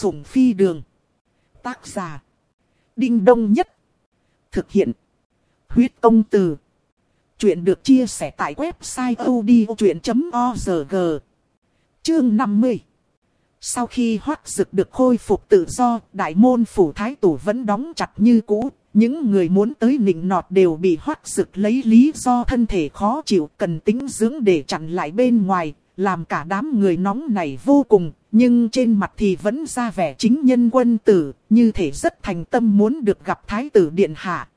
sủng phi đường. Tác giả. Đinh Đông Nhất. Thực hiện. Huyết công từ. Chuyện được chia sẻ tại website odchuyện.org. Chương 50. Sau khi hoác dực được khôi phục tự do, đại môn phủ thái tử vẫn đóng chặt như cũ. Những người muốn tới nịnh nọt đều bị hoác dực lấy lý do thân thể khó chịu cần tính dưỡng để chặn lại bên ngoài, làm cả đám người nóng này vô cùng, nhưng trên mặt thì vẫn ra vẻ chính nhân quân tử, như thể rất thành tâm muốn được gặp thái tử điện hạ.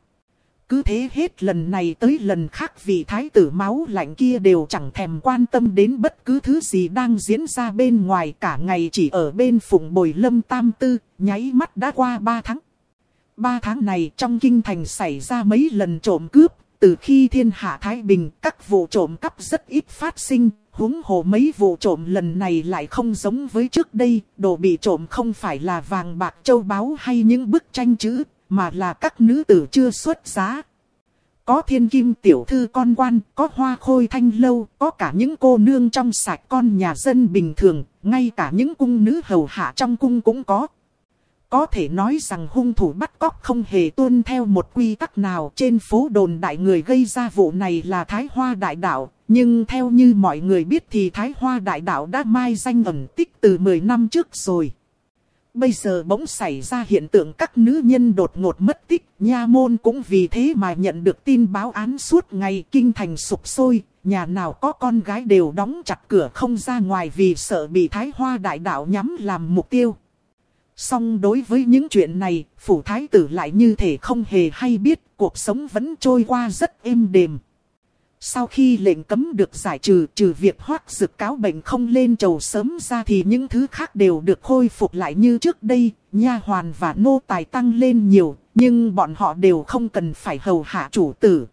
Cứ thế hết lần này tới lần khác vì thái tử máu lạnh kia đều chẳng thèm quan tâm đến bất cứ thứ gì đang diễn ra bên ngoài cả ngày chỉ ở bên phụng bồi lâm tam tư, nháy mắt đã qua ba tháng. Ba tháng này trong kinh thành xảy ra mấy lần trộm cướp, từ khi thiên hạ Thái Bình các vụ trộm cắp rất ít phát sinh, huống hồ mấy vụ trộm lần này lại không giống với trước đây, đồ bị trộm không phải là vàng bạc châu báu hay những bức tranh chữ, mà là các nữ tử chưa xuất giá. Có thiên kim tiểu thư con quan, có hoa khôi thanh lâu, có cả những cô nương trong sạch con nhà dân bình thường, ngay cả những cung nữ hầu hạ trong cung cũng có. Có thể nói rằng hung thủ bắt cóc không hề tuân theo một quy tắc nào trên phố đồn đại người gây ra vụ này là Thái Hoa Đại Đạo. Nhưng theo như mọi người biết thì Thái Hoa Đại Đạo đã mai danh ẩn tích từ 10 năm trước rồi. Bây giờ bỗng xảy ra hiện tượng các nữ nhân đột ngột mất tích, nha môn cũng vì thế mà nhận được tin báo án suốt ngày kinh thành sụp sôi, nhà nào có con gái đều đóng chặt cửa không ra ngoài vì sợ bị thái hoa đại đạo nhắm làm mục tiêu. Song đối với những chuyện này, phủ thái tử lại như thể không hề hay biết, cuộc sống vẫn trôi qua rất êm đềm. Sau khi lệnh cấm được giải trừ trừ việc hoác dực cáo bệnh không lên trầu sớm ra thì những thứ khác đều được khôi phục lại như trước đây, nha hoàn và nô tài tăng lên nhiều, nhưng bọn họ đều không cần phải hầu hạ chủ tử.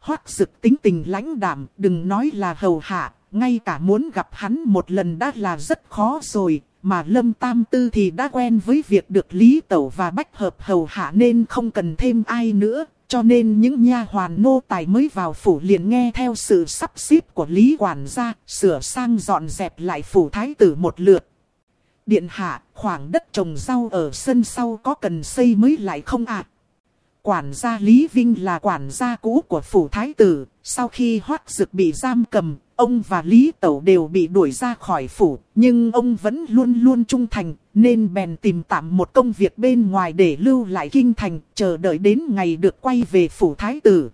Hoác dực tính tình lãnh đảm, đừng nói là hầu hạ, ngay cả muốn gặp hắn một lần đã là rất khó rồi, mà Lâm Tam Tư thì đã quen với việc được Lý Tẩu và Bách Hợp hầu hạ nên không cần thêm ai nữa, cho nên những nha hoàn nô tài mới vào phủ liền nghe theo sự sắp xếp của Lý Quản gia, sửa sang dọn dẹp lại phủ thái tử một lượt. Điện hạ, khoảng đất trồng rau ở sân sau có cần xây mới lại không ạ? Quản gia Lý Vinh là quản gia cũ của phủ thái tử, sau khi hoác dực bị giam cầm, ông và Lý Tẩu đều bị đuổi ra khỏi phủ, nhưng ông vẫn luôn luôn trung thành, nên bèn tìm tạm một công việc bên ngoài để lưu lại kinh thành, chờ đợi đến ngày được quay về phủ thái tử.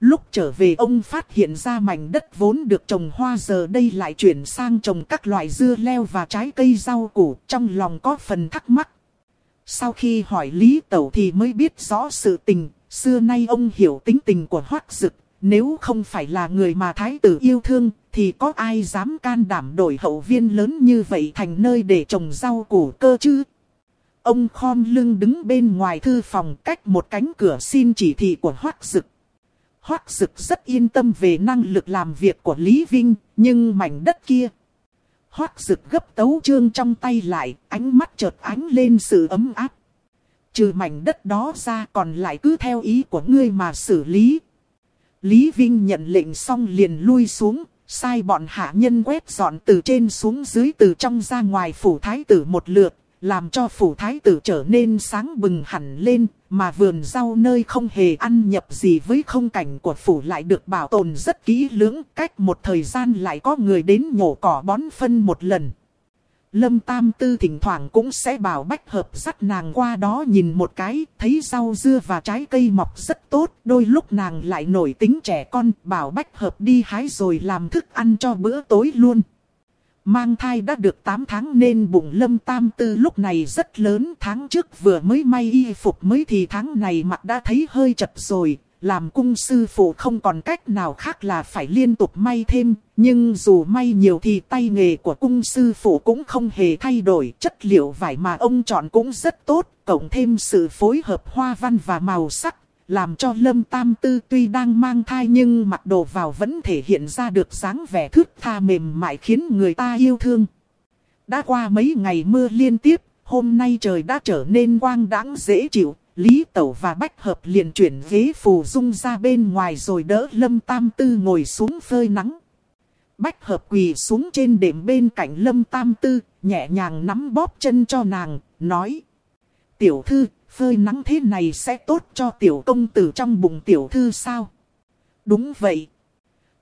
Lúc trở về ông phát hiện ra mảnh đất vốn được trồng hoa giờ đây lại chuyển sang trồng các loại dưa leo và trái cây rau củ, trong lòng có phần thắc mắc. Sau khi hỏi Lý Tẩu thì mới biết rõ sự tình, xưa nay ông hiểu tính tình của Hoác Dực, nếu không phải là người mà thái tử yêu thương, thì có ai dám can đảm đổi hậu viên lớn như vậy thành nơi để trồng rau củ cơ chứ? Ông khom lưng đứng bên ngoài thư phòng cách một cánh cửa xin chỉ thị của Hoác Dực. Hoác Dực rất yên tâm về năng lực làm việc của Lý Vinh, nhưng mảnh đất kia. Hoác Dực gấp tấu trương trong tay lại, ánh mắt chợt ánh lên sự ấm áp. Trừ mảnh đất đó ra còn lại cứ theo ý của ngươi mà xử lý, Lý Vinh nhận lệnh xong liền lui xuống, sai bọn hạ nhân quét dọn từ trên xuống dưới từ trong ra ngoài phủ thái tử một lượt, làm cho phủ thái tử trở nên sáng bừng hẳn lên, mà vườn rau nơi không hề ăn nhập gì với không cảnh của phủ lại được bảo tồn rất kỹ lưỡng, cách một thời gian lại có người đến nhổ cỏ bón phân một lần. Lâm Tam Tư thỉnh thoảng cũng sẽ bảo Bách Hợp dắt nàng qua đó nhìn một cái, thấy rau dưa và trái cây mọc rất tốt. Đôi lúc nàng lại nổi tính trẻ con, bảo Bách Hợp đi hái rồi làm thức ăn cho bữa tối luôn. Mang thai đã được 8 tháng nên bụng Lâm Tam Tư lúc này rất lớn. Tháng trước vừa mới may y phục mới thì tháng này mặt đã thấy hơi chật rồi, làm cung sư phụ không còn cách nào khác là phải liên tục may thêm, nhưng dù may nhiều thì tay nghề của cung sư phụ cũng không hề thay đổi, chất liệu vải mà ông chọn cũng rất tốt, cộng thêm sự phối hợp hoa văn và màu sắc, làm cho Lâm Tam Tư tuy đang mang thai nhưng mặc đồ vào vẫn thể hiện ra được dáng vẻ thước tha mềm mại khiến người ta yêu thương. Đã qua mấy ngày mưa liên tiếp, hôm nay trời đã trở nên quang đãng dễ chịu, Lý Tẩu và Bách Hợp liền chuyển ghế phù dung ra bên ngoài rồi đỡ Lâm Tam Tư ngồi xuống phơi nắng. Bách hợp quỳ xuống trên đệm bên cạnh lâm tam tư, nhẹ nhàng nắm bóp chân cho nàng, nói. Tiểu thư, phơi nắng thế này sẽ tốt cho tiểu công tử trong bụng tiểu thư sao? Đúng vậy.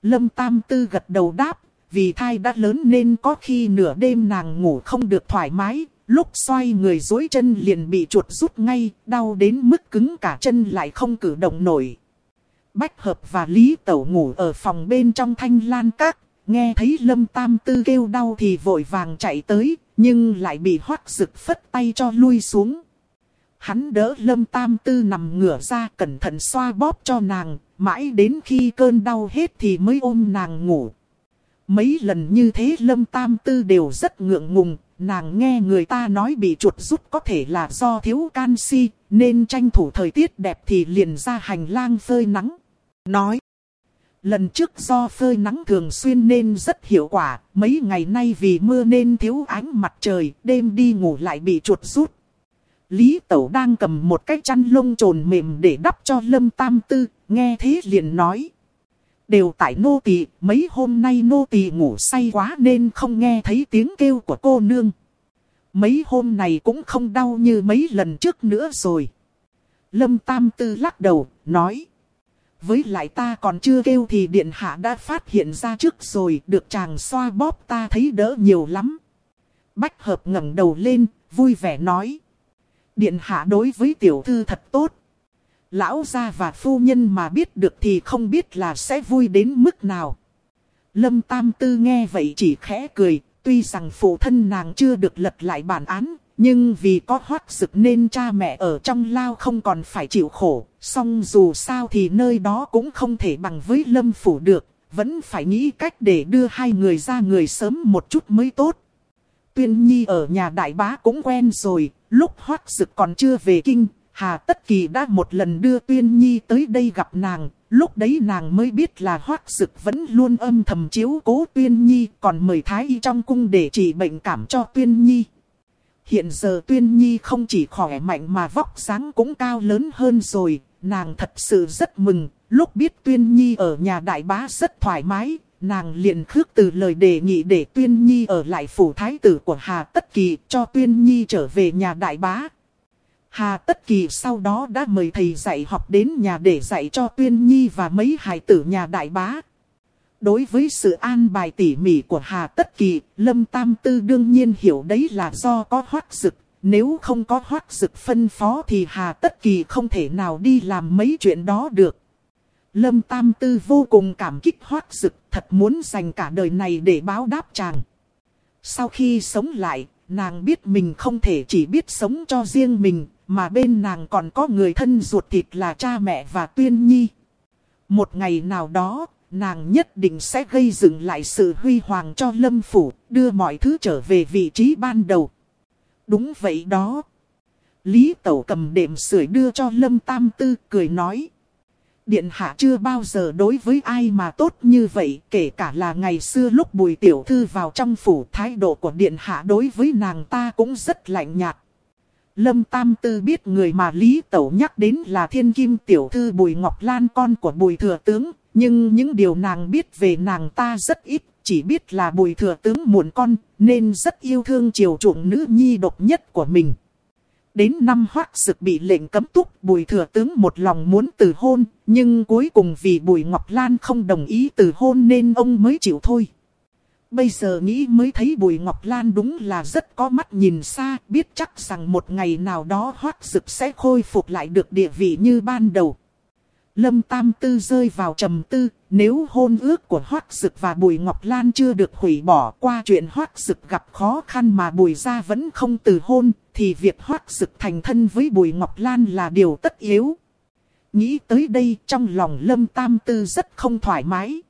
Lâm tam tư gật đầu đáp, vì thai đã lớn nên có khi nửa đêm nàng ngủ không được thoải mái, lúc xoay người dối chân liền bị chuột rút ngay, đau đến mức cứng cả chân lại không cử động nổi. Bách hợp và Lý Tẩu ngủ ở phòng bên trong thanh lan các, nghe thấy lâm tam tư kêu đau thì vội vàng chạy tới, nhưng lại bị hoác rực phất tay cho lui xuống. Hắn đỡ lâm tam tư nằm ngửa ra cẩn thận xoa bóp cho nàng, mãi đến khi cơn đau hết thì mới ôm nàng ngủ. Mấy lần như thế lâm tam tư đều rất ngượng ngùng, nàng nghe người ta nói bị chuột rút có thể là do thiếu canxi, nên tranh thủ thời tiết đẹp thì liền ra hành lang phơi nắng. Nói, lần trước do phơi nắng thường xuyên nên rất hiệu quả, mấy ngày nay vì mưa nên thiếu ánh mặt trời, đêm đi ngủ lại bị chuột rút. Lý Tẩu đang cầm một cái chăn lông trồn mềm để đắp cho Lâm Tam Tư, nghe thế liền nói. Đều tại nô tỳ, mấy hôm nay nô tỳ ngủ say quá nên không nghe thấy tiếng kêu của cô nương. Mấy hôm này cũng không đau như mấy lần trước nữa rồi. Lâm Tam Tư lắc đầu, nói. Với lại ta còn chưa kêu thì điện hạ đã phát hiện ra trước rồi, được chàng xoa bóp ta thấy đỡ nhiều lắm. Bách hợp ngẩng đầu lên, vui vẻ nói. Điện hạ đối với tiểu thư thật tốt. Lão gia và phu nhân mà biết được thì không biết là sẽ vui đến mức nào. Lâm Tam Tư nghe vậy chỉ khẽ cười, tuy rằng phụ thân nàng chưa được lật lại bản án, nhưng vì có hoác sực nên cha mẹ ở trong lao không còn phải chịu khổ. Song dù sao thì nơi đó cũng không thể bằng với lâm phủ được, vẫn phải nghĩ cách để đưa hai người ra người sớm một chút mới tốt. Tuyên Nhi ở nhà đại bá cũng quen rồi, lúc hoác sực còn chưa về kinh, Hà Tất Kỳ đã một lần đưa Tuyên Nhi tới đây gặp nàng, lúc đấy nàng mới biết là hoác sực vẫn luôn âm thầm chiếu cố Tuyên Nhi, còn mời Thái Y trong cung để trị bệnh cảm cho Tuyên Nhi. Hiện giờ Tuyên Nhi không chỉ khỏe mạnh mà vóc dáng cũng cao lớn hơn rồi, nàng thật sự rất mừng, lúc biết Tuyên Nhi ở nhà đại bá rất thoải mái, nàng liền khước từ lời đề nghị để Tuyên Nhi ở lại phủ thái tử của Hà Tất Kỳ cho Tuyên Nhi trở về nhà đại bá. Hà Tất Kỳ sau đó đã mời thầy dạy học đến nhà để dạy cho Tuyên Nhi và mấy hài tử nhà đại bá. Đối với sự an bài tỉ mỉ của Hà Tất Kỳ, Lâm Tam Tư đương nhiên hiểu đấy là do có hoác dực. Nếu không có hoác dực phân phó thì Hà Tất Kỳ không thể nào đi làm mấy chuyện đó được. Lâm Tam Tư vô cùng cảm kích hoác dực, thật muốn dành cả đời này để báo đáp chàng. Sau khi sống lại, nàng biết mình không thể chỉ biết sống cho riêng mình, mà bên nàng còn có người thân ruột thịt là cha mẹ và tuyên nhi. Một ngày nào đó, nàng nhất định sẽ gây dựng lại sự huy hoàng cho lâm phủ, đưa mọi thứ trở về vị trí ban đầu. Đúng vậy đó. Lý Tẩu cầm đệm sưởi đưa cho Lâm Tam Tư cười nói. Điện hạ chưa bao giờ đối với ai mà tốt như vậy, kể cả là ngày xưa lúc bùi tiểu thư vào trong phủ thái độ của điện hạ đối với nàng ta cũng rất lạnh nhạt. Lâm Tam Tư biết người mà Lý Tẩu nhắc đến là thiên kim tiểu thư Bùi Ngọc Lan con của Bùi Thừa Tướng, nhưng những điều nàng biết về nàng ta rất ít, chỉ biết là Bùi Thừa Tướng muộn con, nên rất yêu thương chiều chuộng nữ nhi độc nhất của mình. Đến năm hoác sực bị lệnh cấm túc, Bùi Thừa Tướng một lòng muốn từ hôn, nhưng cuối cùng vì Bùi Ngọc Lan không đồng ý từ hôn nên ông mới chịu thôi. Bây giờ nghĩ mới thấy Bùi Ngọc Lan đúng là rất có mắt nhìn xa, biết chắc rằng một ngày nào đó hoác dực sẽ khôi phục lại được địa vị như ban đầu. Lâm Tam Tư rơi vào trầm tư, nếu hôn ước của Hoác Dực và Bùi Ngọc Lan chưa được hủy bỏ qua chuyện Hoác Dực gặp khó khăn mà Bùi gia vẫn không từ hôn, thì việc Hoác Dực thành thân với Bùi Ngọc Lan là điều tất yếu. Nghĩ tới đây trong lòng Lâm Tam Tư rất không thoải mái.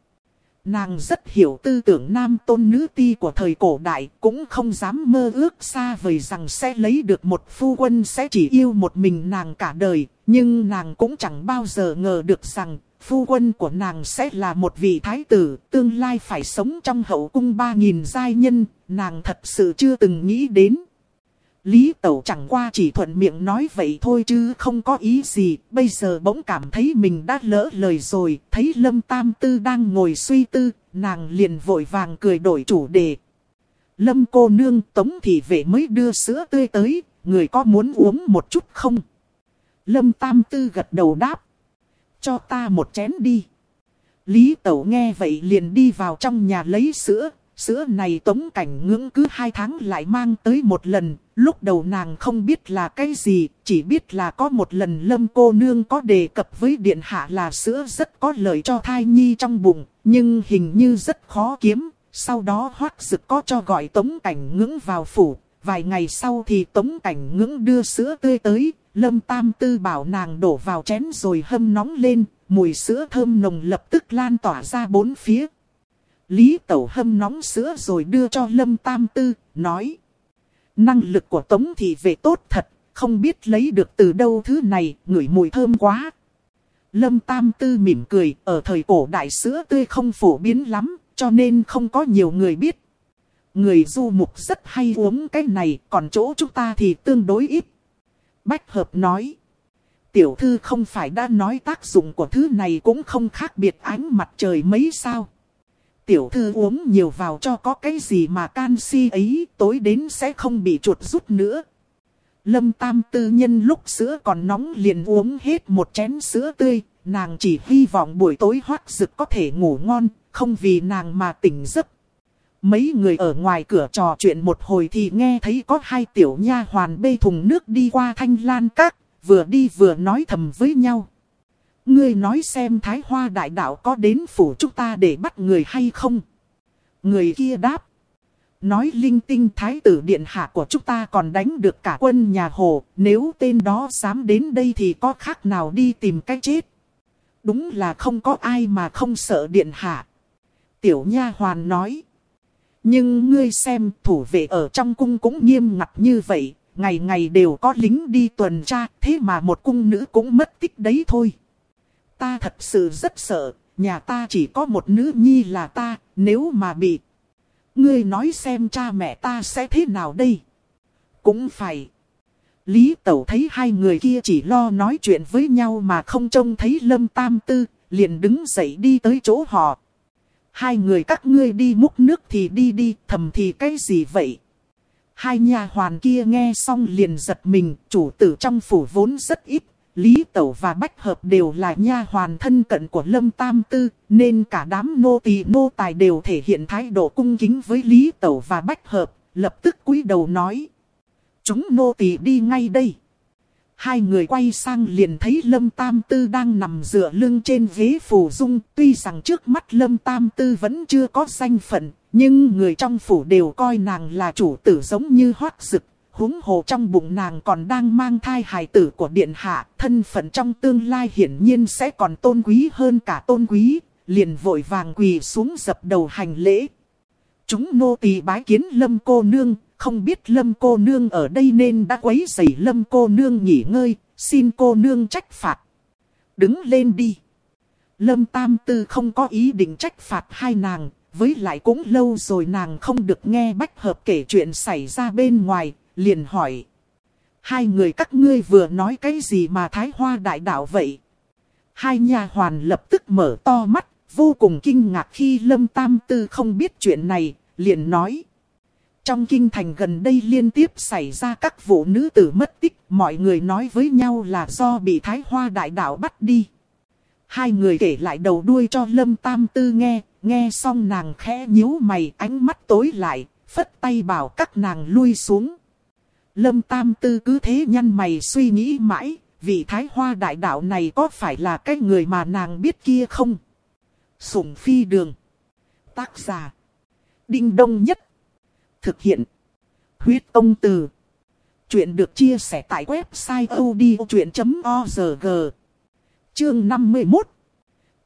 Nàng rất hiểu tư tưởng nam tôn nữ ti của thời cổ đại, cũng không dám mơ ước xa vời rằng sẽ lấy được một phu quân sẽ chỉ yêu một mình nàng cả đời, nhưng nàng cũng chẳng bao giờ ngờ được rằng phu quân của nàng sẽ là một vị thái tử, tương lai phải sống trong hậu cung ba nghìn giai nhân, nàng thật sự chưa từng nghĩ đến. Lý Tẩu chẳng qua chỉ thuận miệng nói vậy thôi chứ không có ý gì. Bây giờ bỗng cảm thấy mình đã lỡ lời rồi. Thấy Lâm Tam Tư đang ngồi suy tư. Nàng liền vội vàng cười đổi chủ đề. Lâm cô nương, tống thị vệ mới đưa sữa tươi tới. Người có muốn uống một chút không? Lâm Tam Tư gật đầu đáp. Cho ta một chén đi. Lý Tẩu nghe vậy liền đi vào trong nhà lấy sữa. Sữa này tống cảnh ngưỡng cứ hai tháng lại mang tới một lần. Lúc đầu nàng không biết là cái gì, chỉ biết là có một lần lâm cô nương có đề cập với điện hạ là sữa rất có lợi cho thai nhi trong bụng. Nhưng hình như rất khó kiếm. Sau đó hoác dực có cho gọi tống cảnh ngưỡng vào phủ. Vài ngày sau thì tống cảnh ngưỡng đưa sữa tươi tới. Lâm Tam Tư bảo nàng đổ vào chén rồi hâm nóng lên. Mùi sữa thơm nồng lập tức lan tỏa ra bốn phía. Lý Tẩu hâm nóng sữa rồi đưa cho Lâm Tam Tư, nói. Năng lực của Tống Thị về tốt thật, không biết lấy được từ đâu thứ này, ngửi mùi thơm quá. Lâm Tam Tư mỉm cười, ở thời cổ đại sữa tươi không phổ biến lắm, cho nên không có nhiều người biết. Người du mục rất hay uống cái này, còn chỗ chúng ta thì tương đối ít. Bách Hợp nói. Tiểu thư không phải đã nói tác dụng của thứ này cũng không khác biệt ánh mặt trời mấy sao tiểu thư uống nhiều vào cho có cái gì mà canxi ấy tối đến sẽ không bị chuột rút nữa. Lâm Tam Tư nhân lúc sữa còn nóng liền uống hết một chén sữa tươi, nàng chỉ hy vọng buổi tối hoác rực có thể ngủ ngon, không vì nàng mà tỉnh giấc. Mấy người ở ngoài cửa trò chuyện một hồi thì nghe thấy có hai tiểu nha hoàn bê thùng nước đi qua thanh lan các, vừa đi vừa nói thầm với nhau. Ngươi nói xem Thái Hoa đại đạo có đến phủ chúng ta để bắt người hay không? Người kia đáp. Nói linh tinh thái tử điện hạ của chúng ta còn đánh được cả quân nhà Hồ. Nếu tên đó dám đến đây thì có khác nào đi tìm cách chết. Đúng là không có ai mà không sợ điện hạ. Tiểu nha hoàn nói. Nhưng ngươi xem, thủ vệ ở trong cung cũng nghiêm ngặt như vậy. Ngày ngày đều có lính đi tuần tra. Thế mà một cung nữ cũng mất tích đấy thôi. Ta thật sự rất sợ, nhà ta chỉ có một nữ nhi là ta, nếu mà bị. Ngươi nói xem cha mẹ ta sẽ thế nào đây? Cũng phải. Lý Tẩu thấy hai người kia chỉ lo nói chuyện với nhau mà không trông thấy Lâm Tam Tư, liền đứng dậy đi tới chỗ họ. Hai người các ngươi đi múc nước thì đi đi, thầm thì cái gì vậy? Hai nhà hoàn kia nghe xong liền giật mình, chủ tử trong phủ vốn rất ít, Lý Tẩu và Bách Hợp đều là nha hoàn thân cận của Lâm Tam Tư, nên cả đám nô tỳ nô tài đều thể hiện thái độ cung kính với Lý Tẩu và Bách Hợp, lập tức cúi đầu nói. Chúng nô tỳ đi ngay đây. Hai người quay sang liền thấy Lâm Tam Tư đang nằm dựa lưng trên ghế phù dung, tuy rằng trước mắt Lâm Tam Tư vẫn chưa có danh phận, nhưng người trong phủ đều coi nàng là chủ tử giống như hoác sực, huống hồ trong bụng nàng còn đang mang thai hài tử của điện hạ, thân phận trong tương lai hiển nhiên sẽ còn tôn quý hơn cả tôn quý, liền vội vàng quỳ xuống dập đầu hành lễ. Chúng nô tỳ bái kiến lâm cô nương, không biết lâm cô nương ở đây nên đã quấy rầy lâm cô nương nghỉ ngơi, xin cô nương trách phạt. Đứng lên đi. Lâm Tam Tư không có ý định trách phạt hai nàng, với lại cũng lâu rồi nàng không được nghe bách hợp kể chuyện xảy ra bên ngoài, liền hỏi. Hai người các ngươi vừa nói cái gì mà thái hoa đại đạo vậy? Hai nhà hoàn lập tức mở to mắt, vô cùng kinh ngạc khi Lâm Tam Tư không biết chuyện này, liền nói. Trong kinh thành gần đây liên tiếp xảy ra các vụ nữ tử mất tích, mọi người nói với nhau là do bị thái hoa đại đạo bắt đi. Hai người kể lại đầu đuôi cho Lâm Tam Tư nghe, nghe xong nàng khẽ nhíu mày ánh mắt tối lại, phất tay bảo các nàng lui xuống. Lâm Tam Tư cứ thế nhăn mày suy nghĩ mãi, vị thái hoa đại đạo này có phải là cái người mà nàng biết kia không? Sủng phi đường. Tác giả. Đinh đông nhất. Thực hiện. Huyết công từ. Chuyện được chia sẻ tại website odchuyện.org. Chương 51.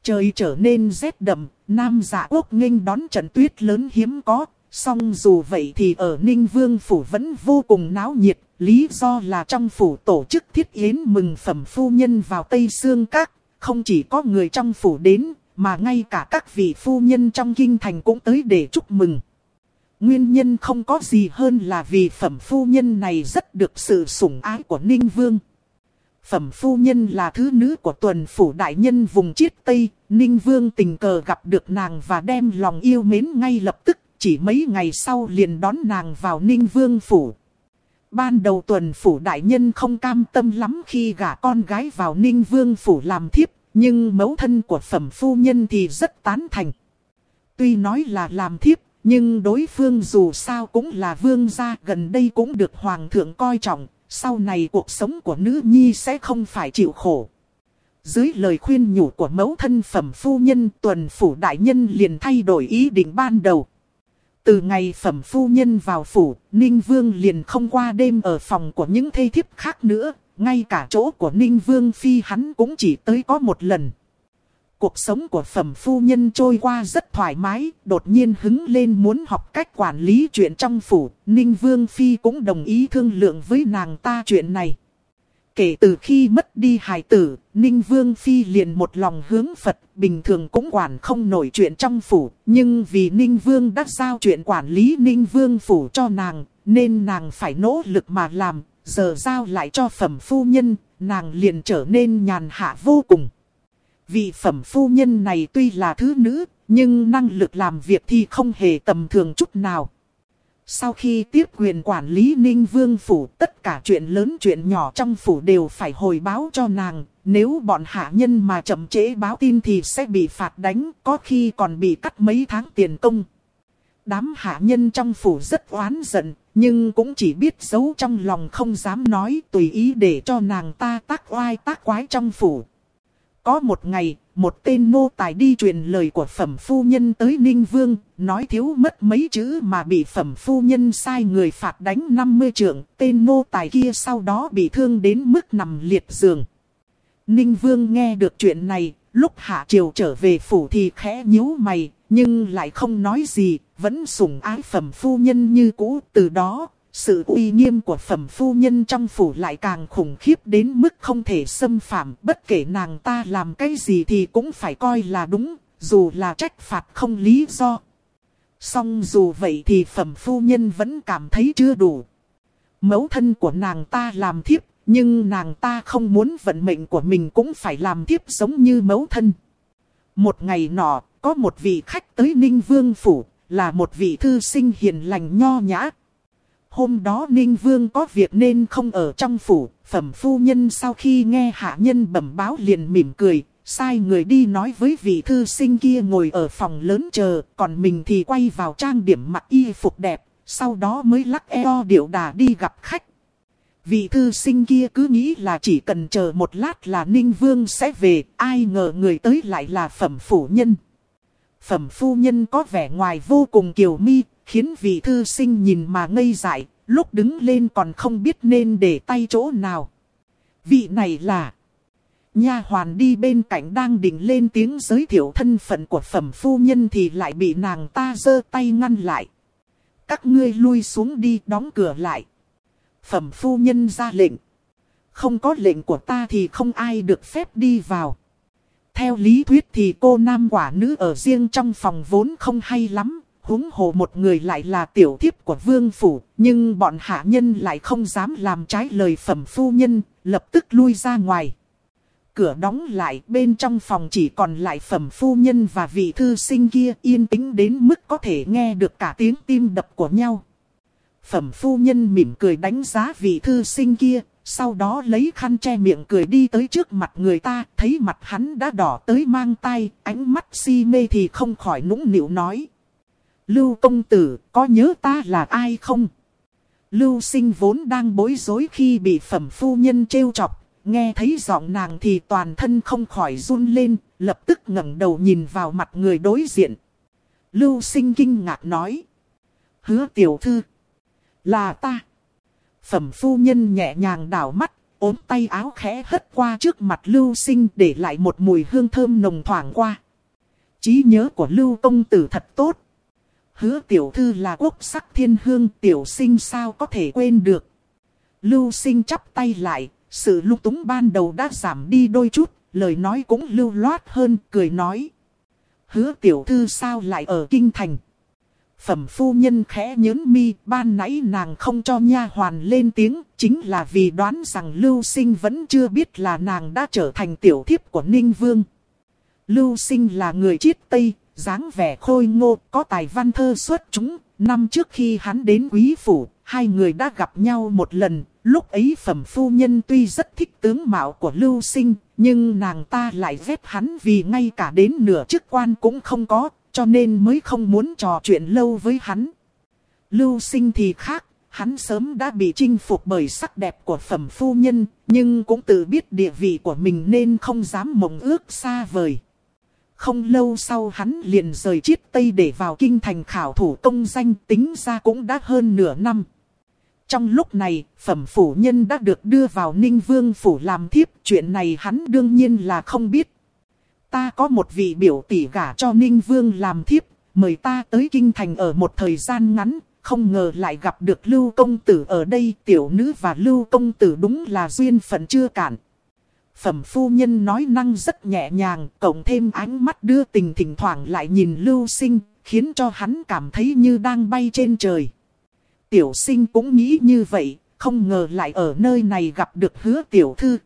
Trời trở nên rét đậm, Nam giả quốc nghênh đón trận tuyết lớn hiếm có, Song dù vậy thì ở Ninh Vương Phủ vẫn vô cùng náo nhiệt, lý do là trong phủ tổ chức thiết yến mừng phẩm phu nhân vào Tây Sương Các, không chỉ có người trong phủ đến, mà ngay cả các vị phu nhân trong kinh thành cũng tới để chúc mừng. Nguyên nhân không có gì hơn là vì phẩm phu nhân này rất được sự sủng ái của Ninh Vương. Phẩm phu nhân là thứ nữ của tuần phủ đại nhân vùng chiết Tây, Ninh Vương tình cờ gặp được nàng và đem lòng yêu mến ngay lập tức, chỉ mấy ngày sau liền đón nàng vào Ninh Vương phủ. Ban đầu tuần phủ đại nhân không cam tâm lắm khi gả con gái vào Ninh Vương phủ làm thiếp, nhưng mẫu thân của phẩm phu nhân thì rất tán thành. Tuy nói là làm thiếp, nhưng đối phương dù sao cũng là vương gia gần đây cũng được hoàng thượng coi trọng, sau này cuộc sống của nữ nhi sẽ không phải chịu khổ. Dưới lời khuyên nhủ của mẫu thân phẩm phu nhân tuần phủ đại nhân liền thay đổi ý định ban đầu. Từ ngày phẩm phu nhân vào phủ, Ninh Vương liền không qua đêm ở phòng của những thê thiếp khác nữa, ngay cả chỗ của Ninh Vương Phi hắn cũng chỉ tới có một lần. Cuộc sống của phẩm phu nhân trôi qua rất thoải mái, đột nhiên hứng lên muốn học cách quản lý chuyện trong phủ. Ninh Vương Phi cũng đồng ý thương lượng với nàng ta chuyện này. Kể từ khi mất đi hài tử, Ninh Vương Phi liền một lòng hướng Phật, bình thường cũng quản không nổi chuyện trong phủ. Nhưng vì Ninh Vương đã giao chuyện quản lý Ninh Vương Phủ cho nàng, nên nàng phải nỗ lực mà làm. Giờ giao lại cho phẩm phu nhân, nàng liền trở nên nhàn hạ vô cùng. Vị phẩm phu nhân này tuy là thứ nữ, nhưng năng lực làm việc thì không hề tầm thường chút nào. Sau khi tiếp quyền quản lý Ninh Vương Phủ, tất cả chuyện lớn chuyện nhỏ trong phủ đều phải hồi báo cho nàng. Nếu bọn hạ nhân mà chậm trễ báo tin thì sẽ bị phạt đánh, có khi còn bị cắt mấy tháng tiền công. Đám hạ nhân trong phủ rất oán giận, nhưng cũng chỉ biết giấu trong lòng không dám nói tùy ý để cho nàng ta tác oai tác quái trong phủ. Có một ngày, một tên nô tài đi truyền lời của phẩm phu nhân tới Ninh Vương, nói thiếu mất mấy chữ mà bị phẩm phu nhân sai người phạt đánh 50 trượng. Tên nô tài kia sau đó bị thương đến mức nằm liệt giường. Ninh Vương nghe được chuyện này, lúc hạ triều trở về phủ thì khẽ nhíu mày, nhưng lại không nói gì, vẫn sủng ái phẩm phu nhân như cũ. Từ đó, sự uy nghiêm của phẩm phu nhân trong phủ lại càng khủng khiếp đến mức không thể xâm phạm. Bất kể nàng ta làm cái gì thì cũng phải coi là đúng, dù là trách phạt không lý do. Song dù vậy thì phẩm phu nhân vẫn cảm thấy chưa đủ. Mẫu thân của nàng ta làm thiếp, nhưng nàng ta không muốn vận mệnh của mình cũng phải làm thiếp giống như mẫu thân. Một ngày nọ, có một vị khách tới Ninh Vương Phủ, là một vị thư sinh hiền lành nho nhã, Hôm đó Ninh Vương có việc nên không ở trong phủ, phẩm phu nhân sau khi nghe hạ nhân bẩm báo liền mỉm cười, sai người đi nói với vị thư sinh kia ngồi ở phòng lớn chờ, còn mình thì quay vào trang điểm mặc y phục đẹp, sau đó mới lắc eo điệu đà đi gặp khách. Vị thư sinh kia cứ nghĩ là chỉ cần chờ một lát là Ninh Vương sẽ về, ai ngờ người tới lại là phẩm phủ nhân. Phẩm phu nhân có vẻ ngoài vô cùng kiều mi, khiến vị thư sinh nhìn mà ngây dại, lúc đứng lên còn không biết nên để tay chỗ nào. Vị này là... Nha hoàn đi bên cạnh đang định lên tiếng giới thiệu thân phận của phẩm phu nhân thì lại bị nàng ta giơ tay ngăn lại. Các ngươi lui xuống đi đóng cửa lại. Phẩm phu nhân ra lệnh. Không có lệnh của ta thì không ai được phép đi vào. Theo lý thuyết thì cô nam quả nữ ở riêng trong phòng vốn không hay lắm, huống hồ một người lại là tiểu thiếp của vương phủ, nhưng bọn hạ nhân lại không dám làm trái lời phẩm phu nhân, lập tức lui ra ngoài. Cửa đóng lại bên trong phòng chỉ còn lại phẩm phu nhân và vị thư sinh kia yên tĩnh đến mức có thể nghe được cả tiếng tim đập của nhau. Phẩm phu nhân mỉm cười đánh giá vị thư sinh kia, sau đó lấy khăn che miệng cười đi tới trước mặt người ta, thấy mặt hắn đã đỏ tới mang tay, ánh mắt si mê thì không khỏi nũng nịu nói. Lưu công tử, có nhớ ta là ai không? Lưu sinh vốn đang bối rối khi bị phẩm phu nhân trêu chọc, nghe thấy giọng nàng thì toàn thân không khỏi run lên, lập tức ngẩng đầu nhìn vào mặt người đối diện. Lưu sinh kinh ngạc nói. Hứa tiểu thư. Là ta. Phẩm phu nhân nhẹ nhàng đảo mắt, ốm tay áo khẽ hất qua trước mặt lưu sinh để lại một mùi hương thơm nồng thoảng qua. trí nhớ của lưu công tử thật tốt hứa tiểu thư là quốc sắc thiên hương tiểu sinh sao có thể quên được. Lưu sinh chắp tay lại, sự lung túng ban đầu đã giảm đi đôi chút, lời nói cũng lưu loát hơn, cười nói. Hứa tiểu thư sao lại ở kinh thành? Phẩm phu nhân khẽ nhớn mi, ban nãy nàng không cho nha hoàn lên tiếng, chính là vì đoán rằng Lưu Sinh vẫn chưa biết là nàng đã trở thành tiểu thiếp của Ninh Vương. Lưu Sinh là người chiết Tây, dáng vẻ khôi ngô, có tài văn thơ xuất chúng. Năm trước khi hắn đến quý phủ, hai người đã gặp nhau một lần. Lúc ấy phẩm phu nhân tuy rất thích tướng mạo của Lưu Sinh, nhưng nàng ta lại ghét hắn vì ngay cả đến nửa chức quan cũng không có, cho nên mới không muốn trò chuyện lâu với hắn. Lưu Sinh thì khác, hắn sớm đã bị chinh phục bởi sắc đẹp của phẩm phu nhân, nhưng cũng tự biết địa vị của mình nên không dám mộng ước xa vời. Không lâu sau hắn liền rời chiết Tây để vào kinh thành khảo thủ công danh tính ra cũng đã hơn nửa năm. Trong lúc này, phẩm phủ nhân đã được đưa vào Ninh Vương phủ làm thiếp, chuyện này hắn đương nhiên là không biết. Ta có một vị biểu tỷ gả cho Ninh Vương làm thiếp, mời ta tới kinh thành ở một thời gian ngắn, không ngờ lại gặp được Lưu Công Tử ở đây, tiểu nữ và Lưu Công Tử đúng là duyên phận chưa cạn. Phẩm phu nhân nói năng rất nhẹ nhàng, cộng thêm ánh mắt đưa tình thỉnh thoảng lại nhìn lưu sinh, khiến cho hắn cảm thấy như đang bay trên trời. Tiểu sinh cũng nghĩ như vậy, không ngờ lại ở nơi này gặp được hứa tiểu thư.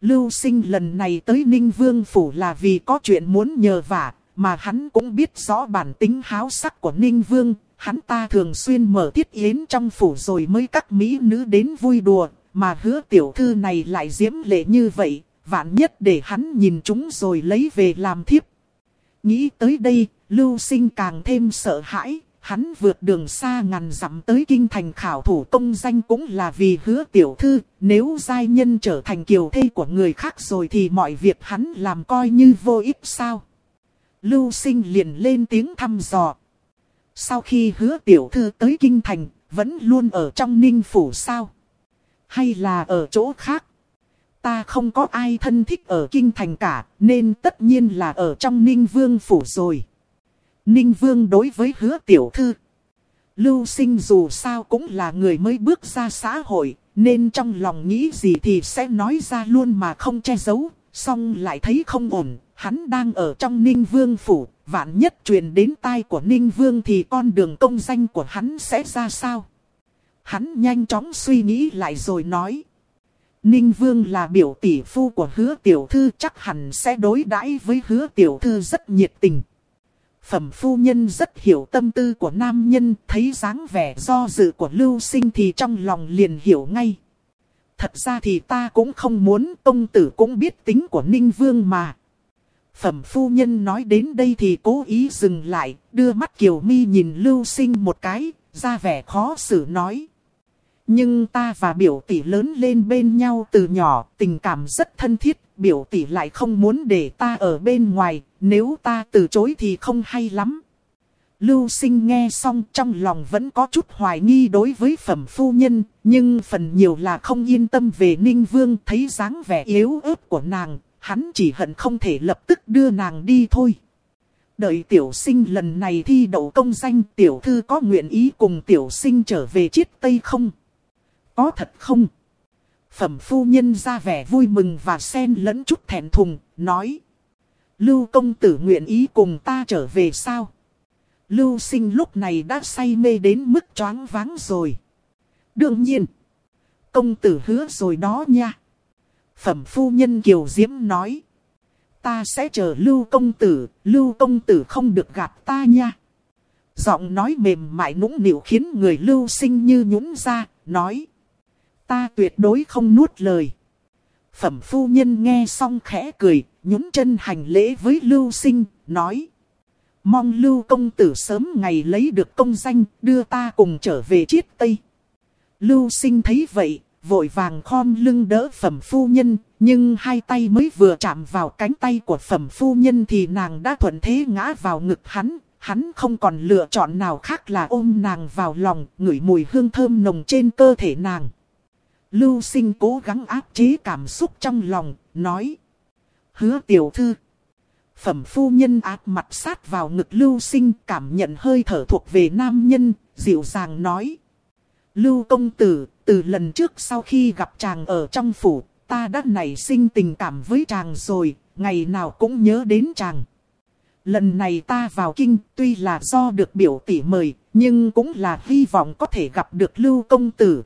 Lưu sinh lần này tới Ninh Vương Phủ là vì có chuyện muốn nhờ vả, mà hắn cũng biết rõ bản tính háo sắc của Ninh Vương. Hắn ta thường xuyên mở tiết yến trong phủ rồi mới các mỹ nữ đến vui đùa, mà hứa tiểu thư này lại diễm lệ như vậy, vạn nhất để hắn nhìn chúng rồi lấy về làm thiếp. Nghĩ tới đây, lưu sinh càng thêm sợ hãi, hắn vượt đường xa ngàn dặm tới kinh thành khảo thủ công danh cũng là vì hứa tiểu thư, nếu giai nhân trở thành kiều thê của người khác rồi thì mọi việc hắn làm coi như vô ích sao. Lưu sinh liền lên tiếng thăm dò. Sau khi hứa tiểu thư tới kinh thành, vẫn luôn ở trong ninh phủ sao? Hay là ở chỗ khác. Ta không có ai thân thích ở Kinh Thành cả, nên tất nhiên là ở trong Ninh Vương phủ rồi. Ninh Vương đối với hứa tiểu thư. Lưu sinh dù sao cũng là người mới bước ra xã hội, nên trong lòng nghĩ gì thì sẽ nói ra luôn mà không che giấu. Xong lại thấy không ổn, hắn đang ở trong Ninh Vương phủ, vạn nhất truyền đến tai của Ninh Vương thì con đường công danh của hắn sẽ ra sao? Hắn nhanh chóng suy nghĩ lại rồi nói. Ninh Vương là biểu tỷ phu của hứa tiểu thư chắc hẳn sẽ đối đãi với hứa tiểu thư rất nhiệt tình. Phẩm phu nhân rất hiểu tâm tư của nam nhân, thấy dáng vẻ do dự của lưu sinh thì trong lòng liền hiểu ngay. Thật ra thì ta cũng không muốn, công tử cũng biết tính của Ninh Vương mà. Phẩm phu nhân nói đến đây thì cố ý dừng lại, đưa mắt kiều mi nhìn lưu sinh một cái, ra vẻ khó xử nói. Nhưng ta và biểu tỷ lớn lên bên nhau từ nhỏ, tình cảm rất thân thiết, biểu tỷ lại không muốn để ta ở bên ngoài, nếu ta từ chối thì không hay lắm. Lưu sinh nghe xong trong lòng vẫn có chút hoài nghi đối với phẩm phu nhân, nhưng phần nhiều là không yên tâm về Ninh Vương thấy dáng vẻ yếu ớt của nàng, hắn chỉ hận không thể lập tức đưa nàng đi thôi. Đợi tiểu sinh lần này thi đậu công danh tiểu thư có nguyện ý cùng tiểu sinh trở về chiết Tây không? Có thật không? Phẩm phu nhân ra vẻ vui mừng và xen lẫn chút thẹn thùng, nói. Lưu công tử nguyện ý cùng ta trở về sao? Lưu sinh lúc này đã say mê đến mức choáng váng rồi. Đương nhiên. Công tử hứa rồi đó nha. Phẩm phu nhân Kiều Diễm nói. Ta sẽ chờ lưu công tử, lưu công tử không được gạt ta nha. Giọng nói mềm mại nũng nịu khiến người lưu sinh như nhũng ra, nói. Ta tuyệt đối không nuốt lời. Phẩm phu nhân nghe xong khẽ cười, nhún chân hành lễ với Lưu Sinh, nói. Mong Lưu công tử sớm ngày lấy được công danh, đưa ta cùng trở về chiết Tây. Lưu Sinh thấy vậy, vội vàng khom lưng đỡ phẩm phu nhân, nhưng hai tay mới vừa chạm vào cánh tay của phẩm phu nhân thì nàng đã thuận thế ngã vào ngực hắn. Hắn không còn lựa chọn nào khác là ôm nàng vào lòng, ngửi mùi hương thơm nồng trên cơ thể nàng. Lưu sinh cố gắng áp chế cảm xúc trong lòng, nói. Hứa tiểu thư. Phẩm phu nhân áp mặt sát vào ngực lưu sinh cảm nhận hơi thở thuộc về nam nhân, dịu dàng nói. Lưu công tử, từ lần trước sau khi gặp chàng ở trong phủ, ta đã nảy sinh tình cảm với chàng rồi, ngày nào cũng nhớ đến chàng. Lần này ta vào kinh tuy là do được biểu tỷ mời, nhưng cũng là hy vọng có thể gặp được Lưu Công Tử.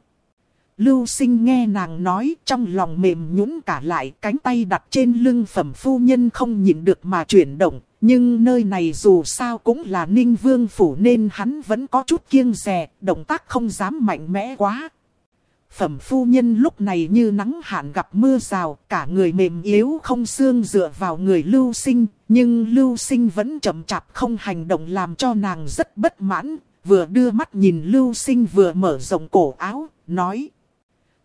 Lưu sinh nghe nàng nói trong lòng mềm nhũn cả lại cánh tay đặt trên lưng phẩm phu nhân không nhịn được mà chuyển động. Nhưng nơi này dù sao cũng là ninh vương phủ nên hắn vẫn có chút kiêng rè, động tác không dám mạnh mẽ quá. Phẩm phu nhân lúc này như nắng hạn gặp mưa rào, cả người mềm yếu không xương dựa vào người lưu sinh, nhưng lưu sinh vẫn chậm chạp không hành động làm cho nàng rất bất mãn, vừa đưa mắt nhìn lưu sinh vừa mở rộng cổ áo, nói.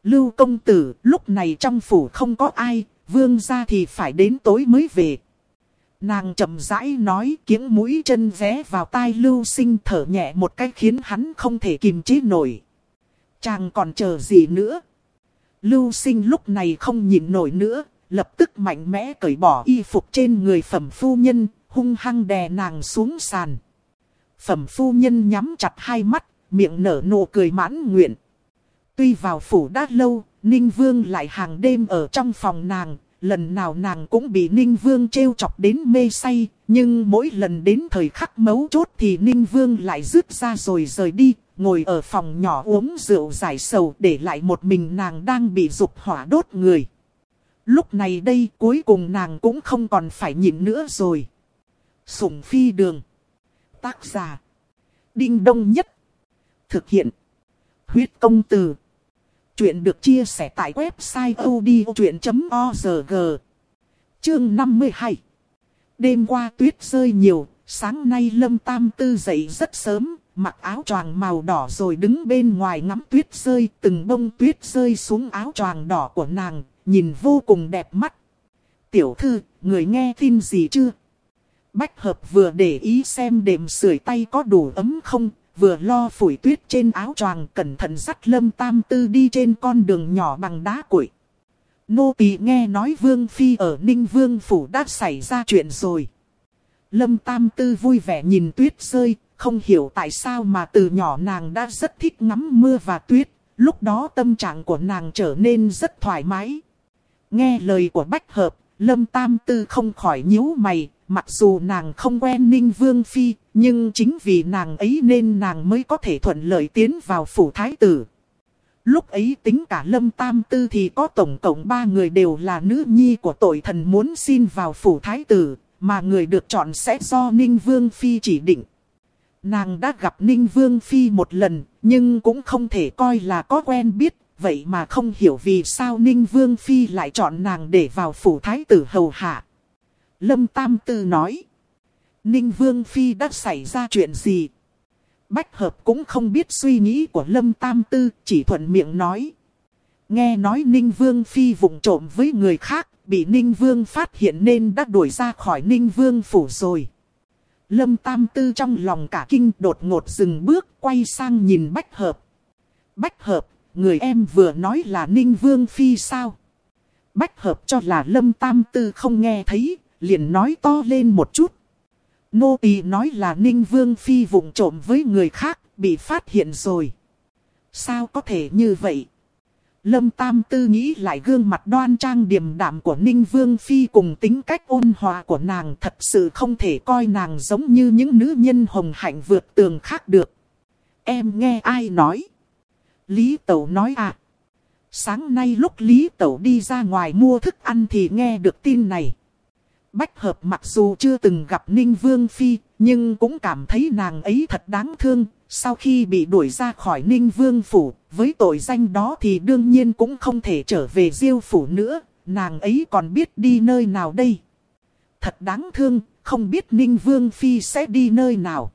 Lưu công tử, lúc này trong phủ không có ai, vương ra thì phải đến tối mới về. Nàng chậm rãi nói kiếng mũi chân vé vào tai lưu sinh thở nhẹ một cách khiến hắn không thể kìm chế nổi. Chàng còn chờ gì nữa? Lưu sinh lúc này không nhìn nổi nữa, lập tức mạnh mẽ cởi bỏ y phục trên người phẩm phu nhân, hung hăng đè nàng xuống sàn. Phẩm phu nhân nhắm chặt hai mắt, miệng nở nụ cười mãn nguyện. Tuy vào phủ đã lâu, Ninh Vương lại hàng đêm ở trong phòng nàng, lần nào nàng cũng bị Ninh Vương trêu chọc đến mê say, nhưng mỗi lần đến thời khắc mấu chốt thì Ninh Vương lại rứt ra rồi rời đi, ngồi ở phòng nhỏ uống rượu giải sầu để lại một mình nàng đang bị dục hỏa đốt người. Lúc này đây cuối cùng nàng cũng không còn phải nhịn nữa rồi. Sủng phi đường. Tác giả. Đinh đông nhất. Thực hiện. Huyết công từ. Chuyện được chia sẻ tại website odchuyện.org. Chương 52. Đêm qua tuyết rơi nhiều, sáng nay Lâm Tam Tư dậy rất sớm, mặc áo choàng màu đỏ rồi đứng bên ngoài ngắm tuyết rơi, từng bông tuyết rơi xuống áo choàng đỏ của nàng, nhìn vô cùng đẹp mắt. Tiểu thư, người nghe tin gì chưa? Bách hợp vừa để ý xem đệm sưởi tay có đủ ấm không, vừa lo phủi tuyết trên áo choàng cẩn thận dắt lâm tam tư đi trên con đường nhỏ bằng đá củi. Nô tỳ nghe nói Vương Phi ở Ninh Vương Phủ đã xảy ra chuyện rồi. Lâm Tam Tư vui vẻ nhìn tuyết rơi, không hiểu tại sao mà từ nhỏ nàng đã rất thích ngắm mưa và tuyết, lúc đó tâm trạng của nàng trở nên rất thoải mái. Nghe lời của Bách Hợp, Lâm Tam Tư không khỏi nhíu mày, mặc dù nàng không quen Ninh Vương Phi, nhưng chính vì nàng ấy nên nàng mới có thể thuận lợi tiến vào phủ thái tử. Lúc ấy tính cả Lâm Tam Tư thì có tổng cộng ba người đều là nữ nhi của tội thần muốn xin vào phủ thái tử, mà người được chọn sẽ do Ninh Vương Phi chỉ định. Nàng đã gặp Ninh Vương Phi một lần, nhưng cũng không thể coi là có quen biết, vậy mà không hiểu vì sao Ninh Vương Phi lại chọn nàng để vào phủ thái tử hầu hạ. Lâm Tam Tư nói, Ninh Vương Phi đã xảy ra chuyện gì? Bách Hợp cũng không biết suy nghĩ của Lâm Tam Tư, chỉ thuận miệng nói. Nghe nói Ninh Vương Phi vụng trộm với người khác, bị Ninh Vương phát hiện nên đã đuổi ra khỏi Ninh Vương phủ rồi. Lâm Tam Tư trong lòng cả kinh đột ngột dừng bước quay sang nhìn Bách Hợp. Bách Hợp, người em vừa nói là Ninh Vương Phi sao? Bách Hợp cho là Lâm Tam Tư không nghe thấy, liền nói to lên một chút. Nô tỳ nói là Ninh Vương Phi vụng trộm với người khác, bị phát hiện rồi. Sao có thể như vậy? Lâm Tam Tư nghĩ lại gương mặt đoan trang điềm đạm của Ninh Vương Phi cùng tính cách ôn hòa của nàng thật sự không thể coi nàng giống như những nữ nhân hồng hạnh vượt tường khác được. Em nghe ai nói? Lý Tẩu nói à. Sáng nay lúc Lý Tẩu đi ra ngoài mua thức ăn thì nghe được tin này. Bách hợp mặc dù chưa từng gặp Ninh Vương Phi, nhưng cũng cảm thấy nàng ấy thật đáng thương. Sau khi bị đuổi ra khỏi Ninh Vương Phủ, với tội danh đó thì đương nhiên cũng không thể trở về Diêu Phủ nữa. Nàng ấy còn biết đi nơi nào đây? Thật đáng thương, không biết Ninh Vương Phi sẽ đi nơi nào.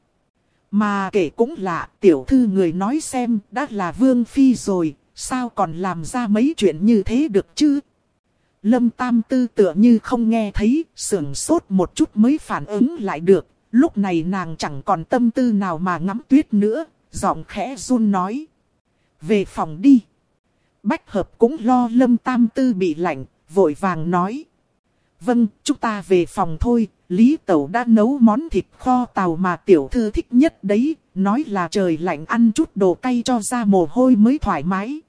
Mà kể cũng lạ, tiểu thư người nói xem đã là Vương Phi rồi, sao còn làm ra mấy chuyện như thế được chứ? Lâm Tam Tư tựa như không nghe thấy, sưởng sốt một chút mới phản ứng lại được. Lúc này nàng chẳng còn tâm tư nào mà ngắm tuyết nữa, giọng khẽ run nói. Về phòng đi. Bách hợp cũng lo Lâm Tam Tư bị lạnh, vội vàng nói. Vâng, chúng ta về phòng thôi, Lý Tẩu đã nấu món thịt kho tàu mà tiểu thư thích nhất đấy, nói là trời lạnh ăn chút đồ cay cho ra mồ hôi mới thoải mái.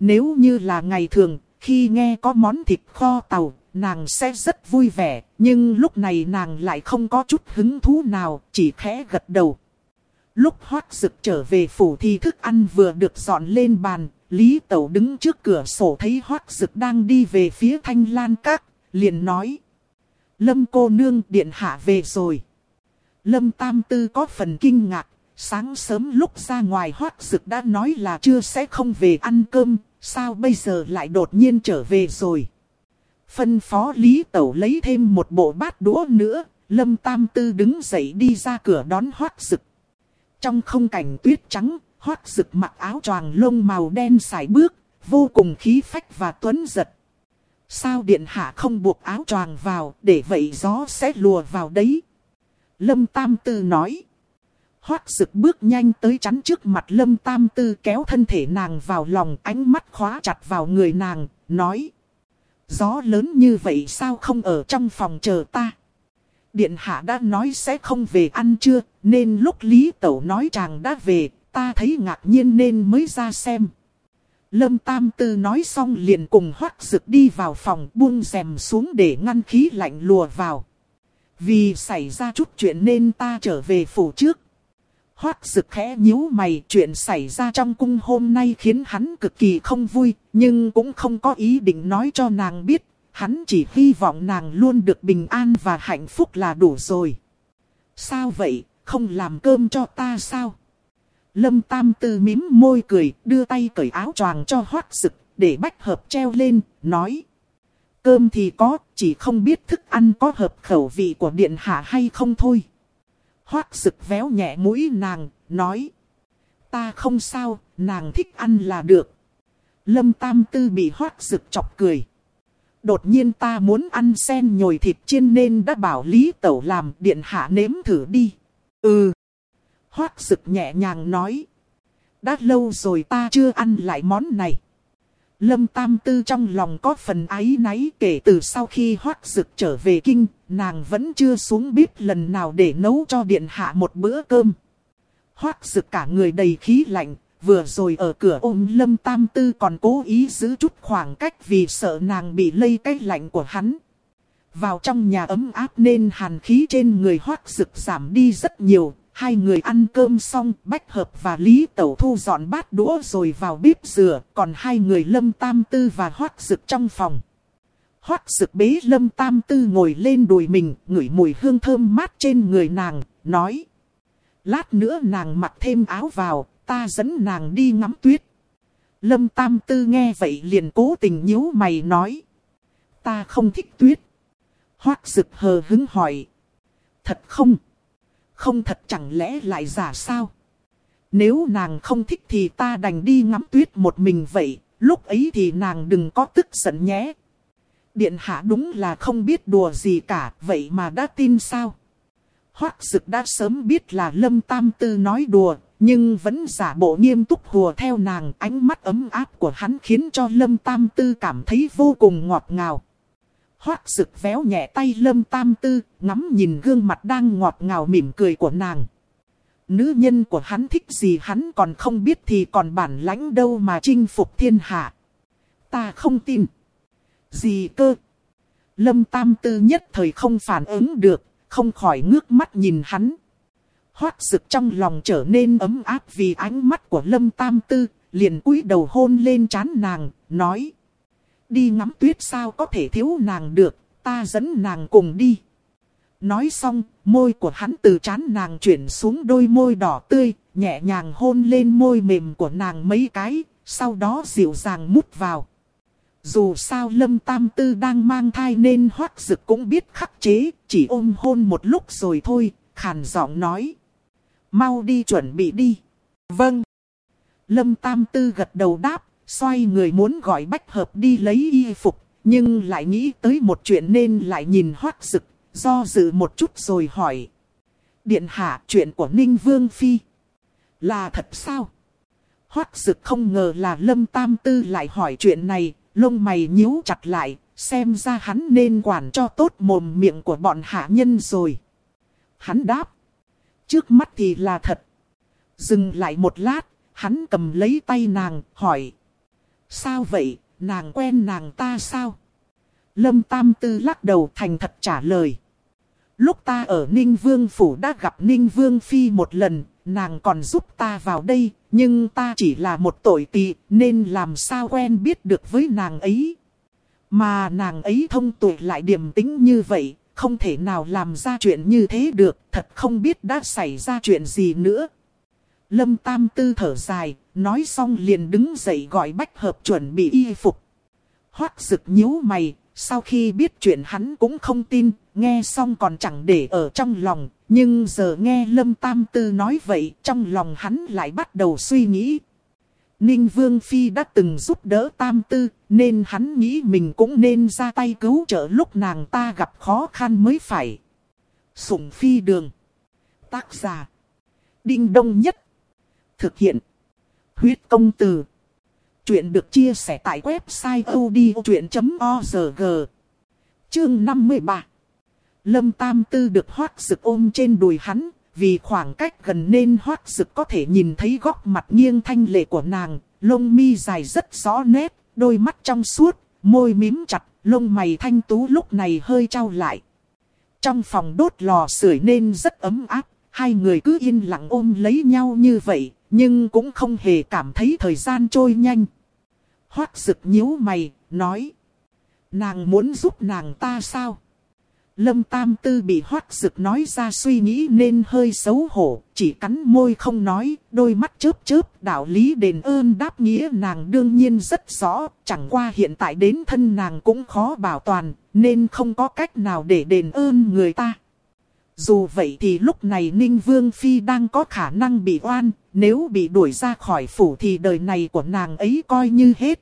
Nếu như là ngày thường, khi nghe có món thịt kho tàu, nàng sẽ rất vui vẻ, nhưng lúc này nàng lại không có chút hứng thú nào, chỉ khẽ gật đầu. Lúc hoác rực trở về phủ thì thức ăn vừa được dọn lên bàn, Lý Tẩu đứng trước cửa sổ thấy hoác rực đang đi về phía thanh lan các, liền nói. Lâm cô nương điện hạ về rồi. Lâm Tam Tư có phần kinh ngạc, sáng sớm lúc ra ngoài hoác rực đã nói là chưa sẽ không về ăn cơm, sao bây giờ lại đột nhiên trở về rồi. Phân phó Lý Tẩu lấy thêm một bộ bát đũa nữa, Lâm Tam Tư đứng dậy đi ra cửa đón hoác rực. Trong không cảnh tuyết trắng, hoác rực mặc áo choàng lông màu đen xài bước, vô cùng khí phách và tuấn giật. Sao điện hạ không buộc áo choàng vào, để vậy gió sẽ lùa vào đấy. Lâm Tam Tư nói. Hoác rực bước nhanh tới chắn trước mặt Lâm Tam Tư kéo thân thể nàng vào lòng ánh mắt khóa chặt vào người nàng, nói. Gió lớn như vậy sao không ở trong phòng chờ ta? Điện hạ đã nói sẽ không về ăn trưa, nên lúc Lý Tẩu nói chàng đã về, ta thấy ngạc nhiên nên mới ra xem. Lâm Tam Tư nói xong liền cùng hoác rực đi vào phòng buông rèm xuống để ngăn khí lạnh lùa vào. Vì xảy ra chút chuyện nên ta trở về phủ trước. Hoác rực khẽ nhíu mày chuyện xảy ra trong cung hôm nay khiến hắn cực kỳ không vui, nhưng cũng không có ý định nói cho nàng biết. Hắn chỉ hy vọng nàng luôn được bình an và hạnh phúc là đủ rồi. Sao vậy, không làm cơm cho ta sao? Lâm Tam Tư mím môi cười, đưa tay cởi áo choàng cho hoác rực, để bách hợp treo lên, nói. Cơm thì có, chỉ không biết thức ăn có hợp khẩu vị của điện hạ hay không thôi. Hoác sực véo nhẹ mũi nàng, nói. Ta không sao, nàng thích ăn là được. Lâm Tam Tư bị hoác sực chọc cười. Đột nhiên ta muốn ăn sen nhồi thịt chiên nên đã bảo Lý Tẩu làm điện hạ nếm thử đi. Ừ. Hoác sực nhẹ nhàng nói. Đã lâu rồi ta chưa ăn lại món này. Lâm Tam Tư trong lòng có phần áy náy kể từ sau khi hoác rực trở về kinh, nàng vẫn chưa xuống bếp lần nào để nấu cho điện hạ một bữa cơm. Hoác rực cả người đầy khí lạnh, vừa rồi ở cửa ôm Lâm Tam Tư còn cố ý giữ chút khoảng cách vì sợ nàng bị lây cái lạnh của hắn. Vào trong nhà ấm áp nên hàn khí trên người hoác rực giảm đi rất nhiều, Hai người ăn cơm xong, Bách Hợp và Lý Tẩu Thu dọn bát đũa rồi vào bếp rửa, còn hai người Lâm Tam Tư và Hoác Dực trong phòng. Hoác Dực bế Lâm Tam Tư ngồi lên đùi mình, ngửi mùi hương thơm mát trên người nàng, nói. Lát nữa nàng mặc thêm áo vào, ta dẫn nàng đi ngắm tuyết. Lâm Tam Tư nghe vậy liền cố tình nhíu mày nói. Ta không thích tuyết. Hoác Dực hờ hứng hỏi. Thật không? Không thật chẳng lẽ lại giả sao? Nếu nàng không thích thì ta đành đi ngắm tuyết một mình vậy, lúc ấy thì nàng đừng có tức giận nhé. Điện hạ đúng là không biết đùa gì cả, vậy mà đã tin sao? Hoác dực đã sớm biết là Lâm Tam Tư nói đùa, nhưng vẫn giả bộ nghiêm túc hùa theo nàng. Ánh mắt ấm áp của hắn khiến cho Lâm Tam Tư cảm thấy vô cùng ngọt ngào. Hoác rực véo nhẹ tay lâm tam tư, ngắm nhìn gương mặt đang ngọt ngào mỉm cười của nàng. Nữ nhân của hắn thích gì hắn còn không biết thì còn bản lãnh đâu mà chinh phục thiên hạ. Ta không tin. Gì cơ? Lâm tam tư nhất thời không phản ứng được, không khỏi ngước mắt nhìn hắn. Hoác rực trong lòng trở nên ấm áp vì ánh mắt của lâm tam tư, liền cúi đầu hôn lên trán nàng, nói đi ngắm tuyết sao có thể thiếu nàng được, ta dẫn nàng cùng đi. Nói xong, môi của hắn từ chán nàng chuyển xuống đôi môi đỏ tươi, nhẹ nhàng hôn lên môi mềm của nàng mấy cái, sau đó dịu dàng mút vào. Dù sao Lâm Tam Tư đang mang thai nên hoắc dực cũng biết khắc chế, chỉ ôm hôn một lúc rồi thôi, khàn giọng nói. Mau đi chuẩn bị đi. Vâng. Lâm Tam Tư gật đầu đáp, Xoay người muốn gọi bách hợp đi lấy y phục, nhưng lại nghĩ tới một chuyện nên lại nhìn hoác rực, do dự một chút rồi hỏi. Điện hạ chuyện của Ninh Vương Phi. Là thật sao? Hoác rực không ngờ là Lâm Tam Tư lại hỏi chuyện này, lông mày nhíu chặt lại, xem ra hắn nên quản cho tốt mồm miệng của bọn hạ nhân rồi. Hắn đáp. Trước mắt thì là thật. Dừng lại một lát, hắn cầm lấy tay nàng, hỏi. Sao vậy, nàng quen nàng ta sao? Lâm Tam Tư lắc đầu thành thật trả lời. Lúc ta ở Ninh Vương Phủ đã gặp Ninh Vương Phi một lần, nàng còn giúp ta vào đây, nhưng ta chỉ là một tội tỳ nên làm sao quen biết được với nàng ấy. Mà nàng ấy thông tuệ lại điềm tính như vậy, không thể nào làm ra chuyện như thế được, thật không biết đã xảy ra chuyện gì nữa. Lâm Tam Tư thở dài, nói xong liền đứng dậy gọi bách hợp chuẩn bị y phục. Hoác rực nhíu mày, sau khi biết chuyện hắn cũng không tin, nghe xong còn chẳng để ở trong lòng. Nhưng giờ nghe Lâm Tam Tư nói vậy, trong lòng hắn lại bắt đầu suy nghĩ. Ninh Vương Phi đã từng giúp đỡ Tam Tư, nên hắn nghĩ mình cũng nên ra tay cứu trợ lúc nàng ta gặp khó khăn mới phải. Sủng Phi Đường Tác giả Đinh Đông Nhất Thực hiện Huyết Công Từ. Chuyện được chia sẻ tại website odchuyện.org Chương 53 Lâm Tam Tư được hoác rực ôm trên đùi hắn, vì khoảng cách gần nên hoác rực có thể nhìn thấy góc mặt nghiêng thanh lệ của nàng, lông mi dài rất rõ nét, đôi mắt trong suốt, môi mím chặt, lông mày thanh tú lúc này hơi trao lại. Trong phòng đốt lò sưởi nên rất ấm áp, hai người cứ yên lặng ôm lấy nhau như vậy, nhưng cũng không hề cảm thấy thời gian trôi nhanh. Hoác rực nhíu mày, nói. Nàng muốn giúp nàng ta sao? Lâm Tam Tư bị hoác rực nói ra suy nghĩ nên hơi xấu hổ, chỉ cắn môi không nói, đôi mắt chớp chớp, đạo lý đền ơn đáp nghĩa nàng đương nhiên rất rõ, chẳng qua hiện tại đến thân nàng cũng khó bảo toàn, nên không có cách nào để đền ơn người ta. Dù vậy thì lúc này Ninh Vương Phi đang có khả năng bị oan, nếu bị đuổi ra khỏi phủ thì đời này của nàng ấy coi như hết.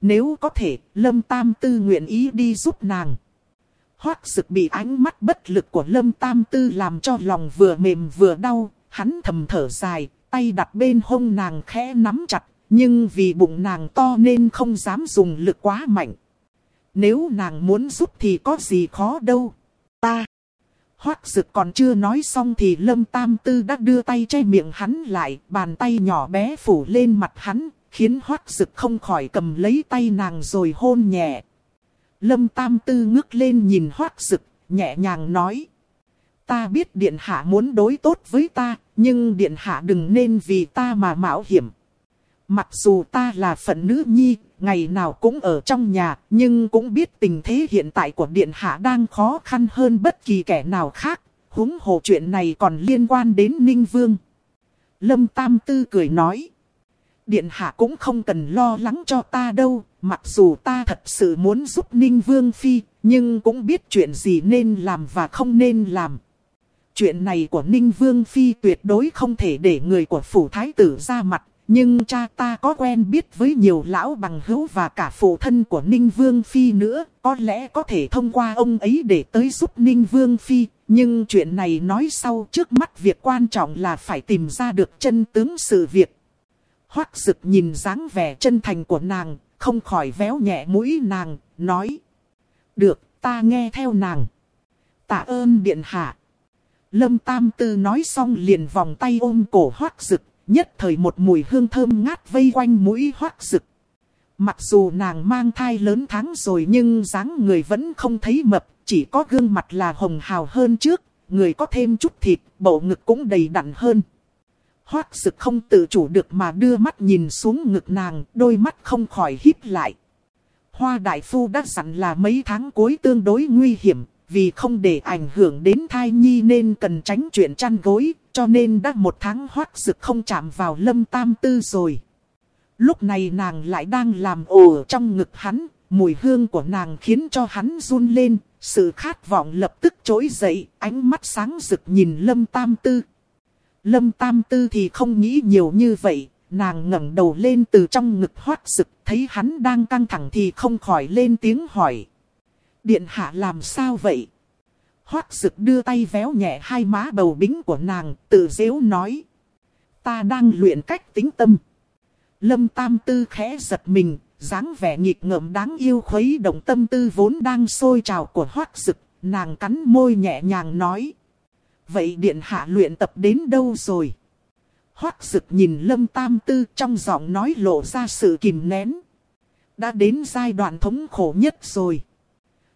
Nếu có thể, Lâm Tam Tư nguyện ý đi giúp nàng. Hoác sực bị ánh mắt bất lực của Lâm Tam Tư làm cho lòng vừa mềm vừa đau, hắn thầm thở dài, tay đặt bên hông nàng khẽ nắm chặt, nhưng vì bụng nàng to nên không dám dùng lực quá mạnh. Nếu nàng muốn giúp thì có gì khó đâu. Ta. Hoác dực còn chưa nói xong thì Lâm Tam Tư đã đưa tay che miệng hắn lại, bàn tay nhỏ bé phủ lên mặt hắn, khiến Hoác dực không khỏi cầm lấy tay nàng rồi hôn nhẹ. Lâm Tam Tư ngước lên nhìn Hoác dực, nhẹ nhàng nói. Ta biết Điện Hạ muốn đối tốt với ta, nhưng Điện Hạ đừng nên vì ta mà mạo hiểm. Mặc dù ta là phận nữ nhi, ngày nào cũng ở trong nhà, nhưng cũng biết tình thế hiện tại của Điện Hạ đang khó khăn hơn bất kỳ kẻ nào khác. Húng hồ chuyện này còn liên quan đến Ninh Vương. Lâm Tam Tư cười nói. Điện Hạ cũng không cần lo lắng cho ta đâu, mặc dù ta thật sự muốn giúp Ninh Vương Phi, nhưng cũng biết chuyện gì nên làm và không nên làm. Chuyện này của Ninh Vương Phi tuyệt đối không thể để người của phủ thái tử ra mặt, nhưng cha ta có quen biết với nhiều lão bằng hữu và cả phụ thân của Ninh Vương Phi nữa, có lẽ có thể thông qua ông ấy để tới giúp Ninh Vương Phi. Nhưng chuyện này nói sau trước mắt việc quan trọng là phải tìm ra được chân tướng sự việc. Hoác sực nhìn dáng vẻ chân thành của nàng, không khỏi véo nhẹ mũi nàng, nói. Được, ta nghe theo nàng. Tạ ơn điện hạ. Lâm Tam Tư nói xong liền vòng tay ôm cổ hoác rực, nhất thời một mùi hương thơm ngát vây quanh mũi hoác rực. Mặc dù nàng mang thai lớn tháng rồi nhưng dáng người vẫn không thấy mập, chỉ có gương mặt là hồng hào hơn trước, người có thêm chút thịt, bộ ngực cũng đầy đặn hơn. Hoác rực không tự chủ được mà đưa mắt nhìn xuống ngực nàng, đôi mắt không khỏi híp lại. Hoa đại phu đã dặn là mấy tháng cuối tương đối nguy hiểm, vì không để ảnh hưởng đến thai nhi nên cần tránh chuyện chăn gối, cho nên đã một tháng hoác rực không chạm vào lâm tam tư rồi. Lúc này nàng lại đang làm ồ trong ngực hắn, mùi hương của nàng khiến cho hắn run lên, sự khát vọng lập tức trỗi dậy, ánh mắt sáng rực nhìn lâm tam tư. Lâm tam tư thì không nghĩ nhiều như vậy, nàng ngẩng đầu lên từ trong ngực hoác rực, thấy hắn đang căng thẳng thì không khỏi lên tiếng hỏi. Điện hạ làm sao vậy? Hoác sực đưa tay véo nhẹ hai má bầu bính của nàng, tự dễu nói. Ta đang luyện cách tính tâm. Lâm Tam Tư khẽ giật mình, dáng vẻ nghịch ngợm đáng yêu khuấy động tâm tư vốn đang sôi trào của hoác sực, nàng cắn môi nhẹ nhàng nói. Vậy điện hạ luyện tập đến đâu rồi? Hoác sực nhìn Lâm Tam Tư trong giọng nói lộ ra sự kìm nén. Đã đến giai đoạn thống khổ nhất rồi.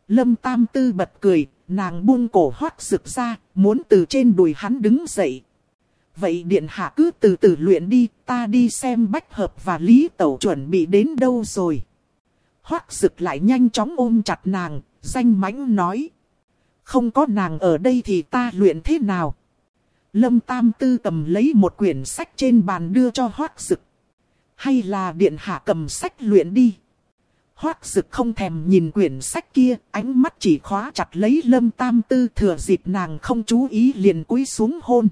Lâm Tam Tư bật cười, nàng buông cổ hoác rực ra, muốn từ trên đùi hắn đứng dậy. Vậy điện hạ cứ từ từ luyện đi, ta đi xem bách hợp và lý tẩu chuẩn bị đến đâu rồi. Hoác rực lại nhanh chóng ôm chặt nàng, danh mãnh nói. Không có nàng ở đây thì ta luyện thế nào? Lâm Tam Tư cầm lấy một quyển sách trên bàn đưa cho Hoác rực. Hay là điện hạ cầm sách luyện đi? Hoác Dực không thèm nhìn quyển sách kia, ánh mắt chỉ khóa chặt lấy Lâm Tam Tư thừa dịp nàng không chú ý liền cúi xuống hôn.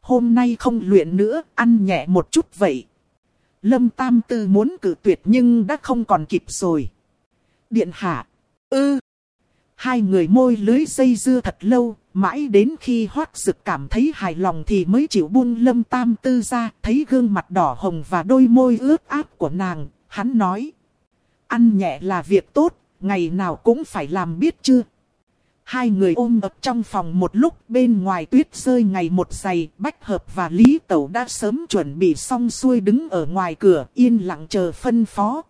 Hôm nay không luyện nữa, ăn nhẹ một chút vậy. Lâm Tam Tư muốn cử tuyệt nhưng đã không còn kịp rồi. Điện hạ, ư. Hai người môi lưới dây dưa thật lâu, mãi đến khi hoác dực cảm thấy hài lòng thì mới chịu buông lâm tam tư ra, thấy gương mặt đỏ hồng và đôi môi ướt áp của nàng, hắn nói. Ăn nhẹ là việc tốt, ngày nào cũng phải làm biết chưa? Hai người ôm ập trong phòng một lúc bên ngoài tuyết rơi ngày một giày, Bách Hợp và Lý Tẩu đã sớm chuẩn bị xong xuôi đứng ở ngoài cửa yên lặng chờ phân phó.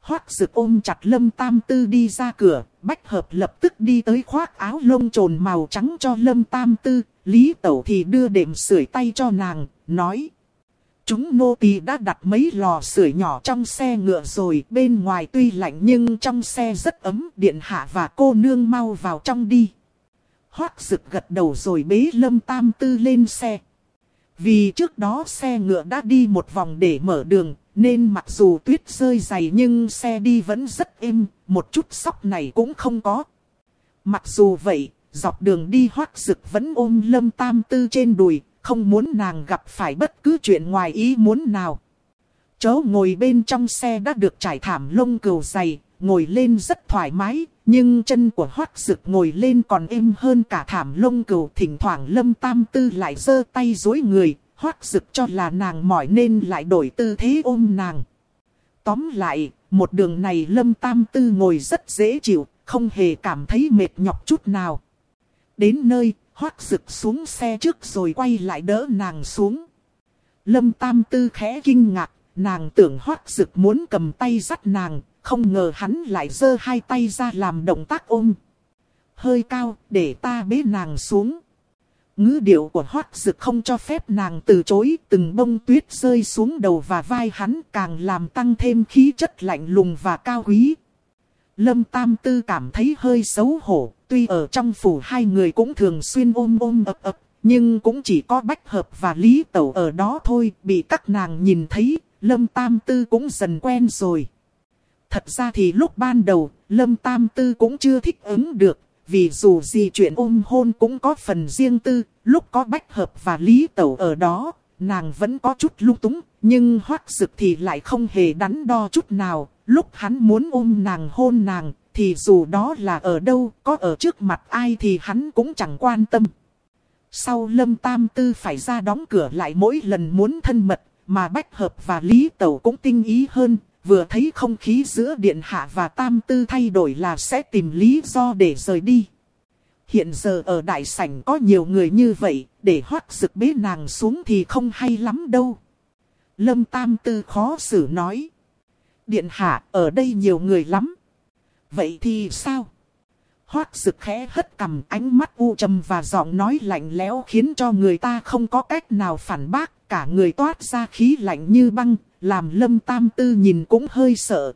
Hoác rực ôm chặt lâm tam tư đi ra cửa, bách hợp lập tức đi tới khoác áo lông trồn màu trắng cho lâm tam tư, lý tẩu thì đưa đệm sưởi tay cho nàng, nói. Chúng nô tỳ đã đặt mấy lò sưởi nhỏ trong xe ngựa rồi, bên ngoài tuy lạnh nhưng trong xe rất ấm, điện hạ và cô nương mau vào trong đi. Hoác rực gật đầu rồi bế lâm tam tư lên xe. Vì trước đó xe ngựa đã đi một vòng để mở đường, nên mặc dù tuyết rơi dày nhưng xe đi vẫn rất êm, một chút sóc này cũng không có. Mặc dù vậy, dọc đường đi hoác rực vẫn ôm lâm tam tư trên đùi, không muốn nàng gặp phải bất cứ chuyện ngoài ý muốn nào. Chó ngồi bên trong xe đã được trải thảm lông cừu dày, ngồi lên rất thoải mái, nhưng chân của hoác rực ngồi lên còn êm hơn cả thảm lông cừu. Thỉnh thoảng lâm tam tư lại giơ tay dối người, hoác rực cho là nàng mỏi nên lại đổi tư thế ôm nàng. Tóm lại, một đường này lâm tam tư ngồi rất dễ chịu, không hề cảm thấy mệt nhọc chút nào. Đến nơi, hoác rực xuống xe trước rồi quay lại đỡ nàng xuống. Lâm tam tư khẽ kinh ngạc, nàng tưởng hoác rực muốn cầm tay dắt nàng, không ngờ hắn lại giơ hai tay ra làm động tác ôm. Hơi cao, để ta bế nàng xuống. Ngữ điệu của hoác rực không cho phép nàng từ chối từng bông tuyết rơi xuống đầu và vai hắn càng làm tăng thêm khí chất lạnh lùng và cao quý. Lâm Tam Tư cảm thấy hơi xấu hổ, tuy ở trong phủ hai người cũng thường xuyên ôm ôm ập ập, nhưng cũng chỉ có Bách Hợp và Lý Tẩu ở đó thôi, bị các nàng nhìn thấy, Lâm Tam Tư cũng dần quen rồi. Thật ra thì lúc ban đầu, Lâm Tam Tư cũng chưa thích ứng được, vì dù gì chuyện ôm hôn cũng có phần riêng tư, lúc có Bách Hợp và Lý Tẩu ở đó, nàng vẫn có chút lung túng, nhưng hoác dực thì lại không hề đắn đo chút nào, lúc hắn muốn ôm nàng hôn nàng, thì dù đó là ở đâu, có ở trước mặt ai thì hắn cũng chẳng quan tâm. Sau lâm tam tư phải ra đóng cửa lại mỗi lần muốn thân mật, mà Bách Hợp và Lý Tẩu cũng tinh ý hơn, vừa thấy không khí giữa điện hạ và tam tư thay đổi là sẽ tìm lý do để rời đi. Hiện giờ ở đại sảnh có nhiều người như vậy, để hoác rực bế nàng xuống thì không hay lắm đâu. Lâm tam tư khó xử nói. Điện hạ, ở đây nhiều người lắm. Vậy thì sao? Hoác rực khẽ hất cầm ánh mắt u trầm và giọng nói lạnh lẽo khiến cho người ta không có cách nào phản bác. Cả người toát ra khí lạnh như băng, làm lâm tam tư nhìn cũng hơi sợ.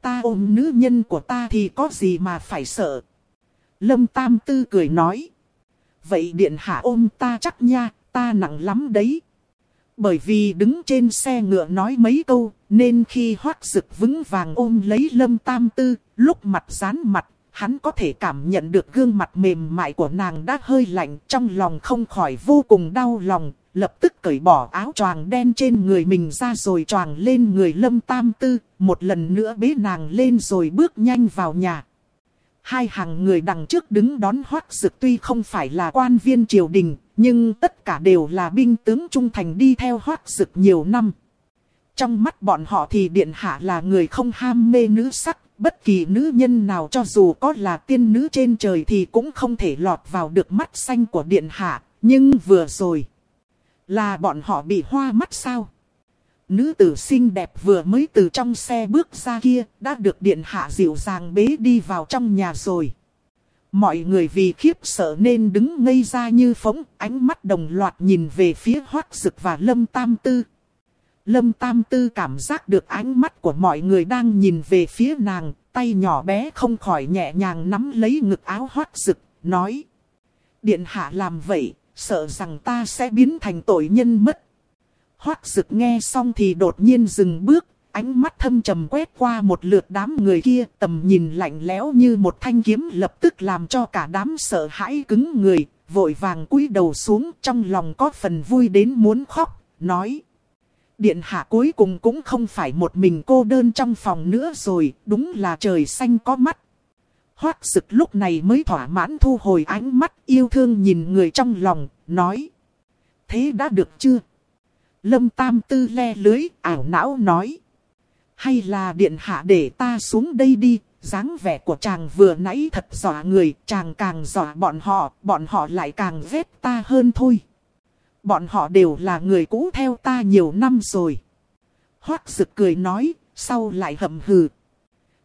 Ta ôm nữ nhân của ta thì có gì mà phải sợ. Lâm tam tư cười nói. Vậy điện hạ ôm ta chắc nha, ta nặng lắm đấy. Bởi vì đứng trên xe ngựa nói mấy câu, nên khi hoác rực vững vàng ôm lấy lâm tam tư, lúc mặt dán mặt, hắn có thể cảm nhận được gương mặt mềm mại của nàng đã hơi lạnh, trong lòng không khỏi vô cùng đau lòng, lập tức cởi bỏ áo choàng đen trên người mình ra rồi choàng lên người lâm tam tư, một lần nữa bế nàng lên rồi bước nhanh vào nhà. Hai hàng người đằng trước đứng đón hoác dực tuy không phải là quan viên triều đình, nhưng tất cả đều là binh tướng trung thành đi theo hoác dực nhiều năm. Trong mắt bọn họ thì điện hạ là người không ham mê nữ sắc, bất kỳ nữ nhân nào cho dù có là tiên nữ trên trời thì cũng không thể lọt vào được mắt xanh của điện hạ, nhưng vừa rồi. Là bọn họ bị hoa mắt sao? Nữ tử xinh đẹp vừa mới từ trong xe bước ra kia, đã được điện hạ dịu dàng bế đi vào trong nhà rồi. Mọi người vì khiếp sợ nên đứng ngây ra như phóng, ánh mắt đồng loạt nhìn về phía hoác dực và lâm tam tư. Lâm tam tư cảm giác được ánh mắt của mọi người đang nhìn về phía nàng, tay nhỏ bé không khỏi nhẹ nhàng nắm lấy ngực áo hoác dực, nói. Điện hạ làm vậy, sợ rằng ta sẽ biến thành tội nhân mất. Hoác dực nghe xong thì đột nhiên dừng bước, ánh mắt thâm trầm quét qua một lượt đám người kia, tầm nhìn lạnh lẽo như một thanh kiếm lập tức làm cho cả đám sợ hãi cứng người, vội vàng cúi đầu xuống trong lòng có phần vui đến muốn khóc, nói. Điện hạ cuối cùng cũng không phải một mình cô đơn trong phòng nữa rồi, đúng là trời xanh có mắt. Hoác sực lúc này mới thỏa mãn thu hồi ánh mắt yêu thương nhìn người trong lòng, nói. Thế đã được chưa? Lâm Tam Tư le lưới, ảo não nói. Hay là điện hạ để ta xuống đây đi, dáng vẻ của chàng vừa nãy thật dọa người, chàng càng dọa bọn họ, bọn họ lại càng ghét ta hơn thôi. Bọn họ đều là người cũ theo ta nhiều năm rồi. Hoác sực cười nói, sau lại hậm hừ.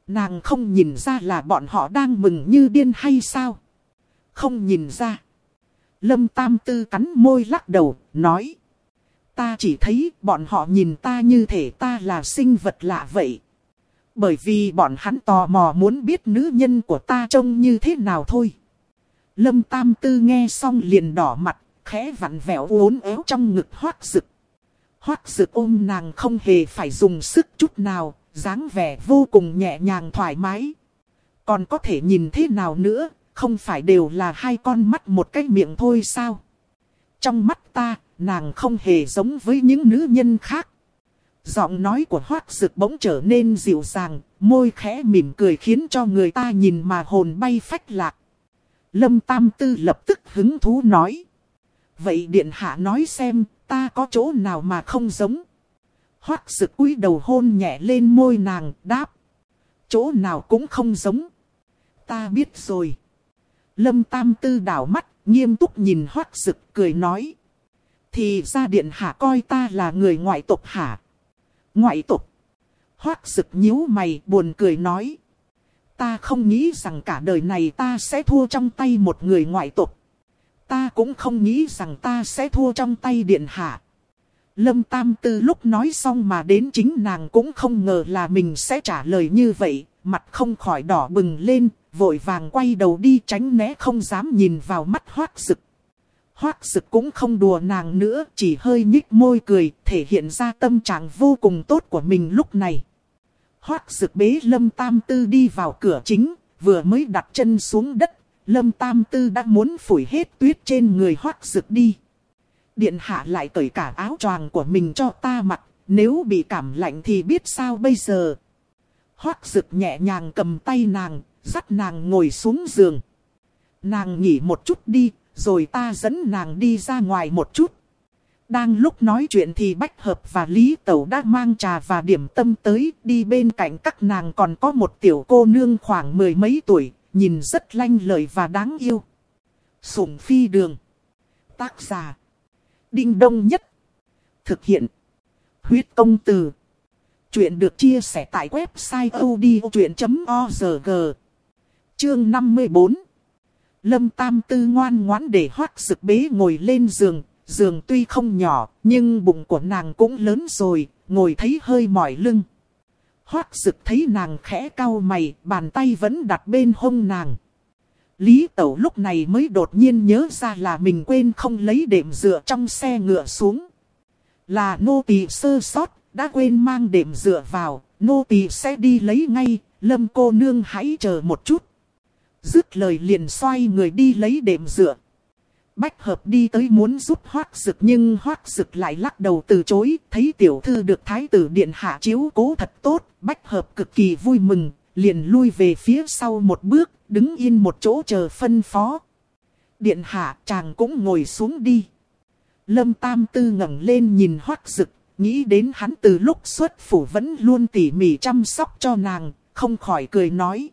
Nàng không nhìn ra là bọn họ đang mừng như điên hay sao? Không nhìn ra. Lâm Tam Tư cắn môi lắc đầu, nói. Ta chỉ thấy bọn họ nhìn ta như thể ta là sinh vật lạ vậy. Bởi vì bọn hắn tò mò muốn biết nữ nhân của ta trông như thế nào thôi. Lâm Tam Tư nghe xong liền đỏ mặt, khẽ vặn vẹo uốn éo trong ngực hoác rực. Hoác rực ôm nàng không hề phải dùng sức chút nào, dáng vẻ vô cùng nhẹ nhàng thoải mái. Còn có thể nhìn thế nào nữa, không phải đều là hai con mắt một cái miệng thôi sao? Trong mắt ta, nàng không hề giống với những nữ nhân khác. Giọng nói của hoác rực bỗng trở nên dịu dàng, môi khẽ mỉm cười khiến cho người ta nhìn mà hồn bay phách lạc. Lâm Tam Tư lập tức hứng thú nói. Vậy Điện Hạ nói xem, ta có chỗ nào mà không giống? Hoác rực cúi đầu hôn nhẹ lên môi nàng, đáp. Chỗ nào cũng không giống. Ta biết rồi. Lâm Tam Tư đảo mắt, nghiêm túc nhìn hoác rực cười nói. Thì ra điện hạ coi ta là người ngoại tộc hả? Ngoại tộc. Hoác sực nhíu mày buồn cười nói. Ta không nghĩ rằng cả đời này ta sẽ thua trong tay một người ngoại tộc. Ta cũng không nghĩ rằng ta sẽ thua trong tay điện hạ. Lâm Tam Tư lúc nói xong mà đến chính nàng cũng không ngờ là mình sẽ trả lời như vậy. Mặt không khỏi đỏ bừng lên, vội vàng quay đầu đi tránh né không dám nhìn vào mắt hoác sực. Hoác sực cũng không đùa nàng nữa, chỉ hơi nhích môi cười, thể hiện ra tâm trạng vô cùng tốt của mình lúc này. Hoác sực bế Lâm Tam Tư đi vào cửa chính, vừa mới đặt chân xuống đất, Lâm Tam Tư đã muốn phủi hết tuyết trên người hoác sực đi. Điện hạ lại cởi cả áo choàng của mình cho ta mặc, nếu bị cảm lạnh thì biết sao bây giờ. Hoác sực nhẹ nhàng cầm tay nàng, dắt nàng ngồi xuống giường. Nàng nghỉ một chút đi, rồi ta dẫn nàng đi ra ngoài một chút. Đang lúc nói chuyện thì Bách Hợp và Lý Tẩu đã mang trà và điểm tâm tới, đi bên cạnh các nàng còn có một tiểu cô nương khoảng mười mấy tuổi, nhìn rất lanh lợi và đáng yêu. Sủng phi đường. Tác giả. Đinh đông nhất. Thực hiện. Huyết công từ. Chuyện được chia sẻ tại website odchuyện.org. Chương 54 Lâm Tam Tư ngoan ngoãn để hoác sực bế ngồi lên giường. Giường tuy không nhỏ, nhưng bụng của nàng cũng lớn rồi, ngồi thấy hơi mỏi lưng. Hoác sực thấy nàng khẽ cau mày, bàn tay vẫn đặt bên hông nàng. Lý Tẩu lúc này mới đột nhiên nhớ ra là mình quên không lấy đệm dựa trong xe ngựa xuống. Là nô tỳ sơ sót, đã quên mang đệm dựa vào, nô tỳ sẽ đi lấy ngay, lâm cô nương hãy chờ một chút. Dứt lời liền xoay người đi lấy đệm dựa. Bách hợp đi tới muốn giúp hoác dực nhưng hoác dực lại lắc đầu từ chối. Thấy tiểu thư được thái tử điện hạ chiếu cố thật tốt. Bách hợp cực kỳ vui mừng, liền lui về phía sau một bước, đứng yên một chỗ chờ phân phó. Điện hạ chàng cũng ngồi xuống đi. Lâm Tam Tư ngẩng lên nhìn hoác dực, nghĩ đến hắn từ lúc xuất phủ vẫn luôn tỉ mỉ chăm sóc cho nàng, không khỏi cười nói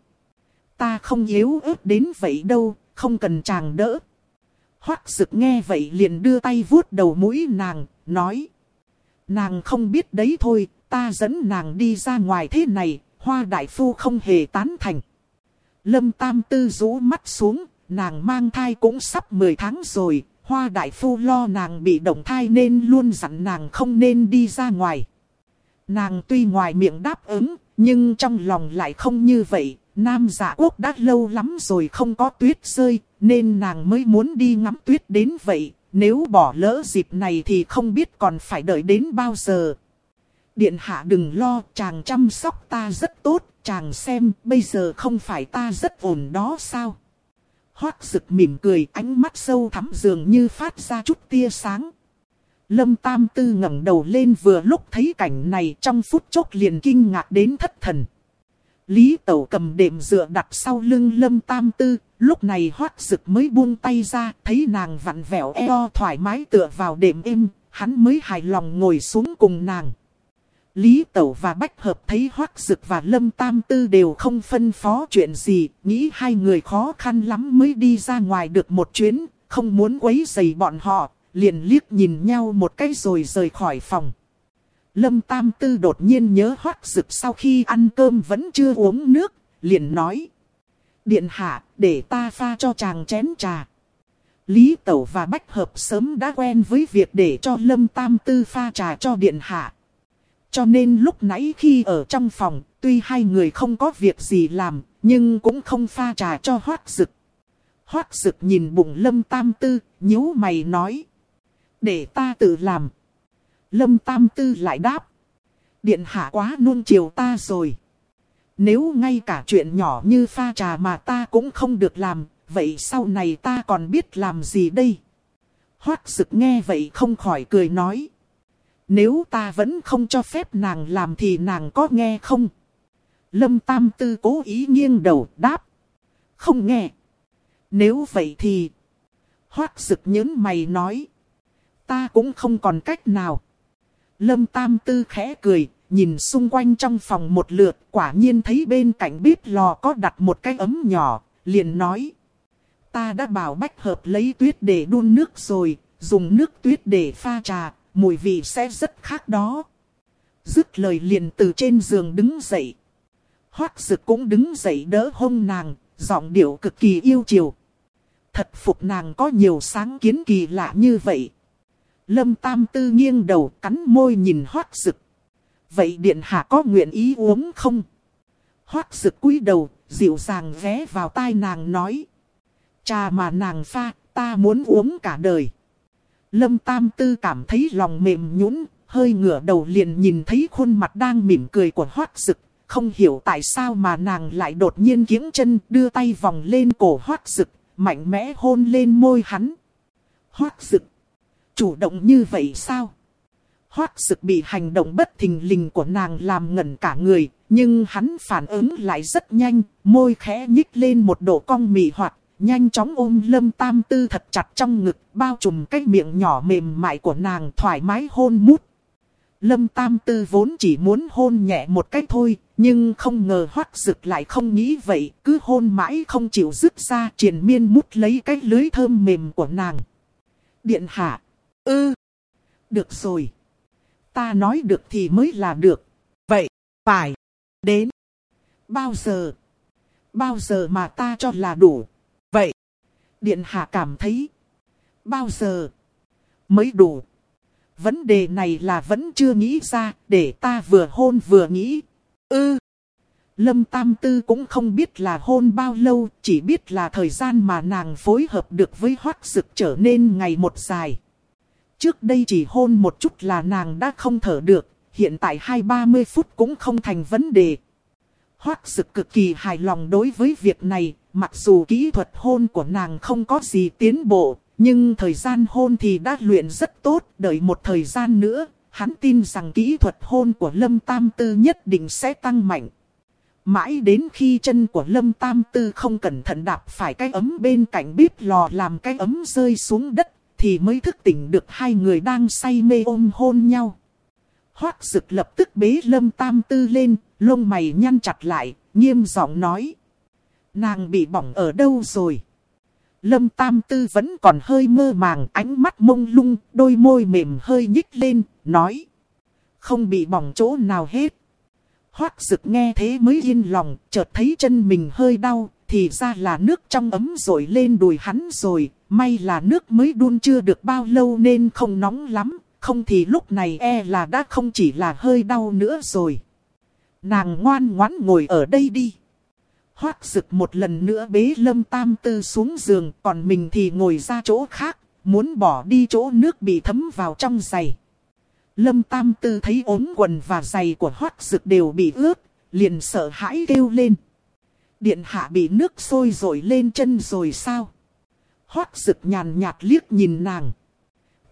ta không yếu ớt đến vậy đâu, không cần chàng đỡ. Hoác sực nghe vậy liền đưa tay vuốt đầu mũi nàng, nói. Nàng không biết đấy thôi, ta dẫn nàng đi ra ngoài thế này, hoa đại phu không hề tán thành. Lâm Tam Tư rũ mắt xuống, nàng mang thai cũng sắp 10 tháng rồi, hoa đại phu lo nàng bị động thai nên luôn dặn nàng không nên đi ra ngoài. Nàng tuy ngoài miệng đáp ứng, nhưng trong lòng lại không như vậy. Nam giả quốc đã lâu lắm rồi không có tuyết rơi, nên nàng mới muốn đi ngắm tuyết đến vậy. Nếu bỏ lỡ dịp này thì không biết còn phải đợi đến bao giờ. Điện hạ đừng lo, chàng chăm sóc ta rất tốt, chàng xem bây giờ không phải ta rất ổn đó sao. Hoác rực mỉm cười ánh mắt sâu thắm dường như phát ra chút tia sáng. Lâm Tam Tư ngẩng đầu lên vừa lúc thấy cảnh này trong phút chốc liền kinh ngạc đến thất thần. Lý Tẩu cầm đệm dựa đặt sau lưng Lâm Tam Tư, lúc này hoác rực mới buông tay ra, thấy nàng vặn vẹo eo thoải mái tựa vào đệm êm, hắn mới hài lòng ngồi xuống cùng nàng. Lý Tẩu và Bách Hợp thấy Hoác Dực và Lâm Tam Tư đều không phân phó chuyện gì, nghĩ hai người khó khăn lắm mới đi ra ngoài được một chuyến, không muốn quấy rầy bọn họ, liền liếc nhìn nhau một cái rồi rời khỏi phòng. Lâm Tam Tư đột nhiên nhớ Hoác Dực sau khi ăn cơm vẫn chưa uống nước, liền nói. Điện hạ, để ta pha cho chàng chén trà. Lý Tẩu và Bách Hợp sớm đã quen với việc để cho Lâm Tam Tư pha trà cho điện hạ. Cho nên lúc nãy khi ở trong phòng, tuy hai người không có việc gì làm, nhưng cũng không pha trà cho hoác dực. Hoác dực nhìn bụng lâm tam tư, nhíu mày nói. Để ta tự làm. Lâm tam tư lại đáp. Điện hạ quá nuông chiều ta rồi. Nếu ngay cả chuyện nhỏ như pha trà mà ta cũng không được làm, vậy sau này ta còn biết làm gì đây? Hoác sực nghe vậy không khỏi cười nói. Nếu ta vẫn không cho phép nàng làm thì nàng có nghe không? Lâm Tam Tư cố ý nghiêng đầu đáp. Không nghe. Nếu vậy thì... Hoác sực nhớn mày nói. Ta cũng không còn cách nào. Lâm Tam Tư khẽ cười, nhìn xung quanh trong phòng một lượt, quả nhiên thấy bên cạnh bếp lò có đặt một cái ấm nhỏ, liền nói. Ta đã bảo bách hợp lấy tuyết để đun nước rồi, dùng nước tuyết để pha trà, mùi vị sẽ rất khác đó. Dứt lời liền từ trên giường đứng dậy. Hoác dực cũng đứng dậy đỡ hông nàng, giọng điệu cực kỳ yêu chiều. Thật phục nàng có nhiều sáng kiến kỳ lạ như vậy. Lâm Tam Tư nghiêng đầu cắn môi nhìn hoác Sực. Vậy điện hạ có nguyện ý uống không? Hoác Sực cúi đầu, dịu dàng ghé vào tai nàng nói. Trà mà nàng pha, ta muốn uống cả đời. Lâm Tam Tư cảm thấy lòng mềm nhũn, hơi ngửa đầu liền nhìn thấy khuôn mặt đang mỉm cười của Hoắc Sực, không hiểu tại sao mà nàng lại đột nhiên kiếng chân, đưa tay vòng lên cổ Hoắc Sực, mạnh mẽ hôn lên môi hắn. Hoắc Sực chủ động như vậy sao? Hoắc sực bị hành động bất thình lình của nàng làm ngẩn cả người, nhưng hắn phản ứng lại rất nhanh, môi khẽ nhích lên một độ cong mị hoạt, nhanh chóng ôm lâm tam tư thật chặt trong ngực, bao trùm cái miệng nhỏ mềm mại của nàng thoải mái hôn mút. Lâm tam tư vốn chỉ muốn hôn nhẹ một cách thôi, nhưng không ngờ hoắc sực lại không nghĩ vậy, cứ hôn mãi không chịu dứt ra triền miên mút lấy cái lưới thơm mềm của nàng. Điện hạ, ư, được rồi. Ta nói được thì mới là được. Vậy, phải, đến. Bao giờ? Bao giờ mà ta cho là đủ? Vậy, Điện Hạ cảm thấy, bao giờ mới đủ? Vấn đề này là vẫn chưa nghĩ ra, để ta vừa hôn vừa nghĩ. Ư, Lâm Tam Tư cũng không biết là hôn bao lâu, chỉ biết là thời gian mà nàng phối hợp được với hoác sực trở nên ngày một dài. Trước đây chỉ hôn một chút là nàng đã không thở được, hiện tại hai ba mươi phút cũng không thành vấn đề. Hoác sực cực kỳ hài lòng đối với việc này, Mặc dù kỹ thuật hôn của nàng không có gì tiến bộ, nhưng thời gian hôn thì đã luyện rất tốt, đợi một thời gian nữa, hắn tin rằng kỹ thuật hôn của Lâm Tam Tư nhất định sẽ tăng mạnh. Mãi đến khi chân của Lâm Tam Tư không cẩn thận đạp phải cái ấm bên cạnh bếp lò làm cái ấm rơi xuống đất, thì mới thức tỉnh được hai người đang say mê ôm hôn nhau. Hoác dực lập tức bế Lâm Tam Tư lên, lông mày nhăn chặt lại, nghiêm giọng nói. Nàng bị bỏng ở đâu rồi? Lâm Tam Tư vẫn còn hơi mơ màng, ánh mắt mông lung, đôi môi mềm hơi nhích lên, nói. không bị bỏng chỗ nào hết. Hoác dực nghe thế mới yên lòng, chợt thấy chân mình hơi đau, thì ra là nước trong ấm rồi lên đùi hắn rồi, may là nước mới đun chưa được bao lâu nên không nóng lắm, không thì lúc này e là đã không chỉ là hơi đau nữa rồi. Nàng ngoan ngoãn ngồi ở đây đi. Hoác rực một lần nữa bế lâm tam tư xuống giường, còn mình thì ngồi ra chỗ khác, muốn bỏ đi chỗ nước bị thấm vào trong giày. Lâm tam tư thấy ốm quần và giày của hoác rực đều bị ướt, liền sợ hãi kêu lên. Điện hạ bị nước sôi rồi lên chân rồi sao? Hoác rực nhàn nhạt liếc nhìn nàng.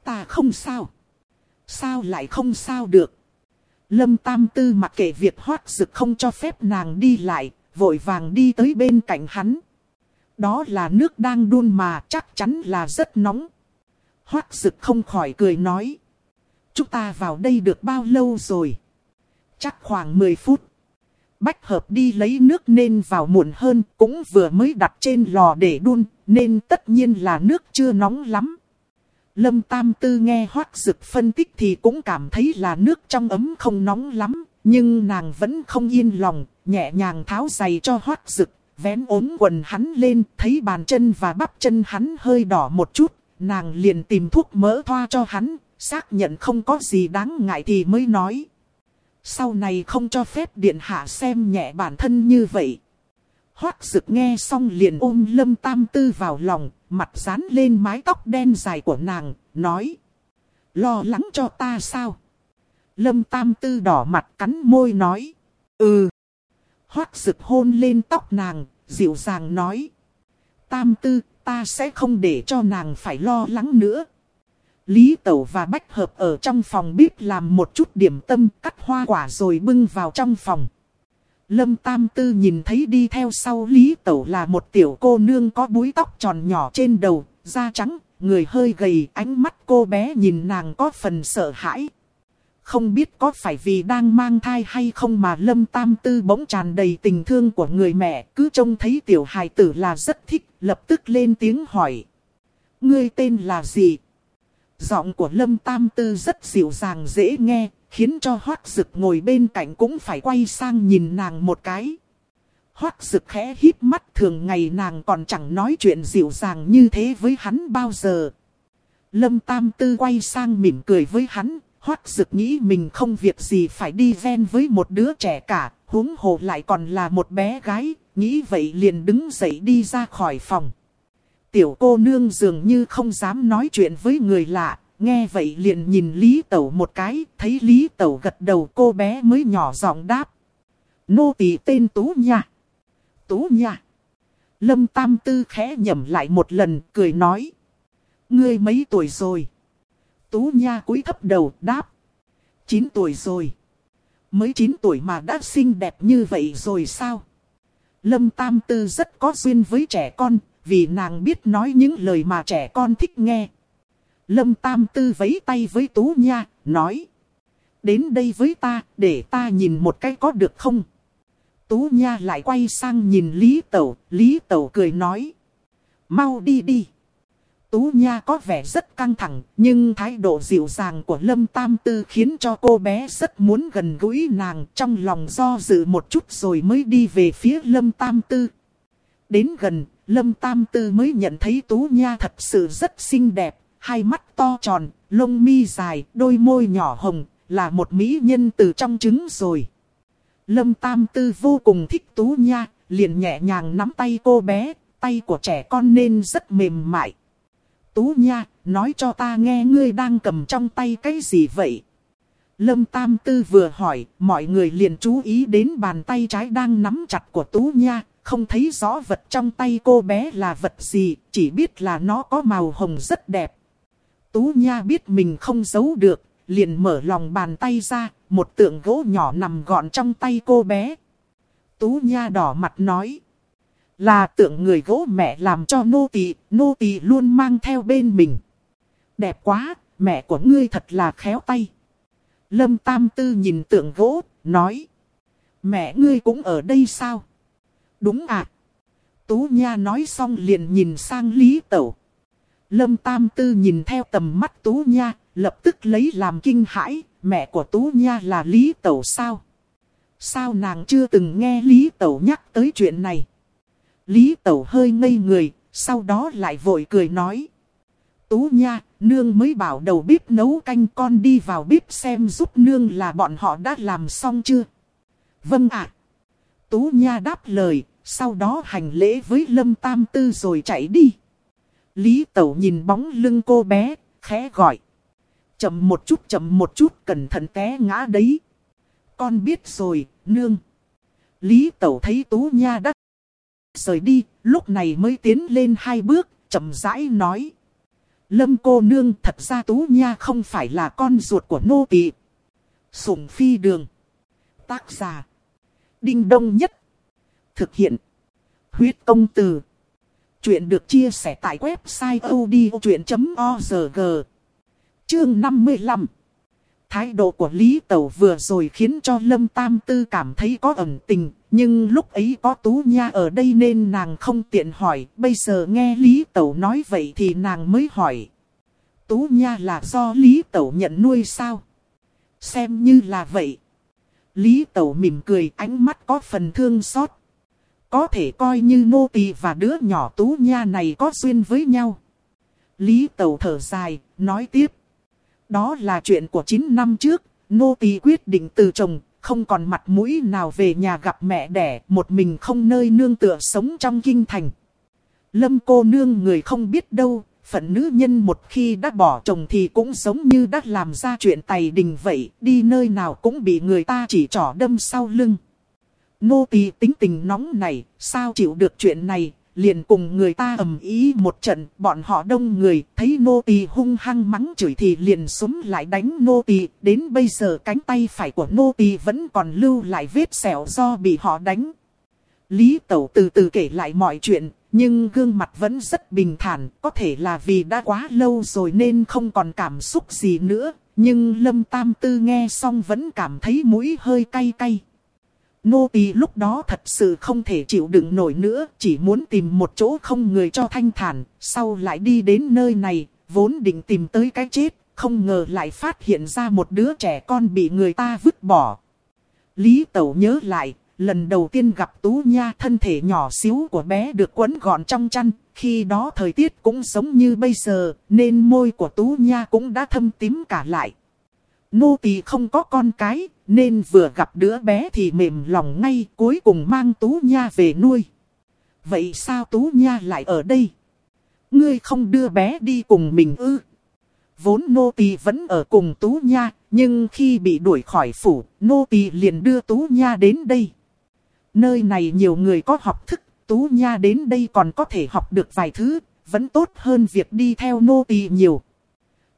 Ta không sao. Sao lại không sao được? Lâm Tam Tư mặc kệ việc hoác rực không cho phép nàng đi lại, vội vàng đi tới bên cạnh hắn. Đó là nước đang đun mà chắc chắn là rất nóng. Hoác rực không khỏi cười nói. Chúng ta vào đây được bao lâu rồi? Chắc khoảng 10 phút. Bách hợp đi lấy nước nên vào muộn hơn, cũng vừa mới đặt trên lò để đun, nên tất nhiên là nước chưa nóng lắm. Lâm Tam Tư nghe hoác dực phân tích thì cũng cảm thấy là nước trong ấm không nóng lắm, nhưng nàng vẫn không yên lòng, nhẹ nhàng tháo giày cho hoác dực, vén ốm quần hắn lên, thấy bàn chân và bắp chân hắn hơi đỏ một chút, nàng liền tìm thuốc mỡ thoa cho hắn, xác nhận không có gì đáng ngại thì mới nói. Sau này không cho phép điện hạ xem nhẹ bản thân như vậy. Hoác dực nghe xong liền ôm lâm tam tư vào lòng, mặt dán lên mái tóc đen dài của nàng, nói. Lo lắng cho ta sao? Lâm tam tư đỏ mặt cắn môi nói. Ừ. Hoác Dực hôn lên tóc nàng, dịu dàng nói. Tam tư, ta sẽ không để cho nàng phải lo lắng nữa. Lý Tẩu và Bách Hợp ở trong phòng bếp làm một chút điểm tâm cắt hoa quả rồi bưng vào trong phòng. Lâm Tam Tư nhìn thấy đi theo sau Lý Tẩu là một tiểu cô nương có búi tóc tròn nhỏ trên đầu, da trắng, người hơi gầy, ánh mắt cô bé nhìn nàng có phần sợ hãi. Không biết có phải vì đang mang thai hay không mà Lâm Tam Tư bỗng tràn đầy tình thương của người mẹ, cứ trông thấy tiểu hài tử là rất thích, lập tức lên tiếng hỏi. Ngươi tên là gì? Giọng của Lâm Tam Tư rất dịu dàng dễ nghe, khiến cho Hoác Dực ngồi bên cạnh cũng phải quay sang nhìn nàng một cái. Hoác Dực khẽ híp mắt thường ngày nàng còn chẳng nói chuyện dịu dàng như thế với hắn bao giờ. Lâm Tam Tư quay sang mỉm cười với hắn, Hoác Dực nghĩ mình không việc gì phải đi ven với một đứa trẻ cả, huống hồ lại còn là một bé gái, nghĩ vậy liền đứng dậy đi ra khỏi phòng. Tiểu cô nương dường như không dám nói chuyện với người lạ, nghe vậy liền nhìn Lý Tẩu một cái, thấy Lý Tẩu gật đầu cô bé mới nhỏ giọng đáp. Nô tỳ tên Tú Nha. Tú Nha. Lâm Tam Tư khẽ nhẩm lại một lần, cười nói. Ngươi mấy tuổi rồi? Tú Nha cúi thấp đầu đáp. 9 tuổi rồi. Mới 9 tuổi mà đã xinh đẹp như vậy rồi sao? Lâm Tam Tư rất có duyên với trẻ con, vì nàng biết nói những lời mà trẻ con thích nghe. Lâm Tam Tư vấy tay với Tú Nha, nói. Đến đây với ta, để ta nhìn một cái có được không? Tú Nha lại quay sang nhìn Lý Tẩu, Lý Tẩu cười nói. Mau đi đi. Tú Nha có vẻ rất căng thẳng, nhưng thái độ dịu dàng của Lâm Tam Tư khiến cho cô bé rất muốn gần gũi nàng trong lòng do dự một chút rồi mới đi về phía Lâm Tam Tư. Đến gần, Lâm Tam Tư mới nhận thấy Tú Nha thật sự rất xinh đẹp, hai mắt to tròn, lông mi dài, đôi môi nhỏ hồng, là một mỹ nhân từ trong trứng rồi. Lâm Tam Tư vô cùng thích Tú Nha, liền nhẹ nhàng nắm tay cô bé, tay của trẻ con nên rất mềm mại. Tú Nha, nói cho ta nghe ngươi đang cầm trong tay cái gì vậy? Lâm Tam Tư vừa hỏi, mọi người liền chú ý đến bàn tay trái đang nắm chặt của Tú Nha, không thấy rõ vật trong tay cô bé là vật gì, chỉ biết là nó có màu hồng rất đẹp. Tú Nha biết mình không giấu được, liền mở lòng bàn tay ra, một tượng gỗ nhỏ nằm gọn trong tay cô bé. Tú Nha đỏ mặt nói. Là tượng người gỗ mẹ làm cho nô tỳ, nô tỳ luôn mang theo bên mình. Đẹp quá, mẹ của ngươi thật là khéo tay. Lâm Tam Tư nhìn tượng gỗ, nói. Mẹ ngươi cũng ở đây sao? Đúng à. Tú Nha nói xong liền nhìn sang Lý Tẩu. Lâm Tam Tư nhìn theo tầm mắt Tú Nha, lập tức lấy làm kinh hãi, mẹ của Tú Nha là Lý Tẩu sao? Sao nàng chưa từng nghe Lý Tẩu nhắc tới chuyện này? Lý Tẩu hơi ngây người, sau đó lại vội cười nói. Tú Nha, nương mới bảo đầu bếp nấu canh con đi vào bếp xem giúp nương là bọn họ đã làm xong chưa? Vâng ạ. Tú Nha đáp lời, sau đó hành lễ với Lâm Tam Tư rồi chạy đi. Lý Tẩu nhìn bóng lưng cô bé, khẽ gọi. Chậm một chút chậm một chút cẩn thận té ngã đấy. Con biết rồi, nương. Lý Tẩu thấy Tú Nha đắc. Rời đi, lúc này mới tiến lên hai bước, chậm rãi nói. Lâm cô nương thật ra Tú Nha không phải là con ruột của nô tỳ. Sủng phi đường. Tác giả. Đinh đông nhất. Thực hiện. Huyết công từ. Chuyện được chia sẻ tại website odchuyện.org. Chương 55 Thái độ của Lý Tẩu vừa rồi khiến cho Lâm Tam Tư cảm thấy có ẩn tình, nhưng lúc ấy có Tú Nha ở đây nên nàng không tiện hỏi, bây giờ nghe Lý Tẩu nói vậy thì nàng mới hỏi. Tú Nha là do Lý Tẩu nhận nuôi sao? Xem như là vậy. Lý Tẩu mỉm cười ánh mắt có phần thương xót. Có thể coi như nô tỳ và đứa nhỏ Tú Nha này có duyên với nhau. Lý Tẩu thở dài, nói tiếp. Đó là chuyện của 9 năm trước, nô tỳ quyết định từ chồng, không còn mặt mũi nào về nhà gặp mẹ đẻ, một mình không nơi nương tựa sống trong kinh thành. Lâm cô nương người không biết đâu, phận nữ nhân một khi đã bỏ chồng thì cũng giống như đã làm ra chuyện tày đình vậy, đi nơi nào cũng bị người ta chỉ trỏ đâm sau lưng. Nô tỳ tính tình nóng này, sao chịu được chuyện này, liền cùng người ta ầm ý một trận, bọn họ đông người, thấy nô tỳ hung hăng mắng chửi thì liền súng lại đánh nô tỳ, đến bây giờ cánh tay phải của nô tỳ vẫn còn lưu lại vết sẹo do bị họ đánh. Lý Tẩu từ từ kể lại mọi chuyện, nhưng gương mặt vẫn rất bình thản, có thể là vì đã quá lâu rồi nên không còn cảm xúc gì nữa, nhưng Lâm Tam Tư nghe xong vẫn cảm thấy mũi hơi cay cay. Nô tỳ lúc đó thật sự không thể chịu đựng nổi nữa, chỉ muốn tìm một chỗ không người cho thanh thản, sau lại đi đến nơi này, vốn định tìm tới cái chết, không ngờ lại phát hiện ra một đứa trẻ con bị người ta vứt bỏ. Lý Tẩu nhớ lại, lần đầu tiên gặp Tú Nha thân thể nhỏ xíu của bé được quấn gọn trong chăn, khi đó thời tiết cũng giống như bây giờ, nên môi của Tú Nha cũng đã thâm tím cả lại. Nô tỳ không có con cái, nên vừa gặp đứa bé thì mềm lòng ngay cuối cùng mang Tú Nha về nuôi. Vậy sao Tú Nha lại ở đây? Ngươi không đưa bé đi cùng mình ư? Vốn nô tỳ vẫn ở cùng Tú Nha, nhưng khi bị đuổi khỏi phủ, nô tỳ liền đưa Tú Nha đến đây. Nơi này nhiều người có học thức, Tú Nha đến đây còn có thể học được vài thứ, vẫn tốt hơn việc đi theo nô tỳ nhiều.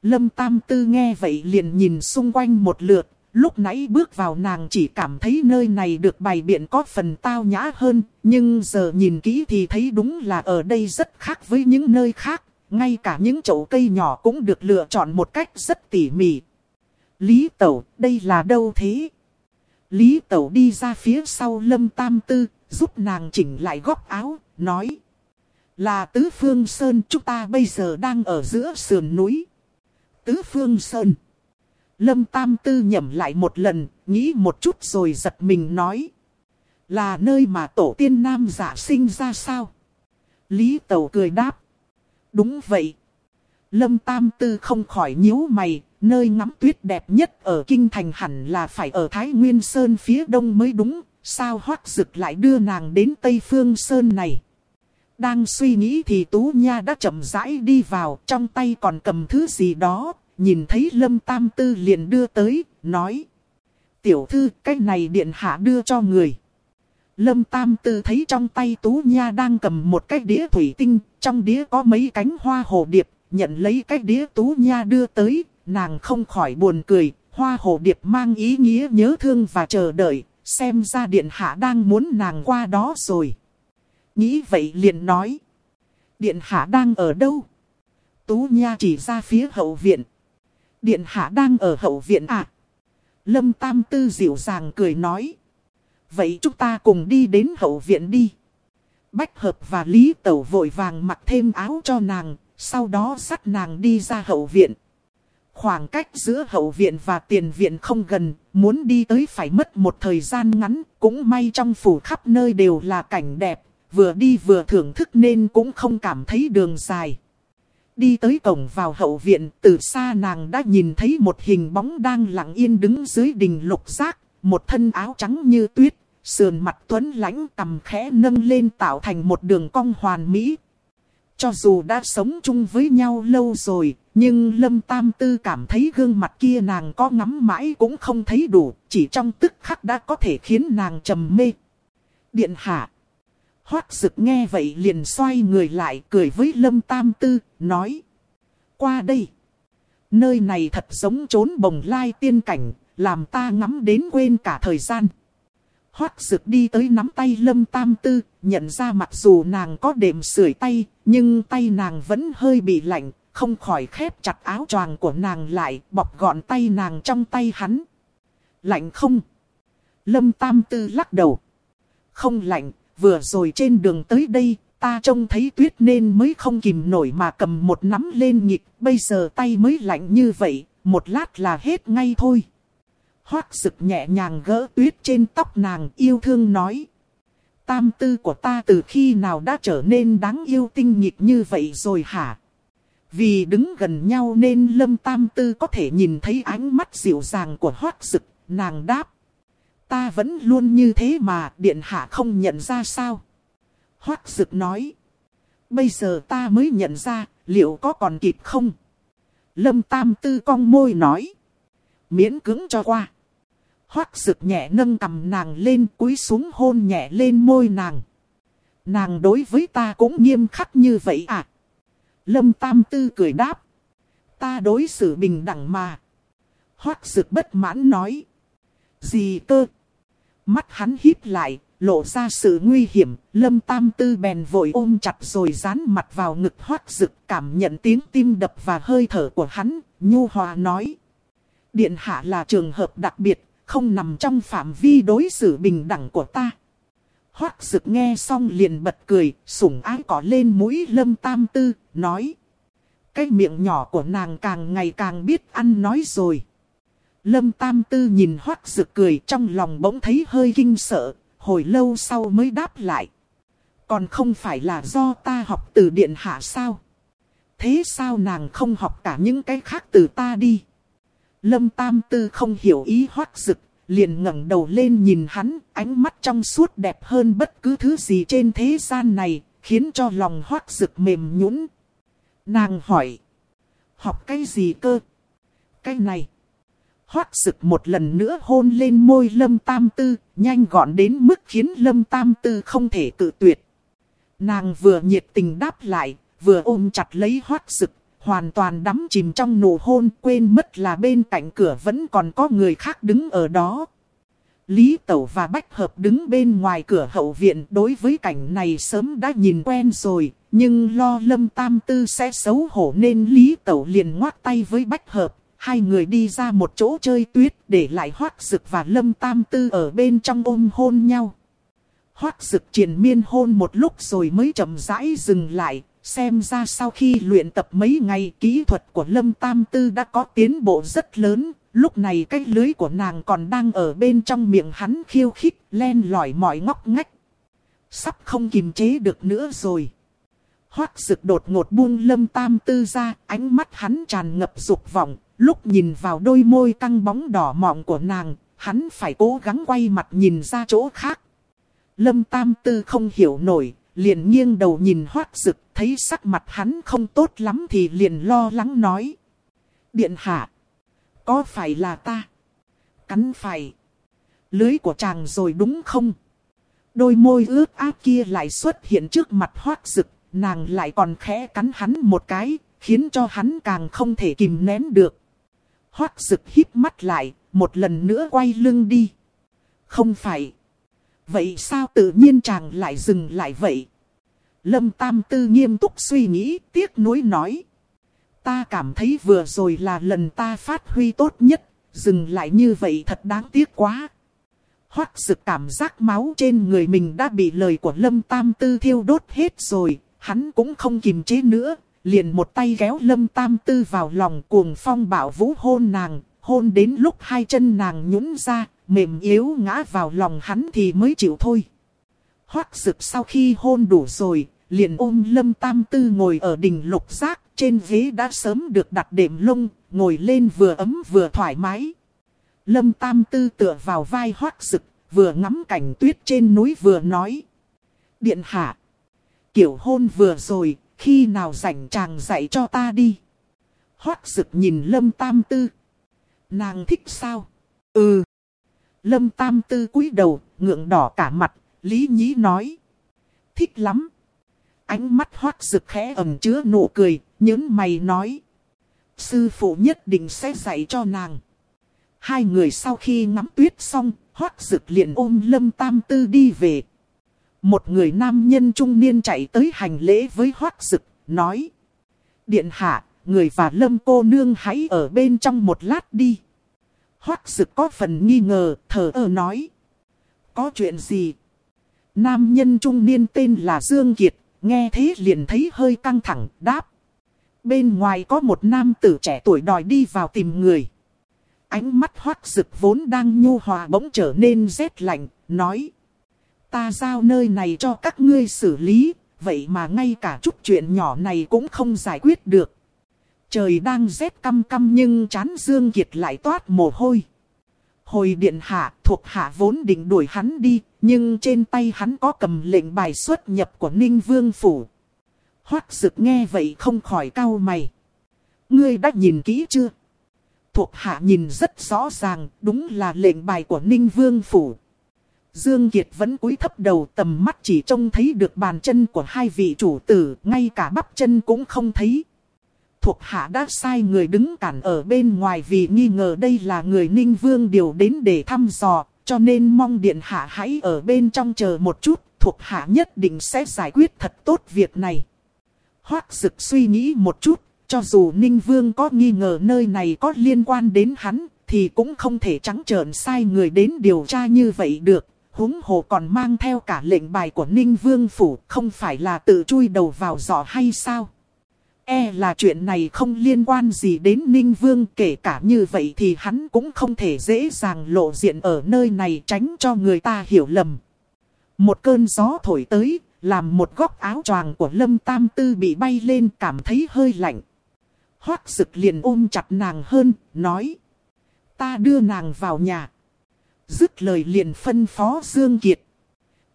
Lâm Tam Tư nghe vậy liền nhìn xung quanh một lượt, lúc nãy bước vào nàng chỉ cảm thấy nơi này được bày biện có phần tao nhã hơn, nhưng giờ nhìn kỹ thì thấy đúng là ở đây rất khác với những nơi khác, ngay cả những chậu cây nhỏ cũng được lựa chọn một cách rất tỉ mỉ. Lý Tẩu, đây là đâu thế? Lý Tẩu đi ra phía sau Lâm Tam Tư, giúp nàng chỉnh lại góc áo, nói. Là Tứ Phương Sơn chúng ta bây giờ đang ở giữa sườn núi. Tứ Phương Sơn. Lâm Tam Tư nhẩm lại một lần, nghĩ một chút rồi giật mình nói. Là nơi mà tổ tiên nam giả sinh ra sao? Lý Tẩu cười đáp. Đúng vậy. Lâm Tam Tư không khỏi nhíu mày, nơi ngắm tuyết đẹp nhất ở Kinh Thành hẳn là phải ở Thái Nguyên Sơn phía đông mới đúng, sao hoác dực lại đưa nàng đến Tây Phương Sơn này. Đang suy nghĩ thì Tú Nha đã chậm rãi đi vào, trong tay còn cầm thứ gì đó, nhìn thấy Lâm Tam Tư liền đưa tới, nói. Tiểu thư, cái này điện hạ đưa cho người. Lâm Tam Tư thấy trong tay Tú Nha đang cầm một cái đĩa thủy tinh, trong đĩa có mấy cánh hoa hồ điệp, nhận lấy cái đĩa Tú Nha đưa tới, nàng không khỏi buồn cười, hoa hồ điệp mang ý nghĩa nhớ thương và chờ đợi, xem ra điện hạ đang muốn nàng qua đó rồi. Nghĩ vậy liền nói, điện hạ đang ở đâu? Tú Nha chỉ ra phía hậu viện. Điện hạ đang ở hậu viện à? Lâm Tam Tư dịu dàng cười nói. Vậy chúng ta cùng đi đến hậu viện đi. Bách hợp và Lý Tẩu vội vàng mặc thêm áo cho nàng, sau đó dắt nàng đi ra hậu viện. khoảng cách giữa hậu viện và tiền viện không gần, muốn đi tới phải mất một thời gian ngắn, cũng may trong phủ khắp nơi đều là cảnh đẹp, vừa đi vừa thưởng thức nên cũng không cảm thấy đường dài. Đi tới cổng vào hậu viện, từ xa nàng đã nhìn thấy một hình bóng đang lặng yên đứng dưới đình lục giác, một thân áo trắng như tuyết, sườn mặt tuấn lãnh tầm khẽ nâng lên tạo thành một đường cong hoàn mỹ. Cho dù đã sống chung với nhau lâu rồi, nhưng Lâm Tam Tư cảm thấy gương mặt kia nàng có ngắm mãi cũng không thấy đủ, chỉ trong tức khắc đã có thể khiến nàng trầm mê. Điện hạ. Hoác Dực nghe vậy liền xoay người lại cười với Lâm Tam Tư, nói. Qua đây. Nơi này thật giống trốn bồng lai tiên cảnh, làm ta ngắm đến quên cả thời gian. Hoác Dực đi tới nắm tay Lâm Tam Tư, nhận ra mặc dù nàng có đệm sưởi tay, nhưng tay nàng vẫn hơi bị lạnh, không khỏi khép chặt áo choàng của nàng lại, bọc gọn tay nàng trong tay hắn. Lạnh không? Lâm Tam Tư lắc đầu. Không lạnh, vừa rồi trên đường tới đây, ta trông thấy tuyết nên mới không kìm nổi mà cầm một nắm lên nhịp, bây giờ tay mới lạnh như vậy, một lát là hết ngay thôi. Hoác sực nhẹ nhàng gỡ tuyết trên tóc nàng yêu thương nói. Tam tư của ta từ khi nào đã trở nên đáng yêu tinh nhịp như vậy rồi hả? Vì đứng gần nhau nên lâm tam tư có thể nhìn thấy ánh mắt dịu dàng của hoác sực, nàng đáp. Ta vẫn luôn như thế mà điện hạ không nhận ra sao? Hoác sực nói. Bây giờ ta mới nhận ra, liệu có còn kịp không? Lâm tam tư cong môi nói. Miễn cứng cho qua. Hoác sực nhẹ nâng cầm nàng lên cúi xuống hôn nhẹ lên môi nàng. Nàng đối với ta cũng nghiêm khắc như vậy à? Lâm Tam Tư cười đáp. Ta đối xử bình đẳng mà. Hoác sực bất mãn nói. Gì cơ? Mắt hắn híp lại, lộ ra sự nguy hiểm. Lâm Tam Tư bèn vội ôm chặt rồi dán mặt vào ngực hoác rực cảm nhận tiếng tim đập và hơi thở của hắn. Nhu Hòa nói. Điện hạ là trường hợp đặc biệt, không nằm trong phạm vi đối xử bình đẳng của ta. Hoác rực nghe xong liền bật cười, sủng ái cỏ lên mũi lâm tam tư, nói. Cái miệng nhỏ của nàng càng ngày càng biết ăn nói rồi. Lâm tam tư nhìn hoác rực cười trong lòng bỗng thấy hơi kinh sợ, hồi lâu sau mới đáp lại. Còn không phải là do ta học từ điện hạ sao? Thế sao nàng không học cả những cái khác từ ta đi? Lâm Tam Tư không hiểu ý hoác dực, liền ngẩng đầu lên nhìn hắn, ánh mắt trong suốt đẹp hơn bất cứ thứ gì trên thế gian này, khiến cho lòng hoác dực mềm nhũn. Nàng hỏi, học cái gì cơ? Cái này. Hoác sực một lần nữa hôn lên môi Lâm Tam Tư, nhanh gọn đến mức khiến Lâm Tam Tư không thể cự tuyệt. Nàng vừa nhiệt tình đáp lại, vừa ôm chặt lấy hoác sực hoàn toàn đắm chìm trong nụ hôn quên mất là bên cạnh cửa vẫn còn có người khác đứng ở đó. Lý Tẩu và Bách Hợp đứng bên ngoài cửa hậu viện đối với cảnh này sớm đã nhìn quen rồi, nhưng lo Lâm Tam Tư sẽ xấu hổ nên Lý Tẩu liền ngoát tay với Bách Hợp. Hai người đi ra một chỗ chơi tuyết để lại Hoác Dực và Lâm Tam Tư ở bên trong ôm hôn nhau. Hoác Dực triền miên hôn một lúc rồi mới chậm rãi dừng lại, Xem ra sau khi luyện tập mấy ngày kỹ thuật của Lâm Tam Tư đã có tiến bộ rất lớn. Lúc này cái lưới của nàng còn đang ở bên trong miệng hắn khiêu khích, len lỏi mọi ngóc ngách. Sắp không kiềm chế được nữa rồi. Hoác sực đột ngột buông Lâm Tam Tư ra, ánh mắt hắn tràn ngập dục vọng. Lúc nhìn vào đôi môi căng bóng đỏ mọng của nàng, hắn phải cố gắng quay mặt nhìn ra chỗ khác. Lâm Tam Tư không hiểu nổi, liền nghiêng đầu nhìn hoác rực, thấy sắc mặt hắn không tốt lắm thì liền lo lắng nói. Điện hạ, có phải là ta? Cắn phải. Lưới của chàng rồi đúng không? Đôi môi ướt áp kia lại xuất hiện trước mặt hoác rực, nàng lại còn khẽ cắn hắn một cái, khiến cho hắn càng không thể kìm nén được. Hoác rực hít mắt lại, một lần nữa quay lưng đi. Không phải. Vậy sao tự nhiên chàng lại dừng lại vậy? Lâm Tam Tư nghiêm túc suy nghĩ, tiếc nuối nói. Ta cảm thấy vừa rồi là lần ta phát huy tốt nhất, dừng lại như vậy thật đáng tiếc quá. Hoác sự cảm giác máu trên người mình đã bị lời của Lâm Tam Tư thiêu đốt hết rồi, hắn cũng không kìm chế nữa, liền một tay kéo lâm tam tư vào lòng cuồng phong bảo vũ hôn nàng, hôn đến lúc hai chân nàng nhũn ra, mềm yếu ngã vào lòng hắn thì mới chịu thôi. Hoác Sực sau khi hôn đủ rồi, liền ôm lâm tam tư ngồi ở đỉnh lục giác, trên ghế đã sớm được đặt đệm lông, ngồi lên vừa ấm vừa thoải mái. Lâm tam tư tựa vào vai hoác Sực vừa ngắm cảnh tuyết trên núi vừa nói. Điện hạ, kiểu hôn vừa rồi, khi nào rảnh chàng dạy cho ta đi. Hoác rực nhìn lâm tam tư. Nàng thích sao? Ừ. Lâm tam tư cúi đầu, ngượng đỏ cả mặt, lý nhí nói. Thích lắm. Ánh mắt hoác rực khẽ ẩm chứa nụ cười, nhớn mày nói. Sư phụ nhất định sẽ dạy cho nàng. Hai người sau khi ngắm tuyết xong, hoác rực liền ôm lâm tam tư đi về. Một người nam nhân trung niên chạy tới hành lễ với hoác dực, nói. Điện hạ, người và lâm cô nương hãy ở bên trong một lát đi. Hoác dực có phần nghi ngờ, thở ơ nói. Có chuyện gì? Nam nhân trung niên tên là Dương Kiệt, nghe thế liền thấy hơi căng thẳng, đáp. Bên ngoài có một nam tử trẻ tuổi đòi đi vào tìm người. Ánh mắt hoác rực vốn đang nhu hòa bỗng trở nên rét lạnh, nói. Ta giao nơi này cho các ngươi xử lý, vậy mà ngay cả chút chuyện nhỏ này cũng không giải quyết được. Trời đang rét căm căm nhưng chán Dương Kiệt lại toát mồ hôi. Hồi điện hạ thuộc hạ vốn định đuổi hắn đi, nhưng trên tay hắn có cầm lệnh bài xuất nhập của Ninh Vương Phủ. Hoác dực nghe vậy không khỏi cau mày. Ngươi đã nhìn kỹ chưa? Thuộc hạ nhìn rất rõ ràng, đúng là lệnh bài của Ninh Vương Phủ. Dương Kiệt vẫn cúi thấp đầu tầm mắt chỉ trông thấy được bàn chân của hai vị chủ tử, ngay cả bắp chân cũng không thấy. Thuộc hạ đã sai người đứng cản ở bên ngoài vì nghi ngờ đây là người Ninh Vương điều đến để thăm dò, cho nên mong Điện Hạ hãy ở bên trong chờ một chút, thuộc hạ nhất định sẽ giải quyết thật tốt việc này. Hoác Dực suy nghĩ một chút, cho dù Ninh Vương có nghi ngờ nơi này có liên quan đến hắn, thì cũng không thể trắng trợn sai người đến điều tra như vậy được. Húng hồ còn mang theo cả lệnh bài của Ninh Vương Phủ, không phải là tự chui đầu vào giỏ hay sao? E là chuyện này không liên quan gì đến Ninh Vương kể cả như vậy thì hắn cũng không thể dễ dàng lộ diện ở nơi này tránh cho người ta hiểu lầm. Một cơn gió thổi tới, làm một góc áo choàng của Lâm Tam Tư bị bay lên cảm thấy hơi lạnh. Hoác sực liền ôm chặt nàng hơn, nói. Ta đưa nàng vào nhà. Dứt lời liền phân phó Dương Kiệt.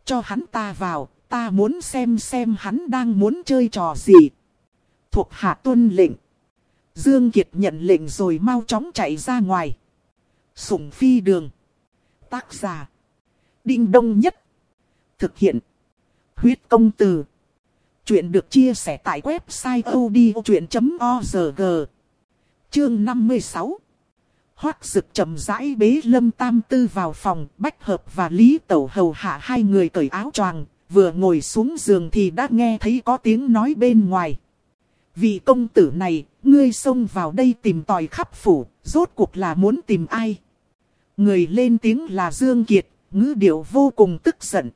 Cho hắn ta vào, ta muốn xem xem hắn đang muốn chơi trò gì. Thuộc hạ tuân lệnh. Dương Kiệt nhận lệnh rồi mau chóng chạy ra ngoài. Sủng phi đường. Tác giả. Đinh đông nhất. Thực hiện. Huyết công từ. Chuyện được chia sẻ tại website odchuyện.org. Chương 56. Hoác sực chậm rãi bế lâm tam tư vào phòng, bách hợp và lý tẩu hầu hạ hai người cởi áo choàng, vừa ngồi xuống giường thì đã nghe thấy có tiếng nói bên ngoài. Vị công tử này, ngươi xông vào đây tìm tòi khắp phủ, rốt cuộc là muốn tìm ai? Người lên tiếng là Dương Kiệt, ngữ điệu vô cùng tức giận.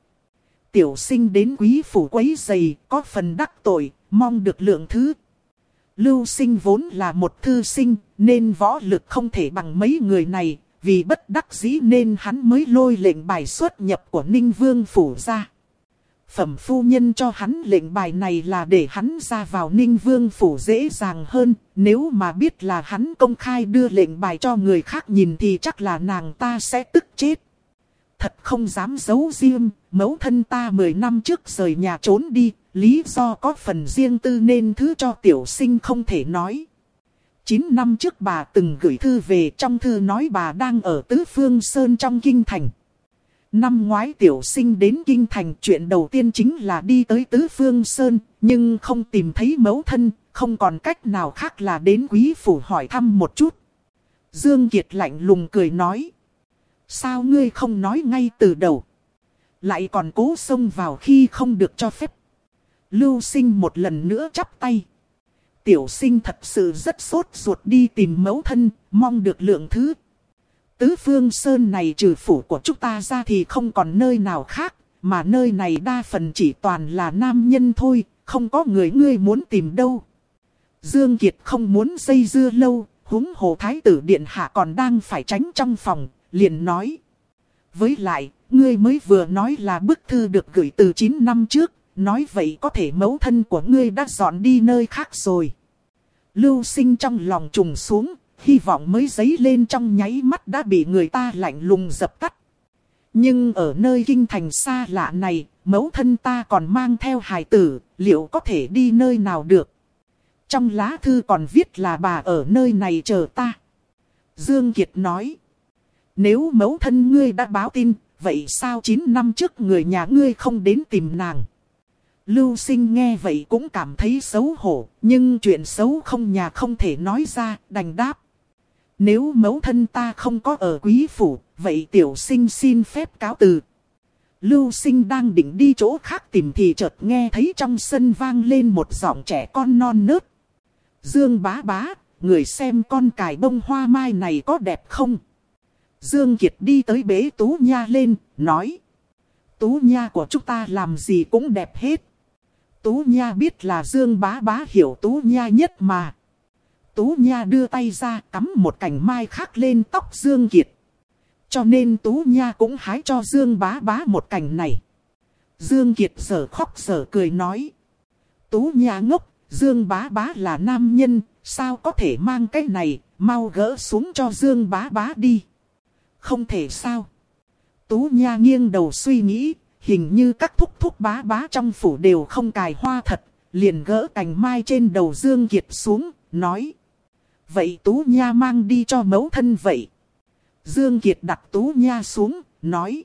Tiểu sinh đến quý phủ quấy giày, có phần đắc tội, mong được lượng thứ. Lưu sinh vốn là một thư sinh, nên võ lực không thể bằng mấy người này, vì bất đắc dĩ nên hắn mới lôi lệnh bài xuất nhập của Ninh Vương phủ ra. Phẩm phu nhân cho hắn lệnh bài này là để hắn ra vào Ninh Vương phủ dễ dàng hơn, nếu mà biết là hắn công khai đưa lệnh bài cho người khác nhìn thì chắc là nàng ta sẽ tức chết. Thật không dám giấu riêng, mẫu thân ta 10 năm trước rời nhà trốn đi, lý do có phần riêng tư nên thứ cho tiểu sinh không thể nói. 9 năm trước bà từng gửi thư về trong thư nói bà đang ở Tứ Phương Sơn trong Kinh Thành. Năm ngoái tiểu sinh đến Kinh Thành chuyện đầu tiên chính là đi tới Tứ Phương Sơn, nhưng không tìm thấy mẫu thân, không còn cách nào khác là đến quý phủ hỏi thăm một chút. Dương Kiệt lạnh lùng cười nói. Sao ngươi không nói ngay từ đầu? Lại còn cố xông vào khi không được cho phép. Lưu sinh một lần nữa chắp tay. Tiểu sinh thật sự rất sốt ruột đi tìm mẫu thân, mong được lượng thứ. Tứ phương sơn này trừ phủ của chúng ta ra thì không còn nơi nào khác, mà nơi này đa phần chỉ toàn là nam nhân thôi, không có người ngươi muốn tìm đâu. Dương Kiệt không muốn dây dưa lâu, húng hồ thái tử điện hạ còn đang phải tránh trong phòng, liền nói. Với lại, ngươi mới vừa nói là bức thư được gửi từ 9 năm trước, nói vậy có thể mẫu thân của ngươi đã dọn đi nơi khác rồi. Lưu sinh trong lòng trùng xuống, hy vọng mới giấy lên trong nháy mắt đã bị người ta lạnh lùng dập tắt. Nhưng ở nơi kinh thành xa lạ này, mẫu thân ta còn mang theo hài tử, liệu có thể đi nơi nào được? Trong lá thư còn viết là bà ở nơi này chờ ta. Dương Kiệt nói, nếu mẫu thân ngươi đã báo tin, vậy sao 9 năm trước người nhà ngươi không đến tìm nàng? Lưu sinh nghe vậy cũng cảm thấy xấu hổ, nhưng chuyện xấu không nhà không thể nói ra, đành đáp. Nếu mẫu thân ta không có ở quý phủ, vậy tiểu sinh xin phép cáo từ. Lưu sinh đang định đi chỗ khác tìm thì chợt nghe thấy trong sân vang lên một giọng trẻ con non nớt. Dương bá bá, người xem con cài bông hoa mai này có đẹp không? Dương Kiệt đi tới bế Tú Nha lên, nói. Tú Nha của chúng ta làm gì cũng đẹp hết. Tú Nha biết là Dương bá bá hiểu Tú Nha nhất mà. Tú Nha đưa tay ra cắm một cành mai khác lên tóc Dương Kiệt. Cho nên Tú Nha cũng hái cho Dương bá bá một cành này. Dương Kiệt sở khóc sở cười nói. Tú Nha ngốc, Dương bá bá là nam nhân, sao có thể mang cái này, mau gỡ xuống cho Dương bá bá đi. Không thể sao. Tú Nha nghiêng đầu suy nghĩ, hình như các thúc thúc bá bá trong phủ đều không cài hoa thật, liền gỡ cành mai trên đầu Dương Kiệt xuống, nói. Vậy Tú Nha mang đi cho mẫu thân vậy. Dương Kiệt đặt Tú Nha xuống, nói.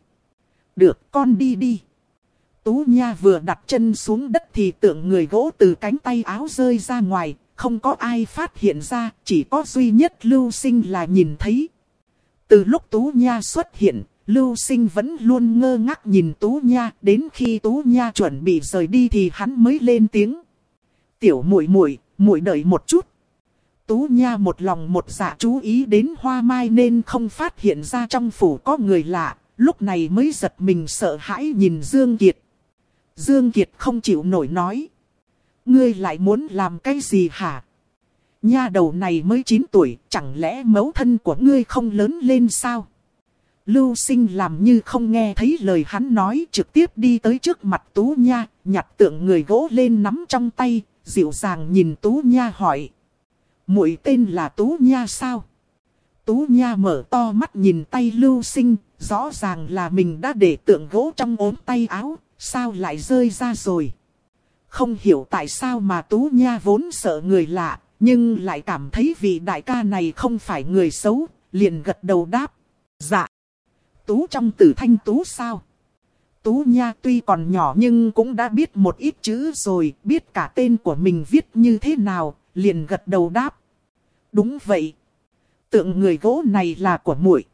Được con đi đi. Tú Nha vừa đặt chân xuống đất thì tượng người gỗ từ cánh tay áo rơi ra ngoài, không có ai phát hiện ra, chỉ có duy nhất lưu sinh là nhìn thấy. Từ lúc Tú Nha xuất hiện, Lưu Sinh vẫn luôn ngơ ngác nhìn Tú Nha, đến khi Tú Nha chuẩn bị rời đi thì hắn mới lên tiếng. Tiểu muội muội, muội đợi một chút. Tú Nha một lòng một dạ chú ý đến hoa mai nên không phát hiện ra trong phủ có người lạ, lúc này mới giật mình sợ hãi nhìn Dương Kiệt. Dương Kiệt không chịu nổi nói. Ngươi lại muốn làm cái gì hả? Nha đầu này mới 9 tuổi, chẳng lẽ mẫu thân của ngươi không lớn lên sao? Lưu sinh làm như không nghe thấy lời hắn nói trực tiếp đi tới trước mặt Tú Nha, nhặt tượng người gỗ lên nắm trong tay, dịu dàng nhìn Tú Nha hỏi. muội tên là Tú Nha sao? Tú Nha mở to mắt nhìn tay lưu sinh, rõ ràng là mình đã để tượng gỗ trong ốm tay áo, sao lại rơi ra rồi? Không hiểu tại sao mà Tú Nha vốn sợ người lạ, nhưng lại cảm thấy vị đại ca này không phải người xấu, liền gật đầu đáp. Dạ. Tú trong tử thanh tú sao? Tú Nha tuy còn nhỏ nhưng cũng đã biết một ít chữ rồi, biết cả tên của mình viết như thế nào, liền gật đầu đáp. Đúng vậy. Tượng người gỗ này là của muội.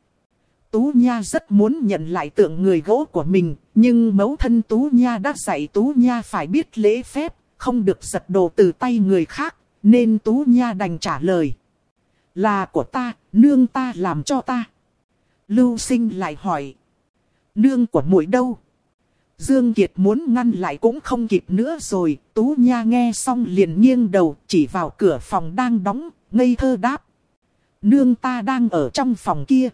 Tú Nha rất muốn nhận lại tượng người gỗ của mình, nhưng mẫu thân Tú Nha đã dạy Tú Nha phải biết lễ phép, không được giật đồ từ tay người khác, nên Tú Nha đành trả lời. Là của ta, nương ta làm cho ta. Lưu sinh lại hỏi. Nương của muội đâu? Dương Kiệt muốn ngăn lại cũng không kịp nữa rồi. Tú Nha nghe xong liền nghiêng đầu chỉ vào cửa phòng đang đóng, ngây thơ đáp. Nương ta đang ở trong phòng kia.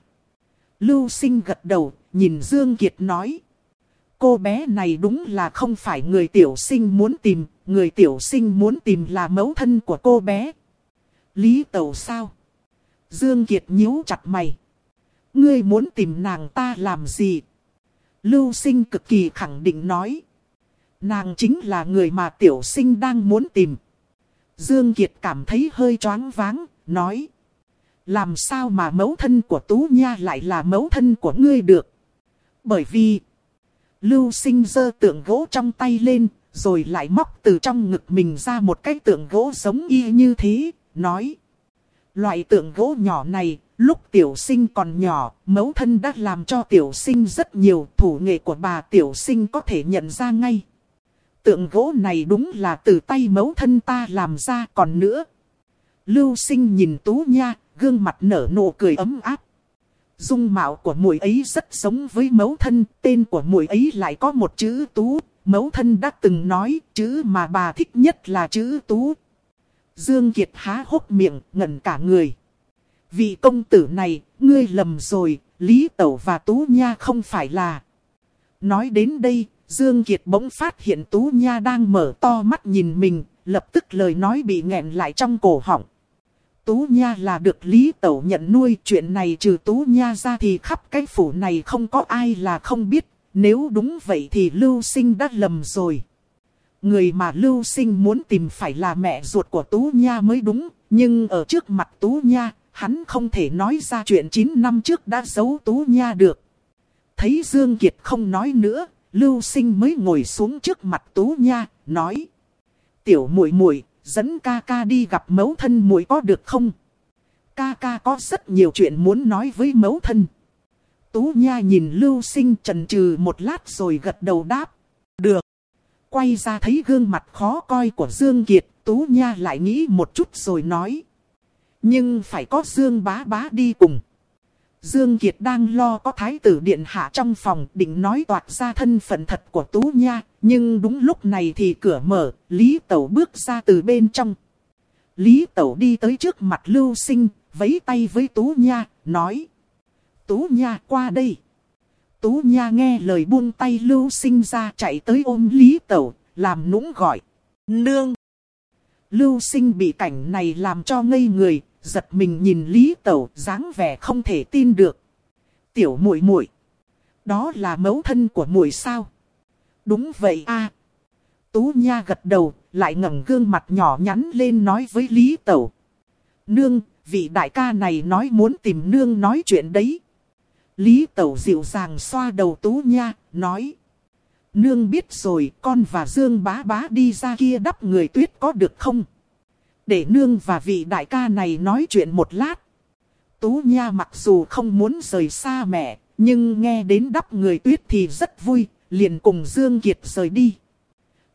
Lưu sinh gật đầu, nhìn Dương Kiệt nói. Cô bé này đúng là không phải người tiểu sinh muốn tìm, người tiểu sinh muốn tìm là mẫu thân của cô bé. Lý Tẩu sao? Dương Kiệt nhíu chặt mày. Ngươi muốn tìm nàng ta làm gì? Lưu sinh cực kỳ khẳng định nói. Nàng chính là người mà tiểu sinh đang muốn tìm. Dương Kiệt cảm thấy hơi choáng váng, nói. Làm sao mà mẫu thân của Tú Nha lại là mẫu thân của ngươi được? Bởi vì... Lưu sinh giơ tượng gỗ trong tay lên, rồi lại móc từ trong ngực mình ra một cái tượng gỗ giống y như thế, nói. Loại tượng gỗ nhỏ này, lúc tiểu sinh còn nhỏ, mẫu thân đã làm cho tiểu sinh rất nhiều thủ nghệ của bà tiểu sinh có thể nhận ra ngay. Tượng gỗ này đúng là từ tay mẫu thân ta làm ra còn nữa. Lưu sinh nhìn tú nha, gương mặt nở nụ cười ấm áp. Dung mạo của muội ấy rất giống với mẫu thân, tên của muội ấy lại có một chữ tú, mẫu thân đã từng nói chữ mà bà thích nhất là chữ tú. Dương Kiệt há hốc miệng, ngẩn cả người. Vị công tử này, ngươi lầm rồi, Lý Tẩu và Tú Nha không phải là... Nói đến đây, Dương Kiệt bỗng phát hiện Tú Nha đang mở to mắt nhìn mình, lập tức lời nói bị nghẹn lại trong cổ họng. Tú Nha là được Lý Tẩu nhận nuôi, chuyện này trừ Tú Nha ra thì khắp cái phủ này không có ai là không biết, nếu đúng vậy thì Lưu Sinh đã lầm rồi. Người mà Lưu Sinh muốn tìm phải là mẹ ruột của Tú Nha mới đúng, nhưng ở trước mặt Tú Nha, hắn không thể nói ra chuyện 9 năm trước đã giấu Tú Nha được. Thấy Dương Kiệt không nói nữa, Lưu Sinh mới ngồi xuống trước mặt Tú Nha, nói: "Tiểu muội muội, dẫn ca ca đi gặp mẫu thân muội có được không? Ca ca có rất nhiều chuyện muốn nói với mẫu thân." Tú Nha nhìn Lưu Sinh trần trừ một lát rồi gật đầu đáp: "Được." Quay ra thấy gương mặt khó coi của Dương Kiệt, Tú Nha lại nghĩ một chút rồi nói: "Nhưng phải có Dương Bá Bá đi cùng." Dương Kiệt đang lo có thái tử điện hạ trong phòng định nói toạc ra thân phận thật của Tú Nha, nhưng đúng lúc này thì cửa mở, Lý Tẩu bước ra từ bên trong. Lý Tẩu đi tới trước mặt Lưu Sinh, vẫy tay với Tú Nha, nói. Tú Nha qua đây. Tú Nha nghe lời buông tay Lưu Sinh ra chạy tới ôm Lý Tẩu, làm nũng gọi. Nương! Lưu Sinh bị cảnh này làm cho ngây người, giật mình nhìn Lý Tẩu dáng vẻ không thể tin được. Tiểu muội muội, đó là mẫu thân của muội sao? Đúng vậy a. Tú Nha gật đầu, lại ngẩng gương mặt nhỏ nhắn lên nói với Lý Tẩu. Nương, vị đại ca này nói muốn tìm nương nói chuyện đấy. Lý Tẩu dịu dàng xoa đầu Tú Nha, nói. Nương biết rồi, con và Dương bá bá đi ra kia đắp người tuyết có được không? Để nương và vị đại ca này nói chuyện một lát. Tú Nha mặc dù không muốn rời xa mẹ, nhưng nghe đến đắp người tuyết thì rất vui, liền cùng Dương Kiệt rời đi.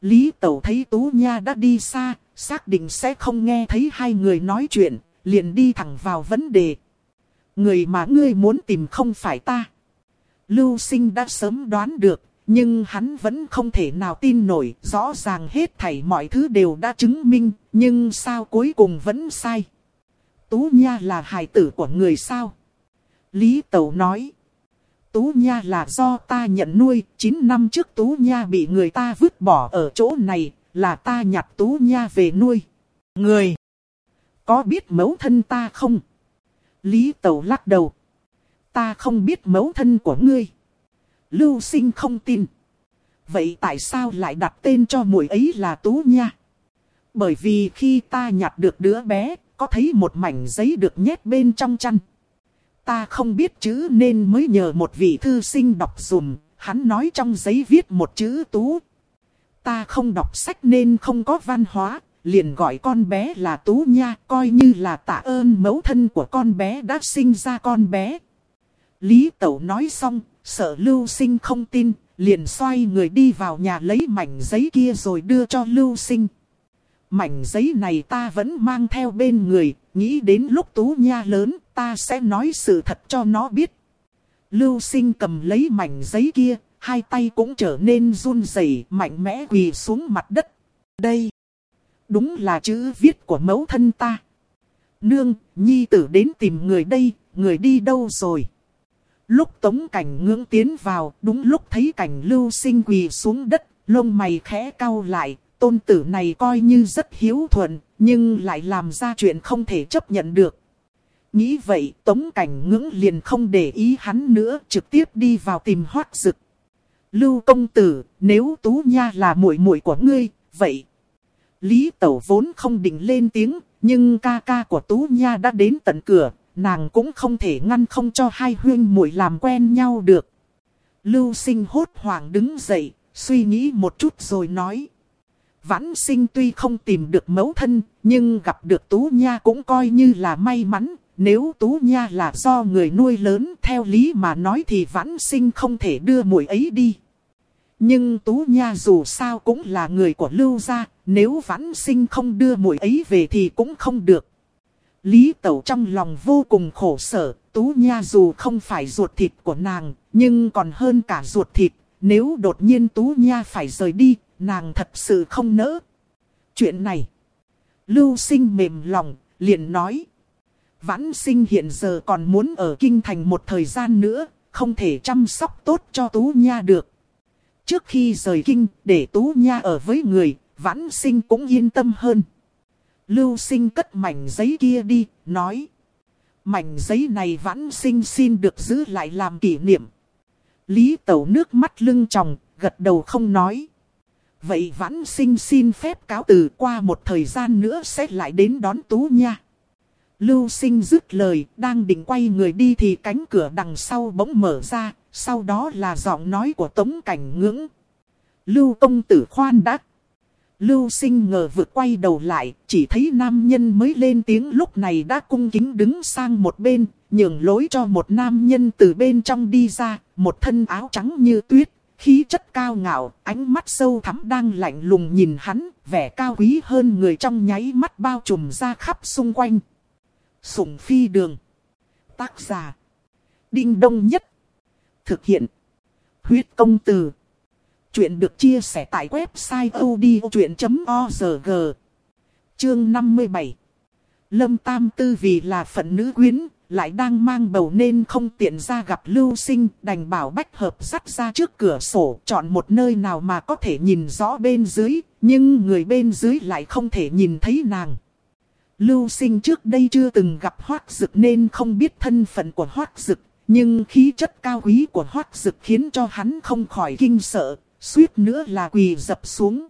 Lý Tẩu thấy Tú Nha đã đi xa, xác định sẽ không nghe thấy hai người nói chuyện, liền đi thẳng vào vấn đề. Người mà ngươi muốn tìm không phải ta. Lưu sinh đã sớm đoán được, nhưng hắn vẫn không thể nào tin nổi, rõ ràng hết thảy mọi thứ đều đã chứng minh, nhưng sao cuối cùng vẫn sai. Tú Nha là hài tử của người sao? Lý Tẩu nói. Tú Nha là do ta nhận nuôi, 9 năm trước Tú Nha bị người ta vứt bỏ ở chỗ này, là ta nhặt Tú Nha về nuôi. Người! Có biết mẫu thân ta không? Lý Tẩu lắc đầu. Ta không biết mẫu thân của ngươi. Lưu sinh không tin. Vậy tại sao lại đặt tên cho mũi ấy là Tú Nha? Bởi vì khi ta nhặt được đứa bé, có thấy một mảnh giấy được nhét bên trong chăn. Ta không biết chữ nên mới nhờ một vị thư sinh đọc dùm, hắn nói trong giấy viết một chữ Tú. Ta không đọc sách nên không có văn hóa, liền gọi con bé là Tú Nha, coi như là tạ ơn mẫu thân của con bé đã sinh ra con bé. Lý Tẩu nói xong, sợ Lưu Sinh không tin, liền xoay người đi vào nhà lấy mảnh giấy kia rồi đưa cho Lưu Sinh. Mảnh giấy này ta vẫn mang theo bên người, nghĩ đến lúc Tú Nha lớn, ta sẽ nói sự thật cho nó biết. Lưu Sinh cầm lấy mảnh giấy kia, hai tay cũng trở nên run rẩy, mạnh mẽ quỳ xuống mặt đất. Đây, đúng là chữ viết của mẫu thân ta. Nương, nhi tử đến tìm người đây, người đi đâu rồi? Lúc tống cảnh ngưỡng tiến vào, đúng lúc thấy cảnh lưu sinh quỳ xuống đất, lông mày khẽ cau lại, tôn tử này coi như rất hiếu thuận, nhưng lại làm ra chuyện không thể chấp nhận được. Nghĩ vậy, tống cảnh ngưỡng liền không để ý hắn nữa, trực tiếp đi vào tìm hoác dực. Lưu công tử, nếu Tú Nha là muội muội của ngươi, vậy. Lý Tẩu vốn không định lên tiếng, nhưng ca ca của Tú Nha đã đến tận cửa, nàng cũng không thể ngăn không cho hai huyên muội làm quen nhau được. Lưu sinh hốt hoảng đứng dậy, suy nghĩ một chút rồi nói. Vãn sinh tuy không tìm được mẫu thân, nhưng gặp được Tú Nha cũng coi như là may mắn. Nếu Tú Nha là do người nuôi lớn theo lý mà nói thì vãn sinh không thể đưa muội ấy đi. Nhưng Tú Nha dù sao cũng là người của Lưu gia, nếu vãn sinh không đưa muội ấy về thì cũng không được. Lý Tẩu trong lòng vô cùng khổ sở, Tú Nha dù không phải ruột thịt của nàng, nhưng còn hơn cả ruột thịt. Nếu đột nhiên Tú Nha phải rời đi, nàng thật sự không nỡ. Chuyện này, Lưu sinh mềm lòng, liền nói. Vãn sinh hiện giờ còn muốn ở kinh thành một thời gian nữa, không thể chăm sóc tốt cho Tú Nha được. Trước khi rời kinh, để Tú Nha ở với người, vãn sinh cũng yên tâm hơn. Lưu sinh cất mảnh giấy kia đi, nói. Mảnh giấy này vãn sinh xin được giữ lại làm kỷ niệm. Lý tẩu nước mắt lưng tròng, gật đầu không nói. Vậy vãn sinh xin phép cáo từ qua một thời gian nữa sẽ lại đến đón Tú Nha. Lưu sinh dứt lời, đang định quay người đi thì cánh cửa đằng sau bỗng mở ra, sau đó là giọng nói của tống cảnh ngưỡng. Lưu công tử khoan đắc. Lưu sinh ngờ vượt quay đầu lại, chỉ thấy nam nhân mới lên tiếng lúc này đã cung kính đứng sang một bên, nhường lối cho một nam nhân từ bên trong đi ra, một thân áo trắng như tuyết, khí chất cao ngạo, ánh mắt sâu thắm đang lạnh lùng nhìn hắn, vẻ cao quý hơn người trong nháy mắt bao trùm ra khắp xung quanh. Sủng phi đường. Tác giả. Đinh đông nhất. Thực hiện. Huyết công từ. Chuyện được chia sẻ tại website odchuyện.org. Chương 57. Lâm Tam Tư vì là phận nữ quyến, lại đang mang bầu nên không tiện ra gặp lưu sinh, đành bảo bách hợp dắt ra trước cửa sổ, chọn một nơi nào mà có thể nhìn rõ bên dưới, nhưng người bên dưới lại không thể nhìn thấy nàng. Lưu sinh trước đây chưa từng gặp hoác dực nên không biết thân phận của hoác dực, nhưng khí chất cao quý của hoác dực khiến cho hắn không khỏi kinh sợ, suýt nữa là quỳ dập xuống.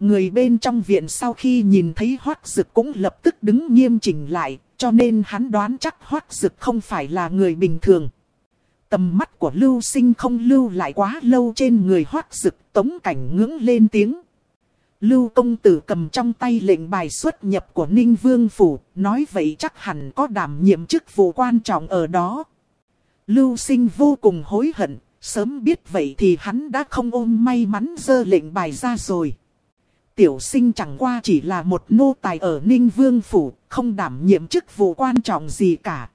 Người bên trong viện sau khi nhìn thấy hoác dực cũng lập tức đứng nghiêm chỉnh lại, cho nên hắn đoán chắc hoác dực không phải là người bình thường. Tầm mắt của lưu sinh không lưu lại quá lâu trên người hoác dực tống cảnh ngưỡng lên tiếng. Lưu công tử cầm trong tay lệnh bài xuất nhập của Ninh Vương Phủ, nói vậy chắc hẳn có đảm nhiệm chức vụ quan trọng ở đó. Lưu sinh vô cùng hối hận, sớm biết vậy thì hắn đã không ôm may mắn dơ lệnh bài ra rồi. Tiểu sinh chẳng qua chỉ là một nô tài ở Ninh Vương Phủ, không đảm nhiệm chức vụ quan trọng gì cả.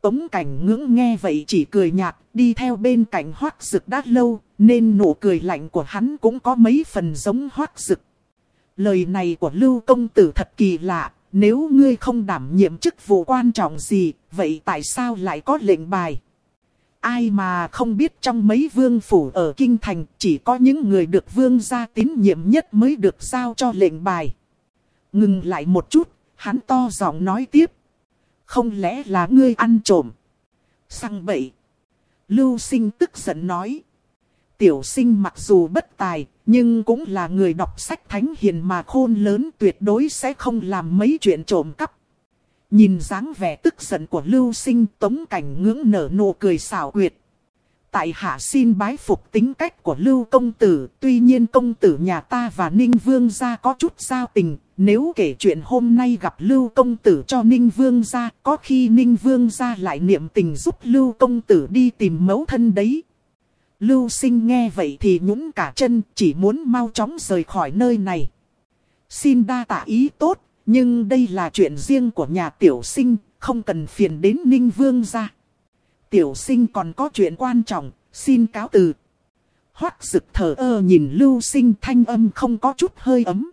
Tống cảnh ngưỡng nghe vậy chỉ cười nhạt, đi theo bên cạnh hoác rực đã lâu, nên nụ cười lạnh của hắn cũng có mấy phần giống hoác rực. Lời này của Lưu Công Tử thật kỳ lạ, nếu ngươi không đảm nhiệm chức vụ quan trọng gì, vậy tại sao lại có lệnh bài? Ai mà không biết trong mấy vương phủ ở Kinh Thành chỉ có những người được vương gia tín nhiệm nhất mới được giao cho lệnh bài. Ngừng lại một chút, hắn to giọng nói tiếp. Không lẽ là ngươi ăn trộm? Sang bậy. Lưu sinh tức giận nói. Tiểu sinh mặc dù bất tài, nhưng cũng là người đọc sách thánh hiền mà khôn lớn tuyệt đối sẽ không làm mấy chuyện trộm cắp. Nhìn dáng vẻ tức giận của lưu sinh tống cảnh ngưỡng nở nụ cười xảo quyệt. Tại hạ xin bái phục tính cách của lưu công tử, tuy nhiên công tử nhà ta và ninh vương gia có chút giao tình. Nếu kể chuyện hôm nay gặp lưu công tử cho ninh vương gia, có khi ninh vương gia lại niệm tình giúp lưu công tử đi tìm mẫu thân đấy. Lưu sinh nghe vậy thì nhũng cả chân, chỉ muốn mau chóng rời khỏi nơi này. Xin đa tạ ý tốt, nhưng đây là chuyện riêng của nhà tiểu sinh, không cần phiền đến Ninh Vương ra. Tiểu sinh còn có chuyện quan trọng, xin cáo từ. Hoác rực thở ơ nhìn lưu sinh thanh âm không có chút hơi ấm.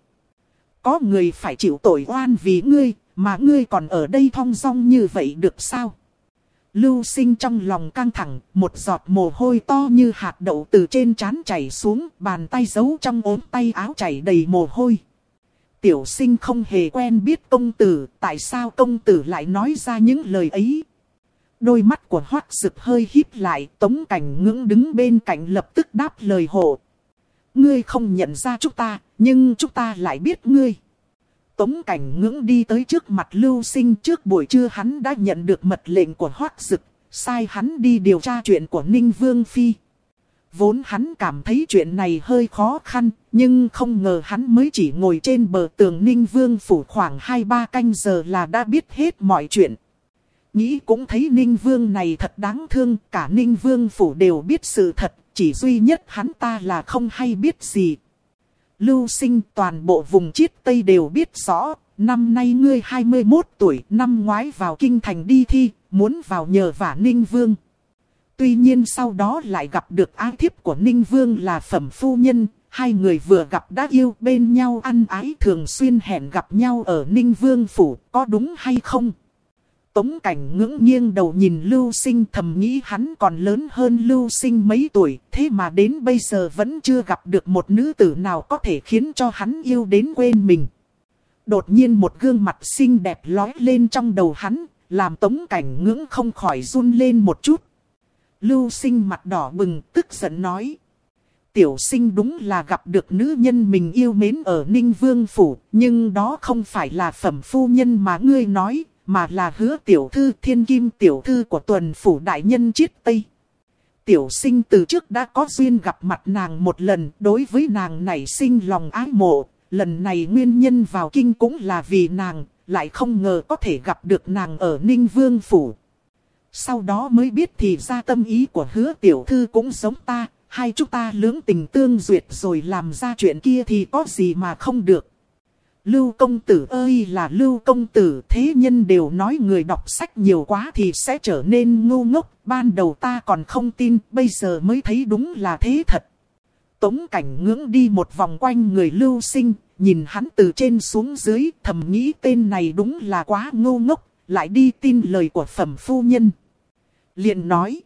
Có người phải chịu tội oan vì ngươi, mà ngươi còn ở đây thong dong như vậy được sao? Lưu sinh trong lòng căng thẳng, một giọt mồ hôi to như hạt đậu từ trên trán chảy xuống, bàn tay giấu trong ốm tay áo chảy đầy mồ hôi. Tiểu sinh không hề quen biết công tử, tại sao công tử lại nói ra những lời ấy? Đôi mắt của hoác rực hơi híp lại, tống cảnh ngưỡng đứng bên cạnh lập tức đáp lời hộ. Ngươi không nhận ra chúng ta, nhưng chúng ta lại biết ngươi. Tống cảnh ngưỡng đi tới trước mặt lưu sinh trước buổi trưa hắn đã nhận được mật lệnh của hoác sực sai hắn đi điều tra chuyện của Ninh Vương Phi. Vốn hắn cảm thấy chuyện này hơi khó khăn, nhưng không ngờ hắn mới chỉ ngồi trên bờ tường Ninh Vương phủ khoảng 2-3 canh giờ là đã biết hết mọi chuyện. Nghĩ cũng thấy Ninh Vương này thật đáng thương, cả Ninh Vương phủ đều biết sự thật, chỉ duy nhất hắn ta là không hay biết gì. Lưu sinh toàn bộ vùng chiết Tây đều biết rõ, năm nay ngươi 21 tuổi, năm ngoái vào kinh thành đi thi, muốn vào nhờ vả Ninh Vương. Tuy nhiên sau đó lại gặp được ái thiếp của Ninh Vương là Phẩm Phu Nhân, hai người vừa gặp đã yêu bên nhau ăn ái thường xuyên hẹn gặp nhau ở Ninh Vương Phủ, có đúng hay không? Tống cảnh ngưỡng nghiêng đầu nhìn Lưu Sinh thầm nghĩ hắn còn lớn hơn Lưu Sinh mấy tuổi, thế mà đến bây giờ vẫn chưa gặp được một nữ tử nào có thể khiến cho hắn yêu đến quên mình. Đột nhiên một gương mặt xinh đẹp lói lên trong đầu hắn, làm tống cảnh ngưỡng không khỏi run lên một chút. Lưu sinh mặt đỏ bừng, tức giận nói. Tiểu sinh đúng là gặp được nữ nhân mình yêu mến ở Ninh Vương Phủ, nhưng đó không phải là phẩm phu nhân mà ngươi nói, mà là hứa tiểu thư thiên kim tiểu thư của tuần phủ đại nhân chiết Tây. Tiểu sinh từ trước đã có duyên gặp mặt nàng một lần, đối với nàng này sinh lòng ái mộ, lần này nguyên nhân vào kinh cũng là vì nàng, lại không ngờ có thể gặp được nàng ở Ninh Vương Phủ. Sau đó mới biết thì ra tâm ý của hứa tiểu thư cũng giống ta, hai chúng ta lưỡng tình tương duyệt rồi làm ra chuyện kia thì có gì mà không được. Lưu công tử ơi là lưu công tử thế nhân đều nói người đọc sách nhiều quá thì sẽ trở nên ngu ngốc. Ban đầu ta còn không tin bây giờ mới thấy đúng là thế thật. Tống cảnh ngưỡng đi một vòng quanh người lưu sinh, nhìn hắn từ trên xuống dưới thầm nghĩ tên này đúng là quá ngu ngốc, lại đi tin lời của phẩm phu nhân liền nói,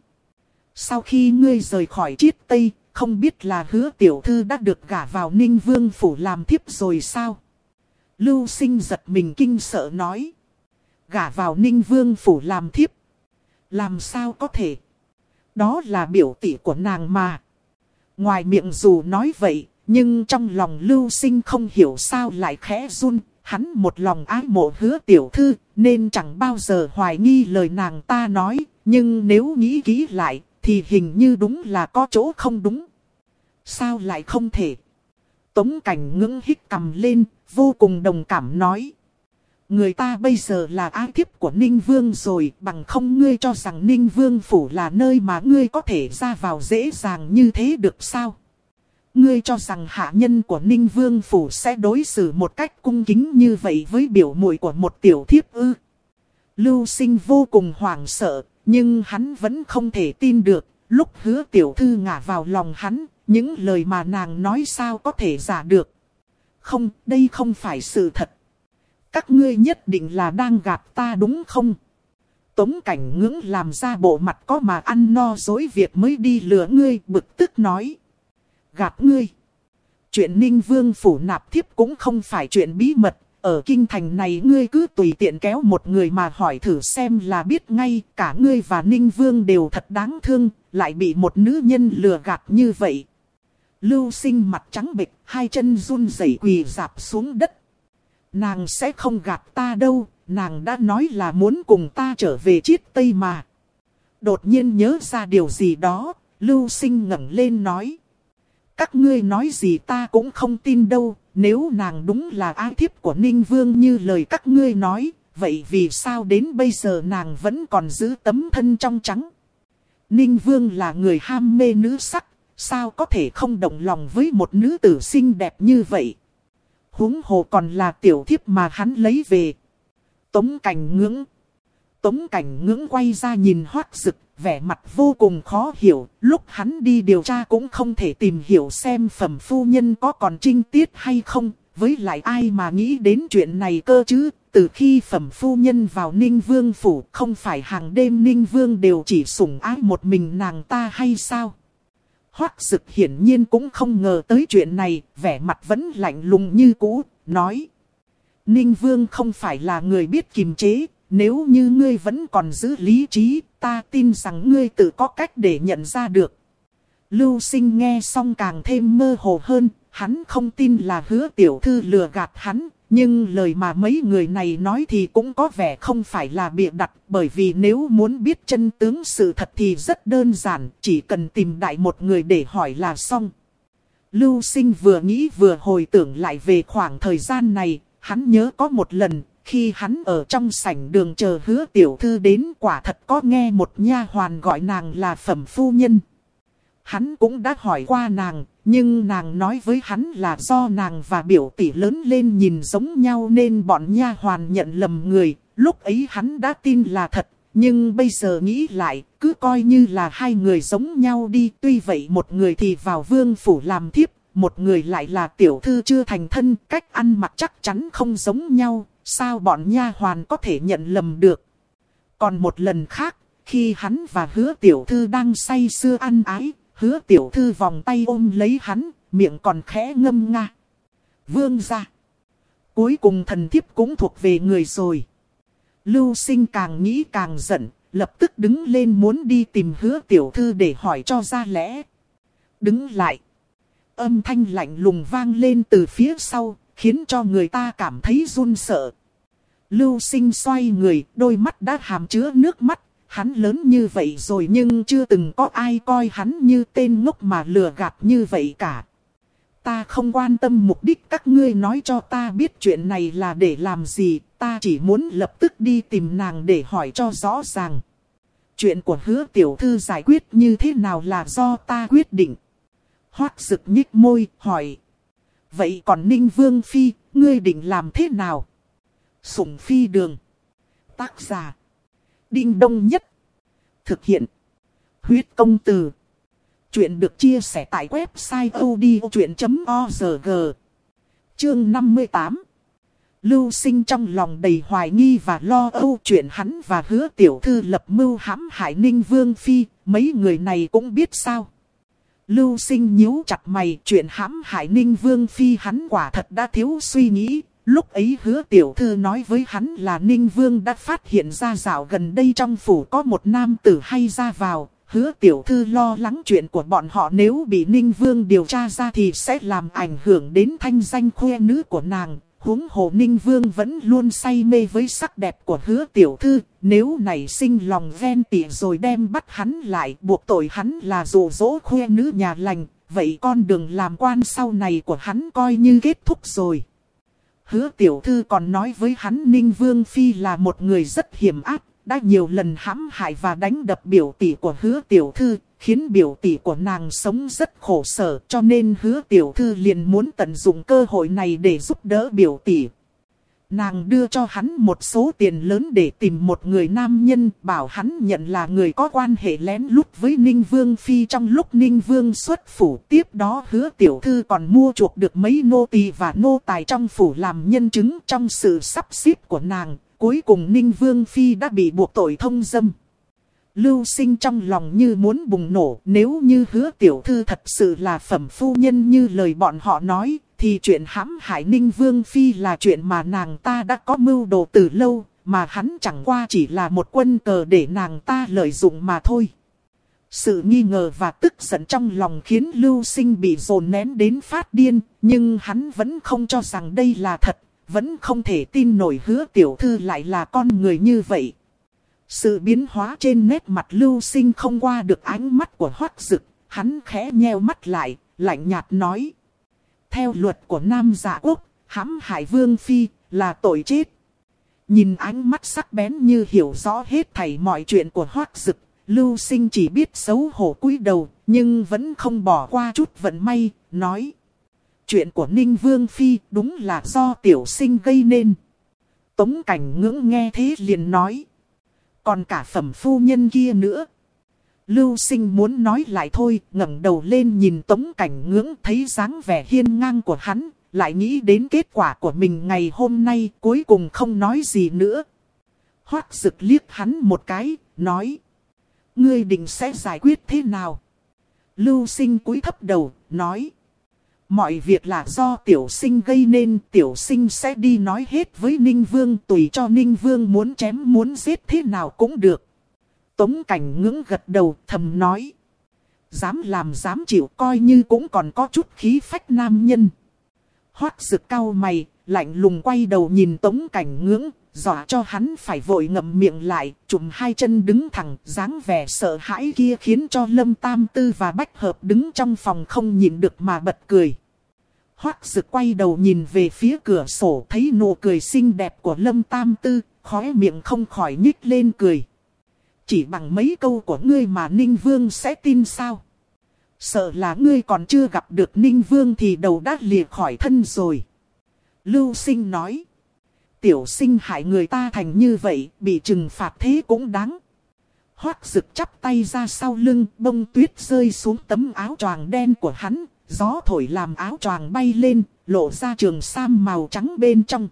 sau khi ngươi rời khỏi chiết tây, không biết là hứa tiểu thư đã được gả vào ninh vương phủ làm thiếp rồi sao? Lưu sinh giật mình kinh sợ nói. Gả vào ninh vương phủ làm thiếp. Làm sao có thể? Đó là biểu tỷ của nàng mà. Ngoài miệng dù nói vậy, nhưng trong lòng lưu sinh không hiểu sao lại khẽ run. Hắn một lòng ái mộ hứa tiểu thư, nên chẳng bao giờ hoài nghi lời nàng ta nói. Nhưng nếu nghĩ kỹ lại, thì hình như đúng là có chỗ không đúng. Sao lại không thể? Tống cảnh ngưỡng hít cầm lên, vô cùng đồng cảm nói. Người ta bây giờ là ái thiếp của Ninh Vương rồi, bằng không ngươi cho rằng Ninh Vương phủ là nơi mà ngươi có thể ra vào dễ dàng như thế được sao? Ngươi cho rằng hạ nhân của Ninh Vương phủ sẽ đối xử một cách cung kính như vậy với biểu muội của một tiểu thiếp ư? Lưu sinh vô cùng hoảng sợ, nhưng hắn vẫn không thể tin được, lúc hứa tiểu thư ngả vào lòng hắn, những lời mà nàng nói sao có thể giả được. Không, đây không phải sự thật. Các ngươi nhất định là đang gạt ta đúng không? Tống cảnh ngưỡng làm ra bộ mặt có mà ăn no dối việc mới đi lừa ngươi bực tức nói. Gạt ngươi. Chuyện ninh vương phủ nạp thiếp cũng không phải chuyện bí mật. Ở kinh thành này ngươi cứ tùy tiện kéo một người mà hỏi thử xem là biết ngay cả ngươi và ninh vương đều thật đáng thương. Lại bị một nữ nhân lừa gạt như vậy. Lưu sinh mặt trắng bệch, hai chân run rẩy quỳ dạp xuống đất. Nàng sẽ không gạt ta đâu, nàng đã nói là muốn cùng ta trở về chiết tây mà. Đột nhiên nhớ ra điều gì đó, lưu sinh ngẩng lên nói. Các ngươi nói gì ta cũng không tin đâu, nếu nàng đúng là ai thiếp của Ninh Vương như lời các ngươi nói, vậy vì sao đến bây giờ nàng vẫn còn giữ tấm thân trong trắng? Ninh Vương là người ham mê nữ sắc, Sao có thể không động lòng với một nữ tử xinh đẹp như vậy? huống hồ còn là tiểu thiếp mà hắn lấy về. Tống cảnh ngưỡng. Tống cảnh ngưỡng quay ra nhìn hoác rực, vẻ mặt vô cùng khó hiểu. Lúc hắn đi điều tra cũng không thể tìm hiểu xem phẩm phu nhân có còn trinh tiết hay không. Với lại ai mà nghĩ đến chuyện này cơ chứ. Từ khi phẩm phu nhân vào Ninh Vương Phủ không phải hàng đêm Ninh Vương đều chỉ sủng ái một mình nàng ta hay sao? hoắc Sực hiển nhiên cũng không ngờ tới chuyện này, vẻ mặt vẫn lạnh lùng như cũ, nói. Ninh Vương không phải là người biết kiềm chế, nếu như ngươi vẫn còn giữ lý trí, ta tin rằng ngươi tự có cách để nhận ra được. Lưu sinh nghe xong càng thêm mơ hồ hơn, hắn không tin là hứa tiểu thư lừa gạt hắn, nhưng lời mà mấy người này nói thì cũng có vẻ không phải là bịa đặt, bởi vì nếu muốn biết chân tướng sự thật thì rất đơn giản, chỉ cần tìm đại một người để hỏi là xong. Lưu sinh vừa nghĩ vừa hồi tưởng lại về khoảng thời gian này, hắn nhớ có một lần, khi hắn ở trong sảnh đường chờ hứa tiểu thư đến quả thật có nghe một nha hoàn gọi nàng là phẩm phu nhân. Hắn cũng đã hỏi qua nàng, nhưng nàng nói với hắn là do nàng và biểu tỷ lớn lên nhìn giống nhau nên bọn nha hoàn nhận lầm người. Lúc ấy hắn đã tin là thật, nhưng bây giờ nghĩ lại, cứ coi như là hai người giống nhau đi. Tuy vậy một người thì vào vương phủ làm thiếp, một người lại là tiểu thư chưa thành thân, cách ăn mặc chắc chắn không giống nhau, sao bọn nha hoàn có thể nhận lầm được. Còn một lần khác, khi hắn và hứa tiểu thư đang say sưa ăn ái, hứa tiểu thư vòng tay ôm lấy hắn, miệng còn khẽ ngâm nga. Vương ra. Cuối cùng thần thiếp cũng thuộc về người rồi. Lưu sinh càng nghĩ càng giận, lập tức đứng lên muốn đi tìm hứa tiểu thư để hỏi cho ra lẽ. Đứng lại. Âm thanh lạnh lùng vang lên từ phía sau, khiến cho người ta cảm thấy run sợ. Lưu sinh xoay người, đôi mắt đã hàm chứa nước mắt. Hắn lớn như vậy rồi nhưng chưa từng có ai coi hắn như tên ngốc mà lừa gạt như vậy cả. Ta không quan tâm mục đích các ngươi nói cho ta biết chuyện này là để làm gì, ta chỉ muốn lập tức đi tìm nàng để hỏi cho rõ ràng. Chuyện của hứa tiểu thư giải quyết như thế nào là do ta quyết định. Hoác rực nhích môi, hỏi. Vậy còn Ninh Vương Phi, ngươi định làm thế nào? Sủng Phi Đường. Tác giả. Đinh Đông Nhất. Thực hiện. Huyết công từ. Chuyện được chia sẻ tại website odchuyện.org. Chương 58. Lưu sinh trong lòng đầy hoài nghi và lo âu chuyện hắn và hứa tiểu thư lập mưu hãm hại ninh vương phi, mấy người này cũng biết sao. Lưu sinh nhíu chặt mày, chuyện hãm hại ninh vương phi hắn quả thật đã thiếu suy nghĩ. Lúc ấy hứa tiểu thư nói với hắn là ninh vương đã phát hiện ra dạo gần đây trong phủ có một nam tử hay ra vào. Hứa tiểu thư lo lắng chuyện của bọn họ nếu bị ninh vương điều tra ra thì sẽ làm ảnh hưởng đến thanh danh khoe nữ của nàng huống hồ ninh vương vẫn luôn say mê với sắc đẹp của hứa tiểu thư, nếu này sinh lòng ghen tị rồi đem bắt hắn lại buộc tội hắn là dụ dỗ khuê nữ nhà lành, vậy con đường làm quan sau này của hắn coi như kết thúc rồi. Hứa tiểu thư còn nói với hắn ninh vương phi là một người rất hiểm ác, đã nhiều lần hãm hại và đánh đập biểu tỷ của hứa tiểu thư, khiến biểu tỷ của nàng sống rất khổ sở cho nên hứa tiểu thư liền muốn tận dụng cơ hội này để giúp đỡ biểu tỷ. Nàng đưa cho hắn một số tiền lớn để tìm một người nam nhân bảo hắn nhận là người có quan hệ lén lút với Ninh Vương Phi trong lúc Ninh Vương xuất phủ. Tiếp đó hứa tiểu thư còn mua chuộc được mấy nô tỳ và nô tài trong phủ làm nhân chứng trong sự sắp xếp của nàng. Cuối cùng Ninh Vương Phi đã bị buộc tội thông dâm. Lưu sinh trong lòng như muốn bùng nổ, nếu như hứa tiểu thư thật sự là phẩm phu nhân như lời bọn họ nói, thì chuyện hãm hại ninh vương phi là chuyện mà nàng ta đã có mưu đồ từ lâu, mà hắn chẳng qua chỉ là một quân cờ để nàng ta lợi dụng mà thôi. Sự nghi ngờ và tức giận trong lòng khiến lưu sinh bị dồn nén đến phát điên, nhưng hắn vẫn không cho rằng đây là thật, vẫn không thể tin nổi hứa tiểu thư lại là con người như vậy. Sự biến hóa trên nét mặt lưu sinh không qua được ánh mắt của hoác dực, hắn khẽ nheo mắt lại, lạnh nhạt nói. Theo luật của Nam Dạ Quốc, hãm hại vương phi là tội chết. Nhìn ánh mắt sắc bén như hiểu rõ hết thảy mọi chuyện của hoác dực, lưu sinh chỉ biết xấu hổ cúi đầu, nhưng vẫn không bỏ qua chút vận may, nói. Chuyện của Ninh Vương Phi đúng là do tiểu sinh gây nên. Tống cảnh ngưỡng nghe thế liền nói. Còn cả phẩm phu nhân kia nữa. Lưu sinh muốn nói lại thôi, ngẩng đầu lên nhìn tống cảnh ngưỡng thấy dáng vẻ hiên ngang của hắn, lại nghĩ đến kết quả của mình ngày hôm nay cuối cùng không nói gì nữa. Hoác rực liếc hắn một cái, nói. Ngươi định sẽ giải quyết thế nào? Lưu sinh cúi thấp đầu, nói. Mọi việc là do tiểu sinh gây nên tiểu sinh sẽ đi nói hết với Ninh Vương tùy cho Ninh Vương muốn chém muốn giết thế nào cũng được. Tống cảnh ngưỡng gật đầu thầm nói. Dám làm dám chịu coi như cũng còn có chút khí phách nam nhân. Hoác sực cao mày, lạnh lùng quay đầu nhìn tống cảnh ngưỡng, dọa cho hắn phải vội ngậm miệng lại, chùm hai chân đứng thẳng, dáng vẻ sợ hãi kia khiến cho Lâm Tam Tư và Bách Hợp đứng trong phòng không nhìn được mà bật cười. Hoác rực quay đầu nhìn về phía cửa sổ thấy nụ cười xinh đẹp của Lâm Tam Tư, khóe miệng không khỏi nhích lên cười. Chỉ bằng mấy câu của ngươi mà Ninh Vương sẽ tin sao? Sợ là ngươi còn chưa gặp được Ninh Vương thì đầu đã lìa khỏi thân rồi. Lưu sinh nói. Tiểu sinh hại người ta thành như vậy, bị trừng phạt thế cũng đáng. Hoác rực chắp tay ra sau lưng, bông tuyết rơi xuống tấm áo choàng đen của hắn, gió thổi làm áo choàng bay lên, lộ ra trường sam màu trắng bên trong.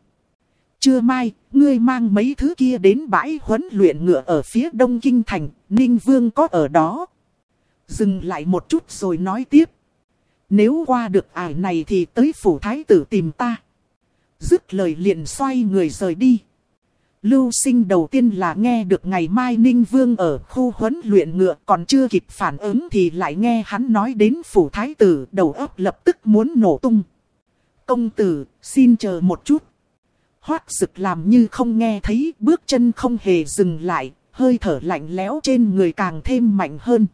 Trưa mai, ngươi mang mấy thứ kia đến bãi huấn luyện ngựa ở phía đông kinh thành, Ninh Vương có ở đó. Dừng lại một chút rồi nói tiếp. Nếu qua được ải này thì tới phủ thái tử tìm ta. Dứt lời liền xoay người rời đi. Lưu sinh đầu tiên là nghe được ngày mai Ninh Vương ở khu huấn luyện ngựa còn chưa kịp phản ứng thì lại nghe hắn nói đến phủ thái tử đầu óc lập tức muốn nổ tung. Công tử, xin chờ một chút. Hoác sực làm như không nghe thấy bước chân không hề dừng lại, hơi thở lạnh lẽo trên người càng thêm mạnh hơn.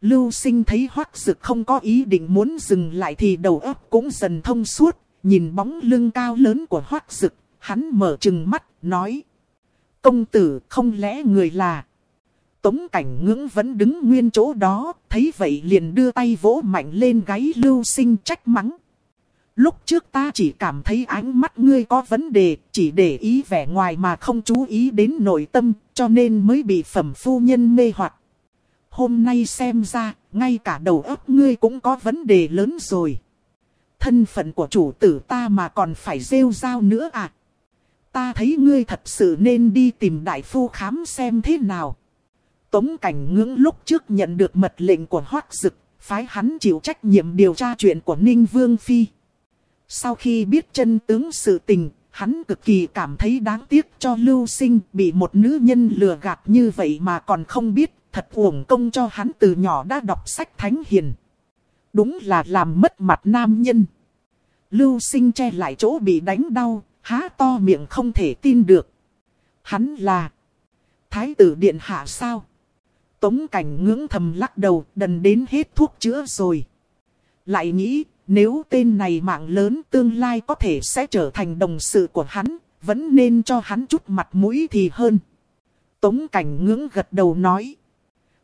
Lưu sinh thấy hoác sực không có ý định muốn dừng lại thì đầu óc cũng dần thông suốt, nhìn bóng lưng cao lớn của hoác sực, hắn mở trừng mắt, nói. Công tử không lẽ người là... Tống cảnh ngưỡng vẫn đứng nguyên chỗ đó, thấy vậy liền đưa tay vỗ mạnh lên gáy lưu sinh trách mắng. Lúc trước ta chỉ cảm thấy ánh mắt ngươi có vấn đề, chỉ để ý vẻ ngoài mà không chú ý đến nội tâm, cho nên mới bị phẩm phu nhân mê hoặc. Hôm nay xem ra, ngay cả đầu óc ngươi cũng có vấn đề lớn rồi. Thân phận của chủ tử ta mà còn phải rêu rao nữa à? Ta thấy ngươi thật sự nên đi tìm đại phu khám xem thế nào. Tống cảnh ngưỡng lúc trước nhận được mật lệnh của Hoác Dực, phái hắn chịu trách nhiệm điều tra chuyện của Ninh Vương Phi. Sau khi biết chân tướng sự tình, hắn cực kỳ cảm thấy đáng tiếc cho lưu sinh bị một nữ nhân lừa gạt như vậy mà còn không biết, thật uổng công cho hắn từ nhỏ đã đọc sách thánh hiền. Đúng là làm mất mặt nam nhân. Lưu sinh che lại chỗ bị đánh đau, há to miệng không thể tin được. Hắn là Thái tử Điện Hạ sao? Tống cảnh ngưỡng thầm lắc đầu, đần đến hết thuốc chữa rồi. Lại nghĩ, nếu tên này mạng lớn tương lai có thể sẽ trở thành đồng sự của hắn, vẫn nên cho hắn chút mặt mũi thì hơn. Tống cảnh ngưỡng gật đầu nói.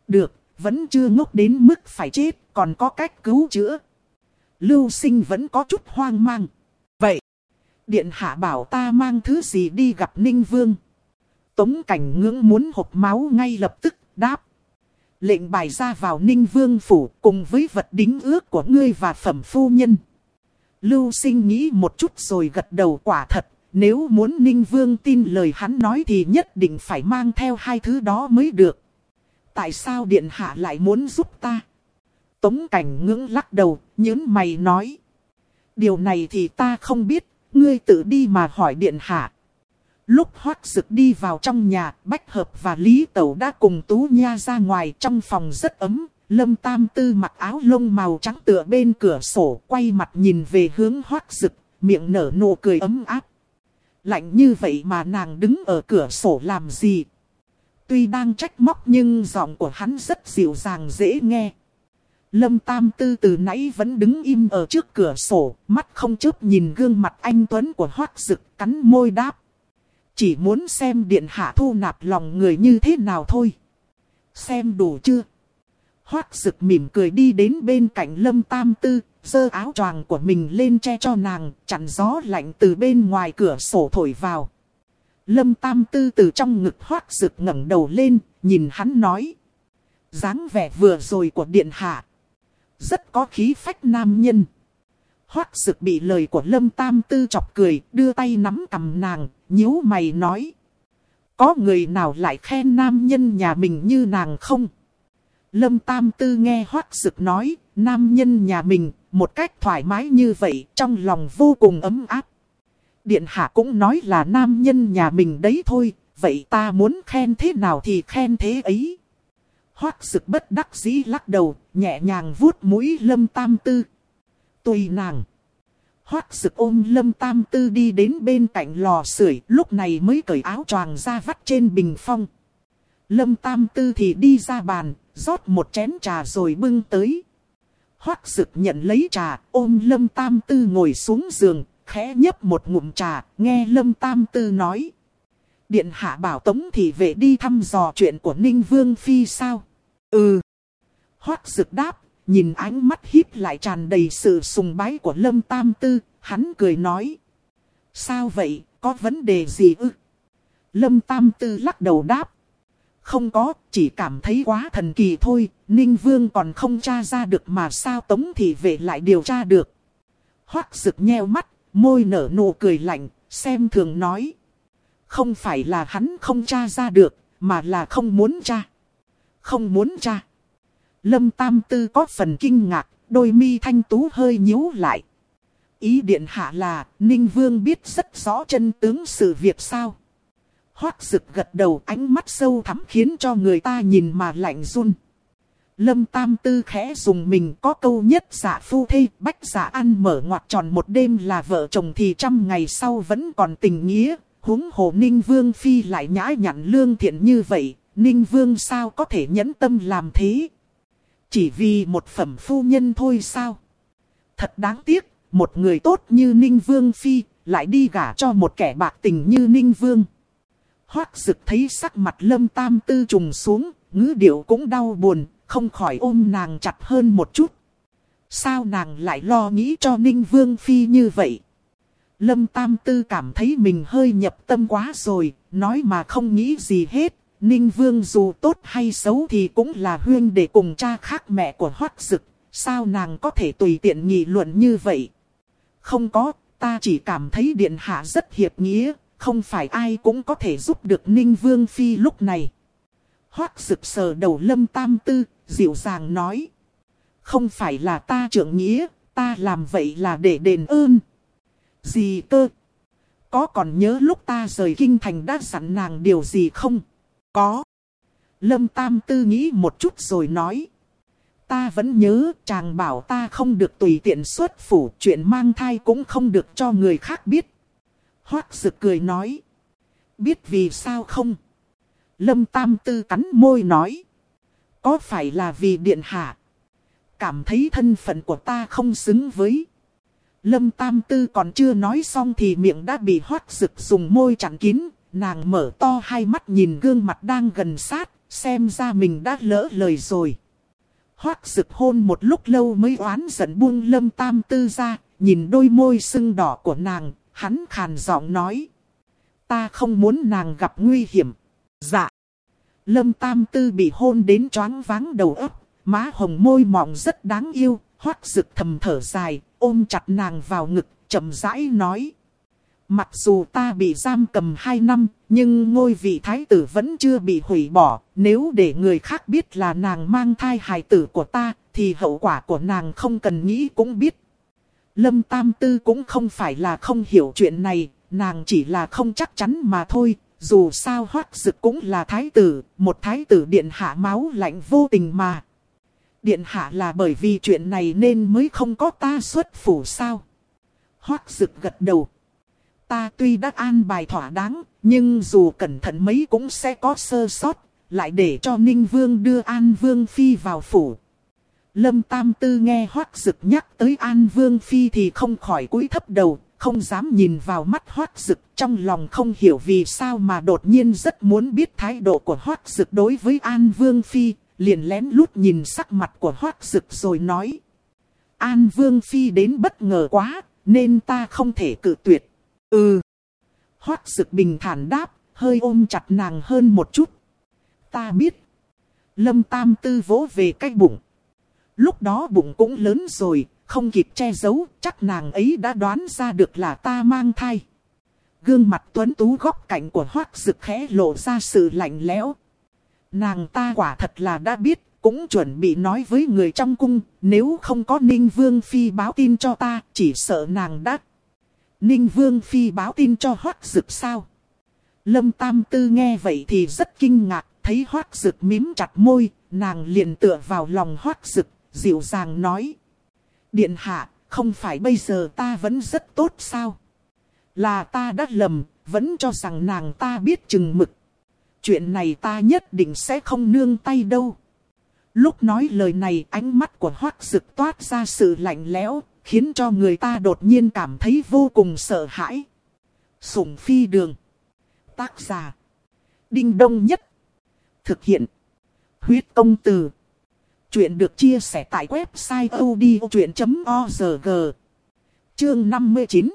Được, vẫn chưa ngốc đến mức phải chết, còn có cách cứu chữa. Lưu sinh vẫn có chút hoang mang. Vậy, điện hạ bảo ta mang thứ gì đi gặp Ninh Vương? Tống cảnh ngưỡng muốn hộp máu ngay lập tức, đáp lệnh bài ra vào ninh vương phủ cùng với vật đính ước của ngươi và phẩm phu nhân. Lưu sinh nghĩ một chút rồi gật đầu quả thật, nếu muốn ninh vương tin lời hắn nói thì nhất định phải mang theo hai thứ đó mới được. Tại sao điện hạ lại muốn giúp ta? Tống cảnh ngưỡng lắc đầu, nhớn mày nói. Điều này thì ta không biết, ngươi tự đi mà hỏi điện hạ. Lúc hoác sực đi vào trong nhà, Bách Hợp và Lý Tẩu đã cùng Tú Nha ra ngoài trong phòng rất ấm. Lâm Tam Tư mặc áo lông màu trắng tựa bên cửa sổ, quay mặt nhìn về hướng hoác sực miệng nở nụ cười ấm áp. Lạnh như vậy mà nàng đứng ở cửa sổ làm gì? Tuy đang trách móc nhưng giọng của hắn rất dịu dàng dễ nghe. Lâm Tam Tư từ nãy vẫn đứng im ở trước cửa sổ, mắt không chớp nhìn gương mặt anh Tuấn của Hoác Dực cắn môi đáp. Chỉ muốn xem điện hạ thu nạp lòng người như thế nào thôi. Xem đủ chưa? Hoác dực mỉm cười đi đến bên cạnh lâm tam tư, giơ áo choàng của mình lên che cho nàng, chặn gió lạnh từ bên ngoài cửa sổ thổi vào. Lâm tam tư từ trong ngực hoác dực ngẩng đầu lên, nhìn hắn nói. dáng vẻ vừa rồi của điện hạ. Rất có khí phách nam nhân. Hoác sực bị lời của lâm tam tư chọc cười, đưa tay nắm cầm nàng, nhíu mày nói. Có người nào lại khen nam nhân nhà mình như nàng không? Lâm Tam Tư nghe hoác sực nói, nam nhân nhà mình, một cách thoải mái như vậy, trong lòng vô cùng ấm áp. Điện hạ cũng nói là nam nhân nhà mình đấy thôi, vậy ta muốn khen thế nào thì khen thế ấy. Hoác sực bất đắc dĩ lắc đầu, nhẹ nhàng vuốt mũi Lâm Tam Tư. Tùy nàng. Hoác sực ôm lâm tam tư đi đến bên cạnh lò sưởi lúc này mới cởi áo choàng ra vắt trên bình phong. Lâm tam tư thì đi ra bàn, rót một chén trà rồi bưng tới. Hoác sực nhận lấy trà, ôm lâm tam tư ngồi xuống giường, khẽ nhấp một ngụm trà, nghe lâm tam tư nói. Điện hạ bảo tống thì về đi thăm dò chuyện của Ninh Vương Phi sao? Ừ. Hoác sực đáp, nhìn ánh mắt híp lại tràn đầy sự sùng bái của Lâm Tam Tư, hắn cười nói. Sao vậy, có vấn đề gì ư? Lâm Tam Tư lắc đầu đáp. Không có, chỉ cảm thấy quá thần kỳ thôi, Ninh Vương còn không tra ra được mà sao Tống Thị Vệ lại điều tra được. Hoác rực nheo mắt, môi nở nụ cười lạnh, xem thường nói. Không phải là hắn không tra ra được, mà là không muốn tra. Không muốn tra. Lâm Tam Tư có phần kinh ngạc, đôi mi thanh tú hơi nhíu lại. Ý điện hạ là, Ninh Vương biết rất rõ chân tướng sự việc sao. Hoác rực gật đầu ánh mắt sâu thắm khiến cho người ta nhìn mà lạnh run. Lâm Tam Tư khẽ dùng mình có câu nhất giả phu thê bách giả ăn mở ngoặt tròn một đêm là vợ chồng thì trăm ngày sau vẫn còn tình nghĩa huống hồ Ninh Vương Phi lại nhã nhặn lương thiện như vậy, Ninh Vương sao có thể nhẫn tâm làm thế? Chỉ vì một phẩm phu nhân thôi sao? Thật đáng tiếc, một người tốt như Ninh Vương Phi, lại đi gả cho một kẻ bạc tình như Ninh Vương. Hoác dực thấy sắc mặt lâm tam tư trùng xuống, ngữ điệu cũng đau buồn, không khỏi ôm nàng chặt hơn một chút. Sao nàng lại lo nghĩ cho Ninh Vương Phi như vậy? Lâm Tam Tư cảm thấy mình hơi nhập tâm quá rồi, nói mà không nghĩ gì hết. Ninh Vương dù tốt hay xấu thì cũng là huyên để cùng cha khác mẹ của Hoắc Dực. Sao nàng có thể tùy tiện nghị luận như vậy? Không có, ta chỉ cảm thấy Điện Hạ rất hiệp nghĩa, không phải ai cũng có thể giúp được Ninh Vương Phi lúc này. Hoắc Dực sờ đầu Lâm Tam Tư, dịu dàng nói. Không phải là ta trưởng nghĩa, ta làm vậy là để đền ơn. Gì cơ? Có còn nhớ lúc ta rời kinh thành đã dặn nàng điều gì không? Có. Lâm Tam Tư nghĩ một chút rồi nói. Ta vẫn nhớ, chàng bảo ta không được tùy tiện xuất phủ, chuyện mang thai cũng không được cho người khác biết. Hoác sực cười nói. Biết vì sao không? Lâm Tam Tư cắn môi nói. Có phải là vì điện hạ? Cảm thấy thân phận của ta không xứng với. Lâm Tam Tư còn chưa nói xong thì miệng đã bị hoác rực dùng môi chặn kín. Nàng mở to hai mắt nhìn gương mặt đang gần sát, xem ra mình đã lỡ lời rồi. Hoác rực hôn một lúc lâu mới oán giận buông Lâm Tam Tư ra, nhìn đôi môi sưng đỏ của nàng, hắn khàn giọng nói. Ta không muốn nàng gặp nguy hiểm. Dạ. Lâm Tam Tư bị hôn đến choáng váng đầu óc, má hồng môi mọng rất đáng yêu, hoác rực thầm thở dài, ôm chặt nàng vào ngực, chậm rãi nói. Mặc dù ta bị giam cầm 2 năm, nhưng ngôi vị thái tử vẫn chưa bị hủy bỏ. Nếu để người khác biết là nàng mang thai hài tử của ta, thì hậu quả của nàng không cần nghĩ cũng biết. Lâm Tam Tư cũng không phải là không hiểu chuyện này, nàng chỉ là không chắc chắn mà thôi, dù sao hoác dực cũng là thái tử, một thái tử điện hạ máu lạnh vô tình mà. Điện hạ là bởi vì chuyện này nên mới không có ta xuất phủ sao. Hoác dực gật đầu. Ta tuy đã an bài thỏa đáng, nhưng dù cẩn thận mấy cũng sẽ có sơ sót, lại để cho Ninh Vương đưa An Vương Phi vào phủ. Lâm Tam Tư nghe Hoác Dực nhắc tới An Vương Phi thì không khỏi cúi thấp đầu, không dám nhìn vào mắt hoác dực trong lòng không hiểu vì sao mà đột nhiên rất muốn biết thái độ của hoác dực đối với An Vương Phi, liền lén lút nhìn sắc mặt của hoác rực rồi nói. An Vương Phi đến bất ngờ quá, nên ta không thể cự tuyệt. Ừ. Hoác rực bình thản đáp, hơi ôm chặt nàng hơn một chút. Ta biết. Lâm Tam Tư vỗ về cái bụng. Lúc đó bụng cũng lớn rồi, không kịp che giấu, chắc nàng ấy đã đoán ra được là ta mang thai. Gương mặt tuấn tú góc cạnh của hoác rực khẽ lộ ra sự lạnh lẽo. Nàng ta quả thật là đã biết, cũng chuẩn bị nói với người trong cung, nếu không có Ninh Vương Phi báo tin cho ta, chỉ sợ nàng đã. Ninh Vương Phi báo tin cho hoác dực sao? Lâm Tam Tư nghe vậy thì rất kinh ngạc, thấy hoác dực mím chặt môi, nàng liền tựa vào lòng hoác dực dịu dàng nói. Điện hạ, không phải bây giờ ta vẫn rất tốt sao? Là ta đã lầm, vẫn cho rằng nàng ta biết chừng mực. Chuyện này ta nhất định sẽ không nương tay đâu. Lúc nói lời này ánh mắt của hoác dực toát ra sự lạnh lẽo, khiến cho người ta đột nhiên cảm thấy vô cùng sợ hãi. Sủng phi đường. Tác giả. Đinh đông nhất. Thực hiện. Huyết công từ. Chuyện được chia sẻ tại website odchuyện.org Chương 59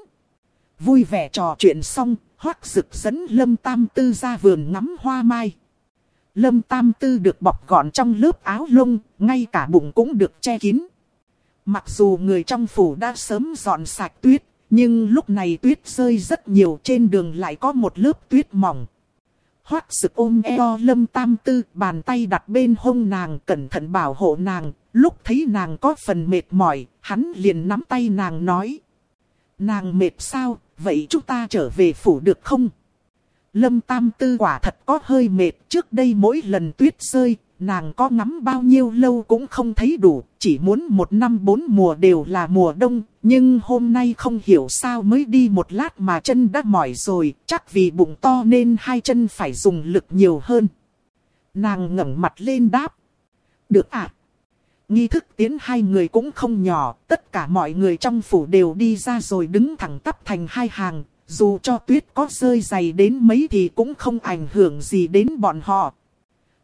Vui vẻ trò chuyện xong, hoác rực dẫn lâm tam tư ra vườn ngắm hoa mai. Lâm Tam Tư được bọc gọn trong lớp áo lông, ngay cả bụng cũng được che kín. Mặc dù người trong phủ đã sớm dọn sạch tuyết, nhưng lúc này tuyết rơi rất nhiều trên đường lại có một lớp tuyết mỏng. Hoác sực ôm eo lâm tam tư, bàn tay đặt bên hông nàng cẩn thận bảo hộ nàng. Lúc thấy nàng có phần mệt mỏi, hắn liền nắm tay nàng nói. Nàng mệt sao, vậy chúng ta trở về phủ được không? Lâm tam tư quả thật có hơi mệt, trước đây mỗi lần tuyết rơi, nàng có ngắm bao nhiêu lâu cũng không thấy đủ, chỉ muốn một năm bốn mùa đều là mùa đông, nhưng hôm nay không hiểu sao mới đi một lát mà chân đã mỏi rồi, chắc vì bụng to nên hai chân phải dùng lực nhiều hơn. Nàng ngẩng mặt lên đáp. Được ạ. À? Nghi thức tiến hai người cũng không nhỏ, tất cả mọi người trong phủ đều đi ra rồi đứng thẳng tắp thành hai hàng, dù cho tuyết có rơi dày đến mấy thì cũng không ảnh hưởng gì đến bọn họ.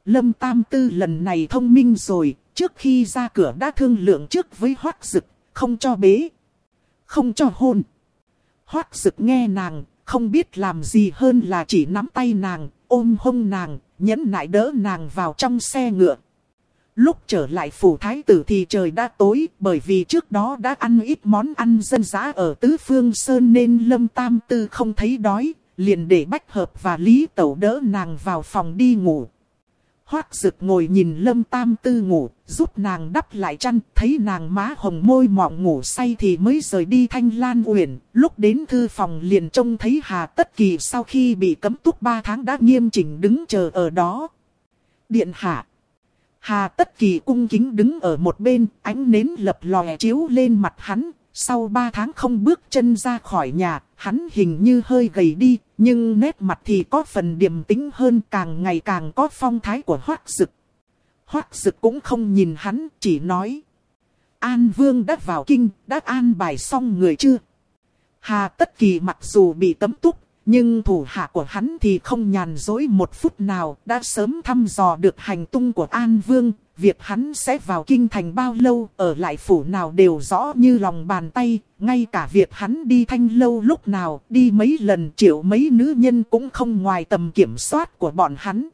Lâm Tam Tư lần này thông minh rồi, trước khi ra cửa đã thương lượng trước với Hoác Dực, không cho bế, không cho hôn. Hoác Dực nghe nàng, không biết làm gì hơn là chỉ nắm tay nàng, ôm hông nàng, nhẫn nại đỡ nàng vào trong xe ngựa. Lúc trở lại phủ thái tử thì trời đã tối bởi vì trước đó đã ăn ít món ăn dân dã ở tứ phương sơn nên lâm tam tư không thấy đói, liền để bách hợp và lý tẩu đỡ nàng vào phòng đi ngủ. Hoác rực ngồi nhìn lâm tam tư ngủ, giúp nàng đắp lại chăn, thấy nàng má hồng môi mọng ngủ say thì mới rời đi thanh lan uyển. Lúc đến thư phòng liền trông thấy Hà Tất Kỳ sau khi bị cấm túc 3 tháng đã nghiêm chỉnh đứng chờ ở đó. Điện hạ. Hà Tất Kỳ cung kính đứng ở một bên, ánh nến lập lòe chiếu lên mặt hắn, sau ba tháng không bước chân ra khỏi nhà, hắn hình như hơi gầy đi, nhưng nét mặt thì có phần điềm tĩnh hơn càng ngày càng có phong thái của hoác sực. Hoác sực cũng không nhìn hắn, chỉ nói. An Vương đã vào kinh, đã an bài xong người chưa? Hà Tất Kỳ mặc dù bị tấm túc, nhưng thủ hạ của hắn thì không nhàn dối một phút nào, đã sớm thăm dò được hành tung của An Vương, việc hắn sẽ vào kinh thành bao lâu, ở lại phủ nào đều rõ như lòng bàn tay, ngay cả việc hắn đi thanh lâu lúc nào, đi mấy lần triệu mấy nữ nhân cũng không ngoài tầm kiểm soát của bọn hắn.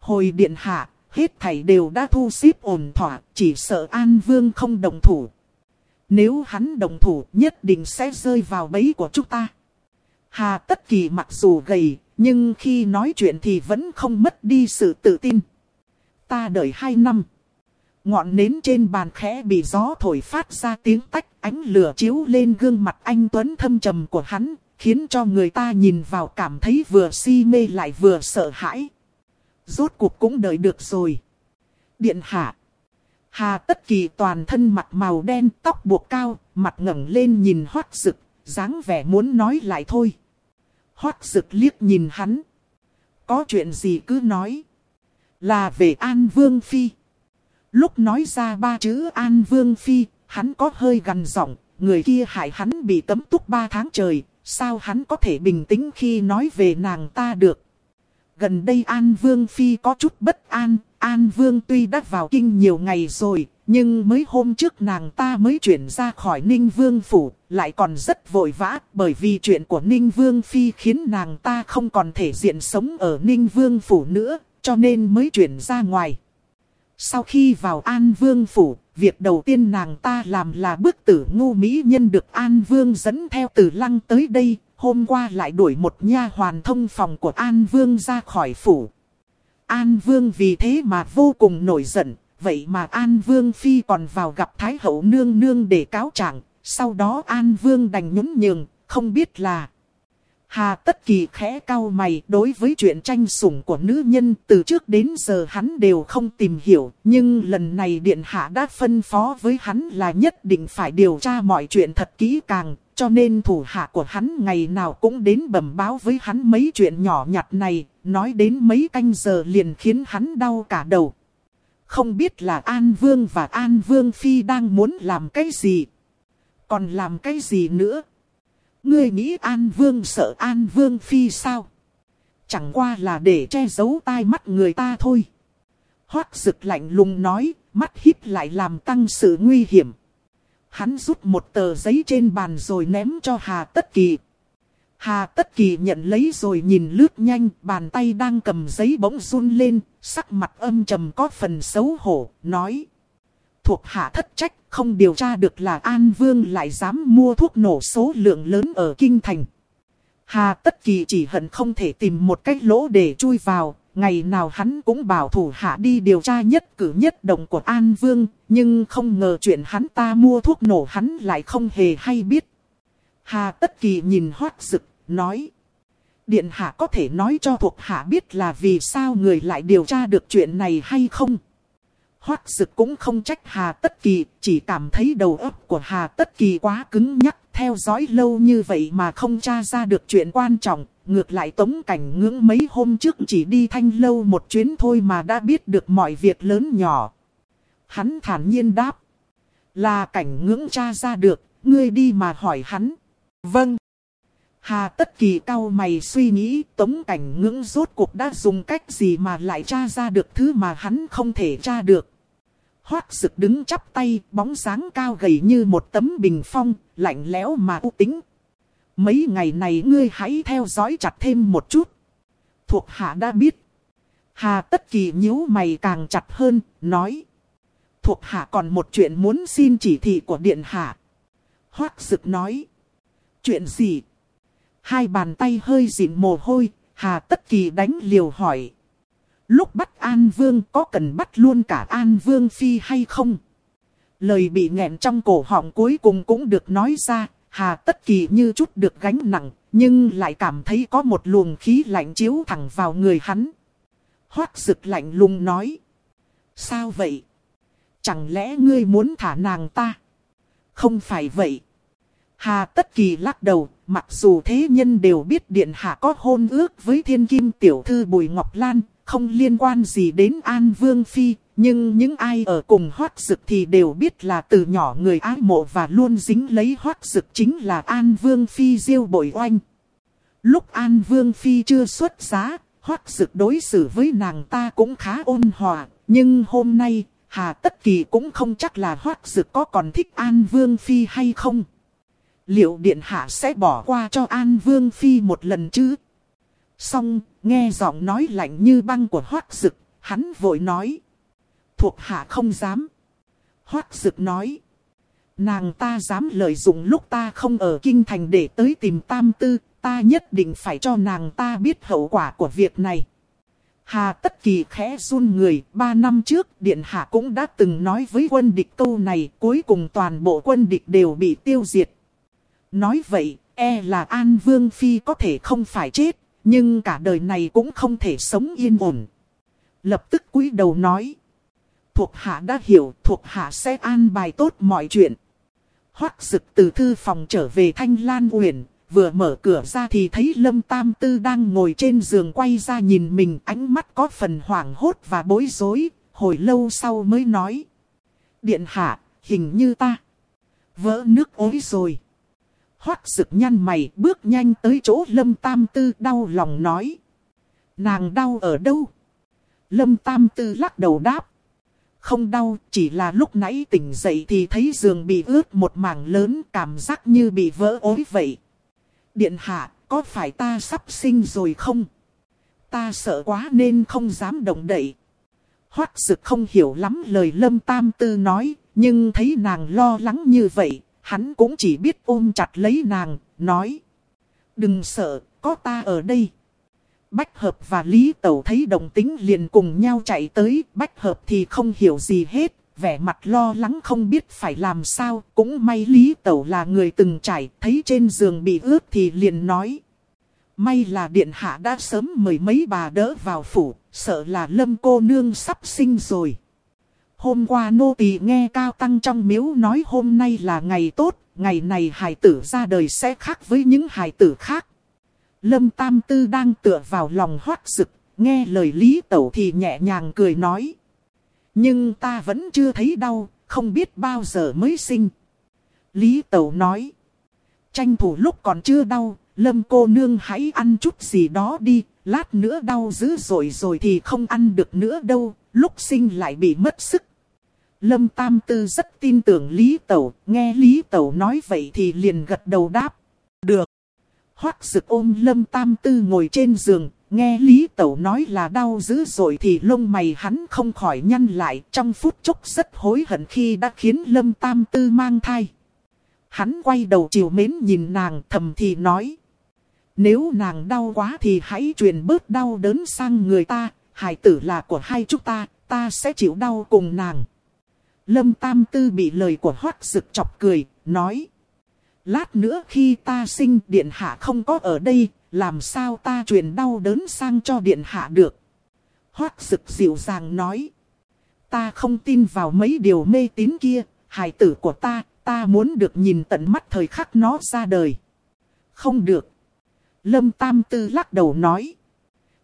Hồi điện hạ, hết thảy đều đã thu xếp ổn thỏa, chỉ sợ An Vương không đồng thủ. Nếu hắn đồng thủ nhất định sẽ rơi vào bẫy của chúng ta. Hà Tất Kỳ mặc dù gầy, nhưng khi nói chuyện thì vẫn không mất đi sự tự tin. Ta đợi hai năm. Ngọn nến trên bàn khẽ bị gió thổi phát ra tiếng tách ánh lửa chiếu lên gương mặt anh Tuấn thâm trầm của hắn, khiến cho người ta nhìn vào cảm thấy vừa si mê lại vừa sợ hãi. Rốt cuộc cũng đợi được rồi. Điện hạ. Hà tất kỳ toàn thân mặt màu đen, tóc buộc cao, mặt ngẩng lên nhìn hoát rực, dáng vẻ muốn nói lại thôi hoác rực liếc nhìn hắn. Có chuyện gì cứ nói. Là về An Vương Phi. Lúc nói ra ba chữ An Vương Phi, hắn có hơi gần giọng, người kia hại hắn bị tấm túc ba tháng trời, sao hắn có thể bình tĩnh khi nói về nàng ta được. Gần đây An Vương Phi có chút bất an, An Vương tuy đã vào kinh nhiều ngày rồi, nhưng mấy hôm trước nàng ta mới chuyển ra khỏi Ninh Vương Phủ, lại còn rất vội vã, bởi vì chuyện của Ninh Vương Phi khiến nàng ta không còn thể diện sống ở Ninh Vương Phủ nữa, cho nên mới chuyển ra ngoài. Sau khi vào An Vương Phủ, việc đầu tiên nàng ta làm là bức tử ngu mỹ nhân được An Vương dẫn theo từ lăng tới đây, hôm qua lại đuổi một nha hoàn thông phòng của An Vương ra khỏi phủ. An Vương vì thế mà vô cùng nổi giận, vậy mà An Vương Phi còn vào gặp Thái Hậu Nương Nương để cáo trạng, sau đó An Vương đành nhún nhường, không biết là... Hà Tất Kỳ khẽ cau mày đối với chuyện tranh sủng của nữ nhân từ trước đến giờ hắn đều không tìm hiểu. Nhưng lần này Điện Hạ đã phân phó với hắn là nhất định phải điều tra mọi chuyện thật kỹ càng. Cho nên thủ hạ của hắn ngày nào cũng đến bẩm báo với hắn mấy chuyện nhỏ nhặt này. Nói đến mấy canh giờ liền khiến hắn đau cả đầu. Không biết là An Vương và An Vương Phi đang muốn làm cái gì. Còn làm cái gì nữa. Ngươi nghĩ An Vương sợ An Vương Phi sao? Chẳng qua là để che giấu tai mắt người ta thôi. Hoác rực lạnh lùng nói, mắt híp lại làm tăng sự nguy hiểm. Hắn rút một tờ giấy trên bàn rồi ném cho Hà Tất Kỳ. Hà Tất Kỳ nhận lấy rồi nhìn lướt nhanh, bàn tay đang cầm giấy bỗng run lên, sắc mặt âm trầm có phần xấu hổ, nói. Thuộc hạ thất trách, không điều tra được là An Vương lại dám mua thuốc nổ số lượng lớn ở Kinh Thành. Hà Tất Kỳ chỉ hận không thể tìm một cách lỗ để chui vào, ngày nào hắn cũng bảo thủ hạ đi điều tra nhất cử nhất động của An Vương, nhưng không ngờ chuyện hắn ta mua thuốc nổ hắn lại không hề hay biết. Hà Tất Kỳ nhìn hoát rực, nói. Điện hạ có thể nói cho thuộc hạ biết là vì sao người lại điều tra được chuyện này hay không? Hoát rực cũng không trách Hà Tất Kỳ, chỉ cảm thấy đầu óc của Hà Tất Kỳ quá cứng nhắc, theo dõi lâu như vậy mà không tra ra được chuyện quan trọng. Ngược lại tống cảnh ngưỡng mấy hôm trước chỉ đi thanh lâu một chuyến thôi mà đã biết được mọi việc lớn nhỏ. Hắn thản nhiên đáp. Là cảnh ngưỡng tra ra được, ngươi đi mà hỏi hắn. Vâng. Hà tất kỳ cao mày suy nghĩ tống cảnh ngưỡng rốt cuộc đã dùng cách gì mà lại tra ra được thứ mà hắn không thể tra được. Hoác sực đứng chắp tay, bóng sáng cao gầy như một tấm bình phong, lạnh lẽo mà u tính. Mấy ngày này ngươi hãy theo dõi chặt thêm một chút. Thuộc hạ đã biết. Hà tất kỳ nhíu mày càng chặt hơn, nói. Thuộc hạ còn một chuyện muốn xin chỉ thị của điện hạ. Hoác sực nói. Chuyện gì? Hai bàn tay hơi dịn mồ hôi, Hà Tất Kỳ đánh liều hỏi. Lúc bắt An Vương có cần bắt luôn cả An Vương Phi hay không? Lời bị nghẹn trong cổ họng cuối cùng cũng được nói ra, Hà Tất Kỳ như chút được gánh nặng, nhưng lại cảm thấy có một luồng khí lạnh chiếu thẳng vào người hắn. Hoác rực lạnh lùng nói. Sao vậy? Chẳng lẽ ngươi muốn thả nàng ta? Không phải vậy. Hà Tất Kỳ lắc đầu, mặc dù thế nhân đều biết Điện Hạ có hôn ước với thiên kim tiểu thư Bùi Ngọc Lan, không liên quan gì đến An Vương Phi, nhưng những ai ở cùng hoác dực thì đều biết là từ nhỏ người ái mộ và luôn dính lấy hoác dực chính là An Vương Phi diêu bội oanh. Lúc An Vương Phi chưa xuất giá, hoác dực đối xử với nàng ta cũng khá ôn hòa, nhưng hôm nay, Hà Tất Kỳ cũng không chắc là hoác dực có còn thích An Vương Phi hay không liệu điện hạ sẽ bỏ qua cho An Vương Phi một lần chứ? Xong, nghe giọng nói lạnh như băng của Hoác Dực, hắn vội nói. Thuộc hạ không dám. Hoác Dực nói. Nàng ta dám lợi dụng lúc ta không ở kinh thành để tới tìm tam tư, ta nhất định phải cho nàng ta biết hậu quả của việc này. Hà Tất Kỳ khẽ run người, ba năm trước Điện Hạ cũng đã từng nói với quân địch câu này, cuối cùng toàn bộ quân địch đều bị tiêu diệt. Nói vậy, e là An Vương Phi có thể không phải chết, nhưng cả đời này cũng không thể sống yên ổn. Lập tức cúi đầu nói. Thuộc hạ đã hiểu, thuộc hạ sẽ an bài tốt mọi chuyện. Hoác dực từ thư phòng trở về Thanh Lan Uyển, vừa mở cửa ra thì thấy Lâm Tam Tư đang ngồi trên giường quay ra nhìn mình ánh mắt có phần hoảng hốt và bối rối, hồi lâu sau mới nói. Điện hạ, hình như ta vỡ nước ối rồi. Hoác sực nhăn mày bước nhanh tới chỗ Lâm Tam Tư đau lòng nói. Nàng đau ở đâu? Lâm Tam Tư lắc đầu đáp. Không đau, chỉ là lúc nãy tỉnh dậy thì thấy giường bị ướt một mảng lớn cảm giác như bị vỡ ối vậy. Điện hạ, có phải ta sắp sinh rồi không? Ta sợ quá nên không dám động đậy. Hoác sực không hiểu lắm lời Lâm Tam Tư nói, nhưng thấy nàng lo lắng như vậy, Hắn cũng chỉ biết ôm chặt lấy nàng, nói. Đừng sợ, có ta ở đây. Bách hợp và Lý Tẩu thấy đồng tính liền cùng nhau chạy tới. Bách hợp thì không hiểu gì hết, vẻ mặt lo lắng không biết phải làm sao. Cũng may Lý Tẩu là người từng trải, thấy trên giường bị ướt thì liền nói. May là điện hạ đã sớm mời mấy bà đỡ vào phủ, sợ là lâm cô nương sắp sinh rồi. Hôm qua nô tỳ nghe cao tăng trong miếu nói hôm nay là ngày tốt, ngày này hài tử ra đời sẽ khác với những hài tử khác. Lâm Tam Tư đang tựa vào lòng hoác rực, nghe lời Lý Tẩu thì nhẹ nhàng cười nói. Nhưng ta vẫn chưa thấy đau, không biết bao giờ mới sinh. Lý Tẩu nói. Tranh thủ lúc còn chưa đau, Lâm cô nương hãy ăn chút gì đó đi, lát nữa đau dữ rồi rồi thì không ăn được nữa đâu, lúc sinh lại bị mất sức. Lâm Tam Tư rất tin tưởng Lý Tẩu, nghe Lý Tẩu nói vậy thì liền gật đầu đáp. Được. Hoác Dực ôm Lâm Tam Tư ngồi trên giường, nghe Lý Tẩu nói là đau dữ rồi thì lông mày hắn không khỏi nhăn lại trong phút chốc rất hối hận khi đã khiến Lâm Tam Tư mang thai. Hắn quay đầu chiều mến nhìn nàng thầm thì nói. Nếu nàng đau quá thì hãy truyền bớt đau đớn sang người ta, hài tử là của hai chúng ta, ta sẽ chịu đau cùng nàng. Lâm Tam Tư bị lời của Hoác Dực chọc cười, nói. Lát nữa khi ta sinh điện hạ không có ở đây, làm sao ta truyền đau đớn sang cho điện hạ được. Hoác Dực dịu dàng nói. Ta không tin vào mấy điều mê tín kia, hài tử của ta, ta muốn được nhìn tận mắt thời khắc nó ra đời. Không được. Lâm Tam Tư lắc đầu nói.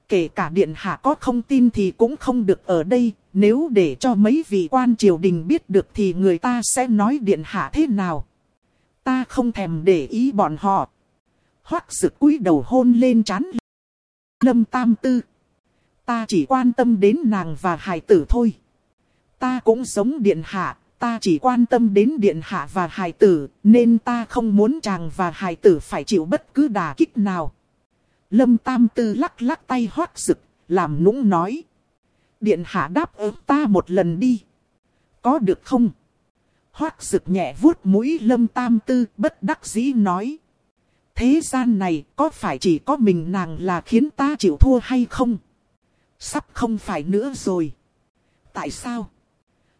Kể cả điện hạ có không tin thì cũng không được ở đây, nếu để cho mấy vị quan triều đình biết được thì người ta sẽ nói điện hạ thế nào. Ta không thèm để ý bọn họ. Hoác sự cúi đầu hôn lên chán. Lâm Tam Tư. Ta chỉ quan tâm đến nàng và hải tử thôi. Ta cũng giống điện hạ, ta chỉ quan tâm đến điện hạ và hải tử, nên ta không muốn chàng và hải tử phải chịu bất cứ đà kích nào. Lâm Tam Tư lắc lắc tay hoác rực, làm nũng nói. Điện hạ đáp ứng ta một lần đi. Có được không? Hoác rực nhẹ vuốt mũi Lâm Tam Tư bất đắc dĩ nói. Thế gian này có phải chỉ có mình nàng là khiến ta chịu thua hay không? Sắp không phải nữa rồi. Tại sao?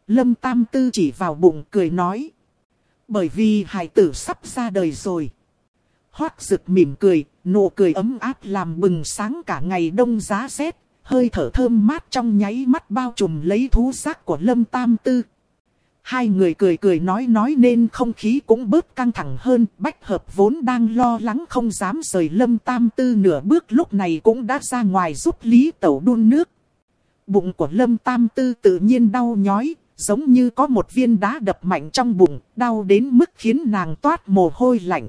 Lâm Tam Tư chỉ vào bụng cười nói. Bởi vì hải tử sắp ra đời rồi. Hoác rực mỉm cười, nụ cười ấm áp làm bừng sáng cả ngày đông giá rét. Hơi thở thơm mát trong nháy mắt bao trùm lấy thú giác của Lâm Tam Tư. Hai người cười cười nói nói nên không khí cũng bớt căng thẳng hơn. Bách hợp vốn đang lo lắng không dám rời Lâm Tam Tư nửa bước lúc này cũng đã ra ngoài giúp Lý Tẩu đun nước. Bụng của Lâm Tam Tư tự nhiên đau nhói, giống như có một viên đá đập mạnh trong bụng, đau đến mức khiến nàng toát mồ hôi lạnh.